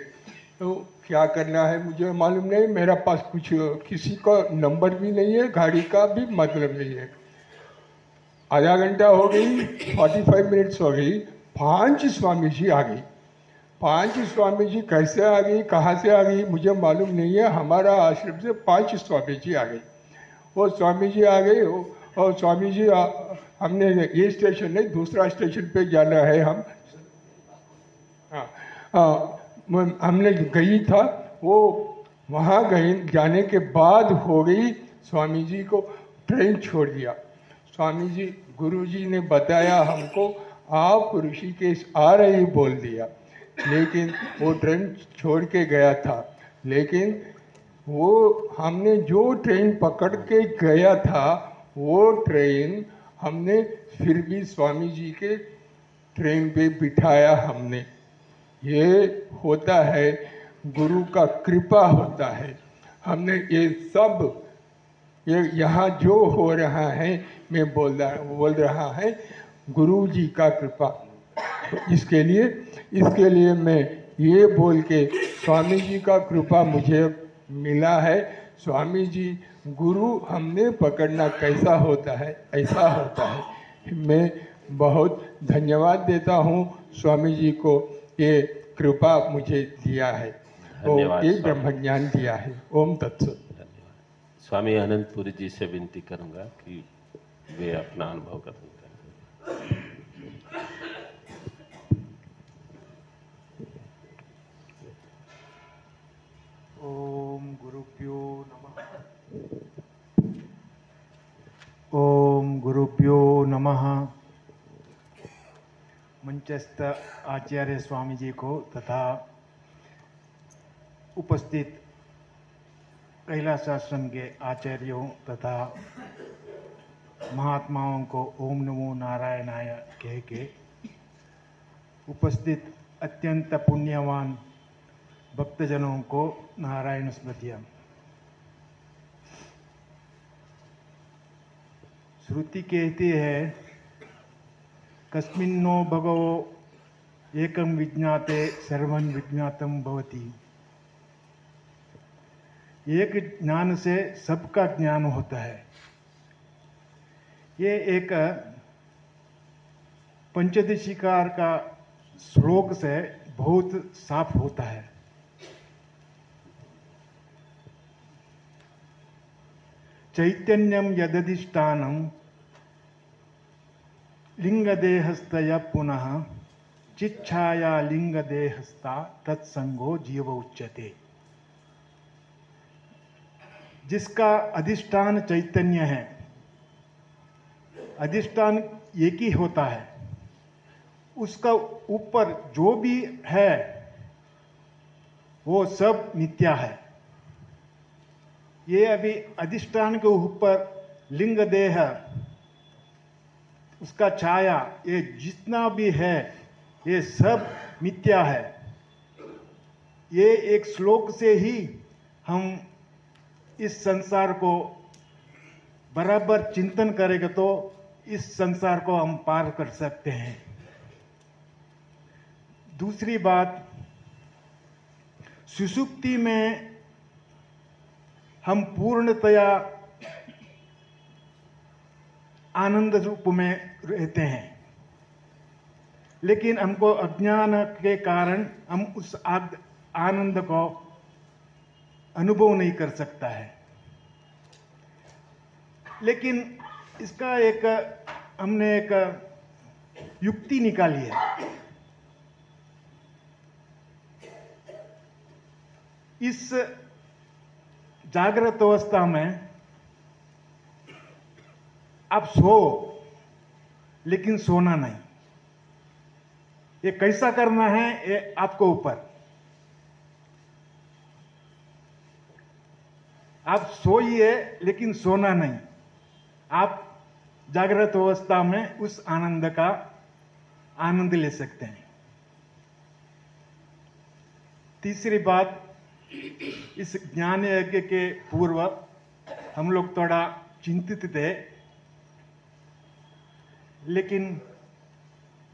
तो क्या करना है मुझे मालूम नहीं। मेरा पास कुछ किसी का नंबर भी नहीं है, गाड़ी का भी मतलब नहीं है। आधा घंटा हो गई फोर्टी फाइव मिनट्स हो गई, पाँच स्वामी जी आ गई। पाँच स्वामी जी कैसे आ गई, कहाँ से आ गई, मुझे मालूम नहीं है। हमारा आश्रम से पाँच स्वामी जी आ गई। वो स्वामी जी आ गए और स्वामी जी हमने ये स्टेशन नहीं दूसरा स्टेशन पे जाना है हम। हाँ हाँ, हमने गई था वो वहाँ गई जाने के बाद हो गई स्वामी जी को ट्रेन छोड़ दिया। स्वामी जी गुरु जी ने बताया हमको आप ऋषिकेश आ रहे बोल दिया। लेकिन वो ट्रेन छोड़ के गया था। लेकिन वो हमने जो ट्रेन पकड़ के गया था वो ट्रेन हमने फिर भी स्वामी जी के ट्रेन पे बिठाया हमने। ये होता है, गुरु का कृपा होता है। हमने ये सब, ये यहाँ जो हो रहा है, मैं बोल रहा बोल रहा है, गुरु जी का कृपा। इसके लिए इसके लिए मैं ये बोल के, स्वामी जी का कृपा मुझे मिला है। स्वामी जी गुरु हमने पकड़ना कैसा होता है ऐसा होता है। मैं बहुत धन्यवाद देता हूँ स्वामी जी को ये कृपा मुझे दिया है। तो ये। ब्रह्म ज्ञान दिया है। ओम तत्सत। स्वामी अनंतपुरी जी से विनती करूँगा कि वे अपना अनुभव कथन करें। ओम गुरुभ्यो नमः ओम गुरुभ्यो नमः मंचस्थ आचार्य स्वामी जी को तथा उपस्थित कैलाश आश्रम के आचार्यों तथा महात्माओं को ओम नमो नारायणाय कह के उपस्थित अत्यंत पुण्यवान भक्तजनों को नारायण स्मृतियाँ। श्रुति कहती है कस्मिन्नो भगवो एकम विज्ञाते, सर्वं विज्ञातम भवति। एक ज्ञान से सबका ज्ञान होता है। ये एक पंचदशिकार का श्लोक से बहुत साफ़ होता है। चैतन्यम यदधिष्ठानम लिंगदेहस्तय पुनः चिच्छाया लिंगदेहस्ता तत्संगो जीव उच्यते जिसका अधिष्ठान चैतन्य है अधिष्ठान एक ही होता है उसका ऊपर जो भी है वो सब मिथ्या है ये अभी अधिष्ठान के ऊपर लिंग देह उसका छाया, ये जितना भी है, ये सब मिथ्या है। ये एक श्लोक से ही हम इस संसार को बराबर चिंतन करेंगे तो इस संसार को हम पार कर सकते हैं। दूसरी बात, सुसुप्ति में हम पूर्णतया आनंद रूप में रहते हैं। लेकिन हमको अज्ञान के कारण हम उस आनंद को अनुभव नहीं कर सकता है। लेकिन इसका एक, हमने एक युक्ति निकाली है। इस जागृत अवस्था में आप सो, लेकिन सोना नहीं। ये कैसा करना है, ये आपको ऊपर। आप सोइए, लेकिन सोना नहीं। आप जागृत अवस्था में उस आनंद का आनंद ले सकते हैं। तीसरी बात, इस ज्ञान यज्ञ के पूर्व हम लोग थोड़ा चिंतित थे। लेकिन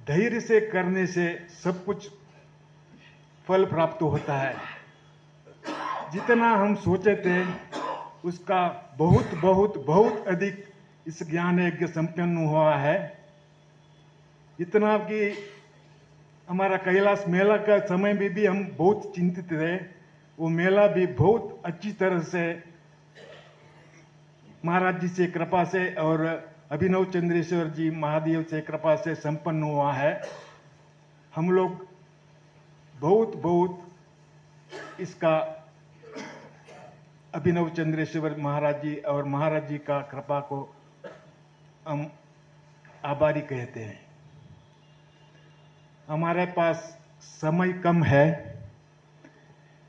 धैर्य से करने से सब कुछ फल प्राप्त होता है। जितना हम सोचे थे, उसका बहुत बहुत बहुत अधिक इस ज्ञान यज्ञ संपन्न हुआ है। इतना कि हमारा कैलाश मेला का समय में भी हम बहुत चिंतित थे। वो मेला भी बहुत अच्छी तरह से महाराज जी से कृपा से और अभिनव चंद्रेश्वर जी महादेव से कृपा से संपन्न हुआ है। हम लोग बहुत बहुत इसका अभिनव चंद्रेश्वर महाराज जी और महाराज जी का कृपा को हम आभारी कहते हैं। हमारे पास समय कम है,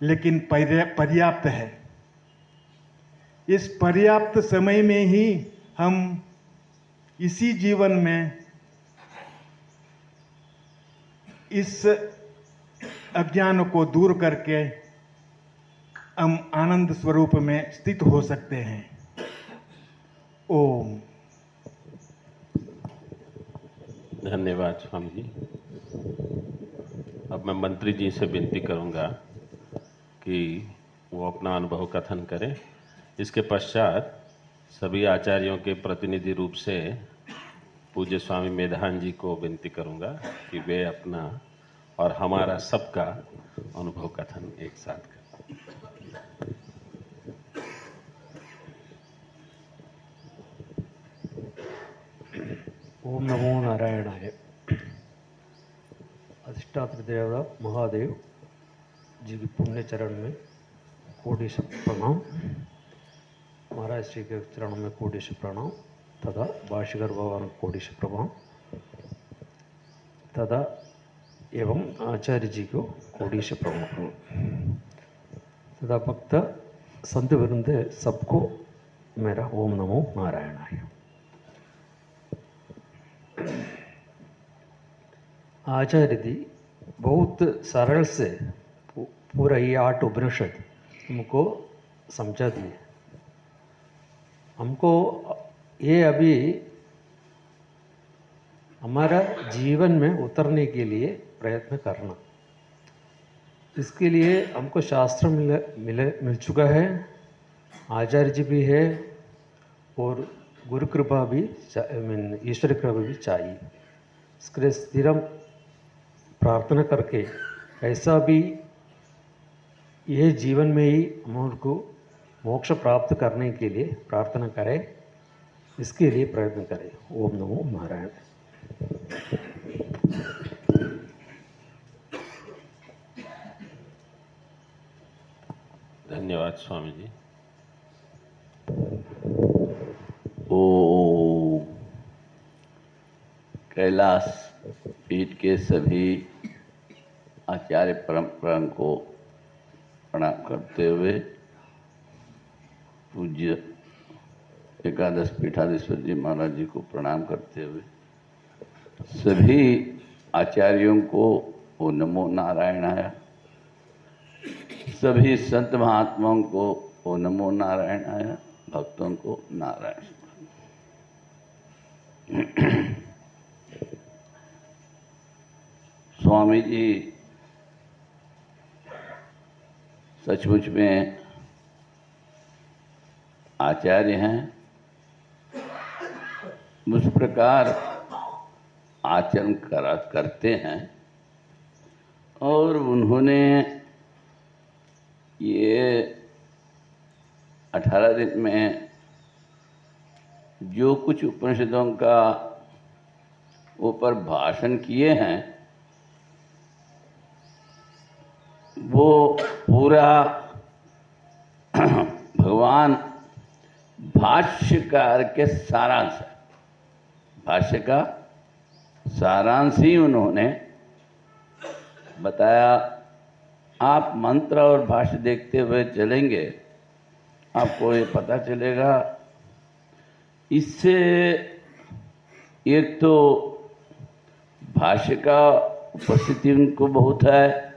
लेकिन पर्याप्त है। इस पर्याप्त समय में ही हम इसी जीवन में इस अज्ञान को दूर करके हम आनंद स्वरूप में स्थित हो सकते हैं। ओम। धन्यवाद स्वामी जी। अब मैं मंत्री जी से विनती करूँगा कि वो अपना अनुभव कथन करें। इसके पश्चात सभी आचार्यों के प्रतिनिधि रूप से पूज्य स्वामी मेधान जी को विनती करूँगा कि वे अपना और हमारा सबका अनुभव कथन एक साथ करें। ओम नमो नारायणाय। अधिष्ठात्र देवता महादेव जी के पुण्य चरण में कोटि से प्रणाम। महाराज श्री के चरणों में कोटि से प्रणाम। तथा भाष्यकर से तथा एवं आचार्य जी को से प्रणाम तथा भक्त संत वृंद सबको मेरा ओम नमो नारायणाय। आचार्य जी बहुत सरल से पूरा ये आठ उपनिषद हमको समझा दिए। हमको ये अभी हमारा जीवन में उतरने के लिए प्रयत्न करना। इसके लिए हमको शास्त्र मिले मिले मिल चुका है आचार्य जी भी है और गुरु कृपा भी I mean, ईश्वर कृपा भी चाहिए। इसके लिए प्रार्थना करके ऐसा भी ये जीवन में ही हम को मोक्ष प्राप्त करने के लिए प्रार्थना करें। इसके लिए प्रयत्न करें। ओम नमो नारायण। धन्यवाद स्वामी जी ओ, कैलाश पीठ के सभी आचार्य परंपरा को प्रणाम करते हुए पूज्य एकादश पीठाधीश्वर जी महाराज जी को प्रणाम करते हुए सभी आचार्यों को वो नमो नारायण आया। सभी संत महात्माओं को, ओ नमो नारायण आया। भक्तों को नारायण। स्वामी जी सचमुच में आचार्य हैं। उस प्रकार आचरण करा, करते हैं और उन्होंने ये अठारह दिन में जो कुछ उपनिषदों का ऊपर भाषण किए हैं, वो पूरा भगवान भाष्यकार के सारांश है। भाष्य का सारांश ही उन्होंने बताया, आप मंत्र और भाष्य देखते हुए चलेंगे, आपको ये पता चलेगा। इससे एक तो भाष्य का उपस्थिति उनको बहुत है,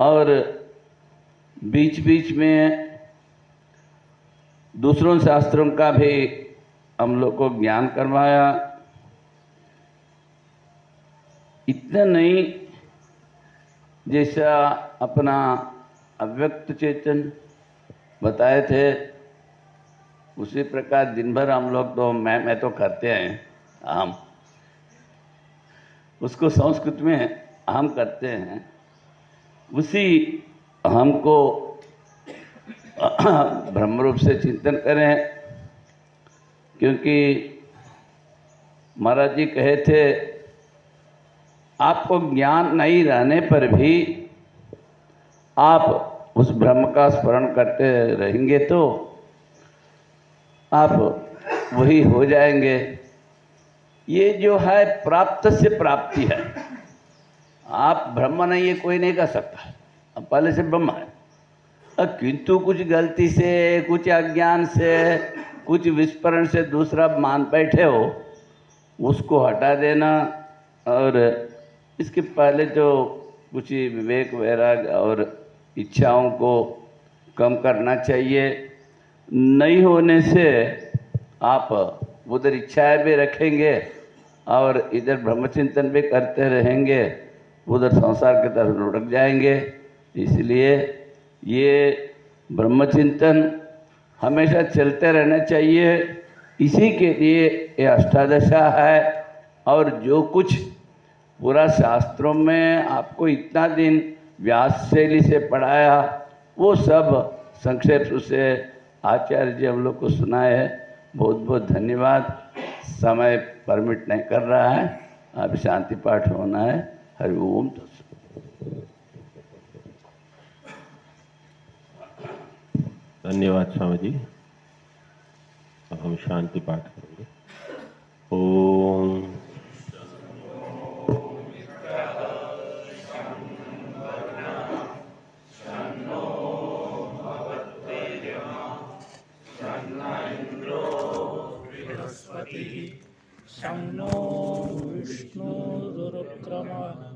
और बीच बीच में दूसरों शास्त्रों का भी हम लोग को ज्ञान करवाया। इतना नहीं, जैसा अपना अव्यक्त चेतन बताए थे, उसी प्रकार दिन भर हम लोग तो मैं मैं तो करते हैं हम उसको संस्कृत में हम करते हैं। उसी हमको ब्रह्म रूप से चिंतन करें। क्योंकि महाराज जी कहे थे, आपको ज्ञान नहीं रहने पर भी आप उस ब्रह्म का स्मरण करते रहेंगे तो आप वही हो जाएँगे। ये जो है प्राप्त से प्राप्ति है। आप ब्रह्म नहीं है, कोई नहीं कर सकता। अब पहले से ब्रह्म है। किंतु कुछ गलती से, कुछ अज्ञान से कुछ विस्फोरण से दूसरा मान बैठे हो, उसको हटा देना और इसके पहले जो कुछ ही विवेक, वैराग और इच्छाओं को कम करना चाहिए। नहीं होने से आप उधर इच्छाएँ भी रखेंगे और इधर ब्रह्मचिंतन भी करते रहेंगे, उधर संसार की तरफ़ लुढ़क जाएँगे। इसलिए ये ब्रह्मचिंतन हमेशा चलते रहना चाहिए। इसी के लिए ये अष्टादशा है और जो कुछ पूरा शास्त्रों में आपको इतना दिन व्यास शैली से पढ़ाया, वो सब संक्षेप से आचार्य जी हम लोग को सुनाए है। बहुत बहुत धन्यवाद। समय परमिट नहीं कर रहा है। अब शांति पाठ होना है। हरि ओम। धन्यवाद स्वामी जी। अब हम शांति पाठ करेंगे। ओम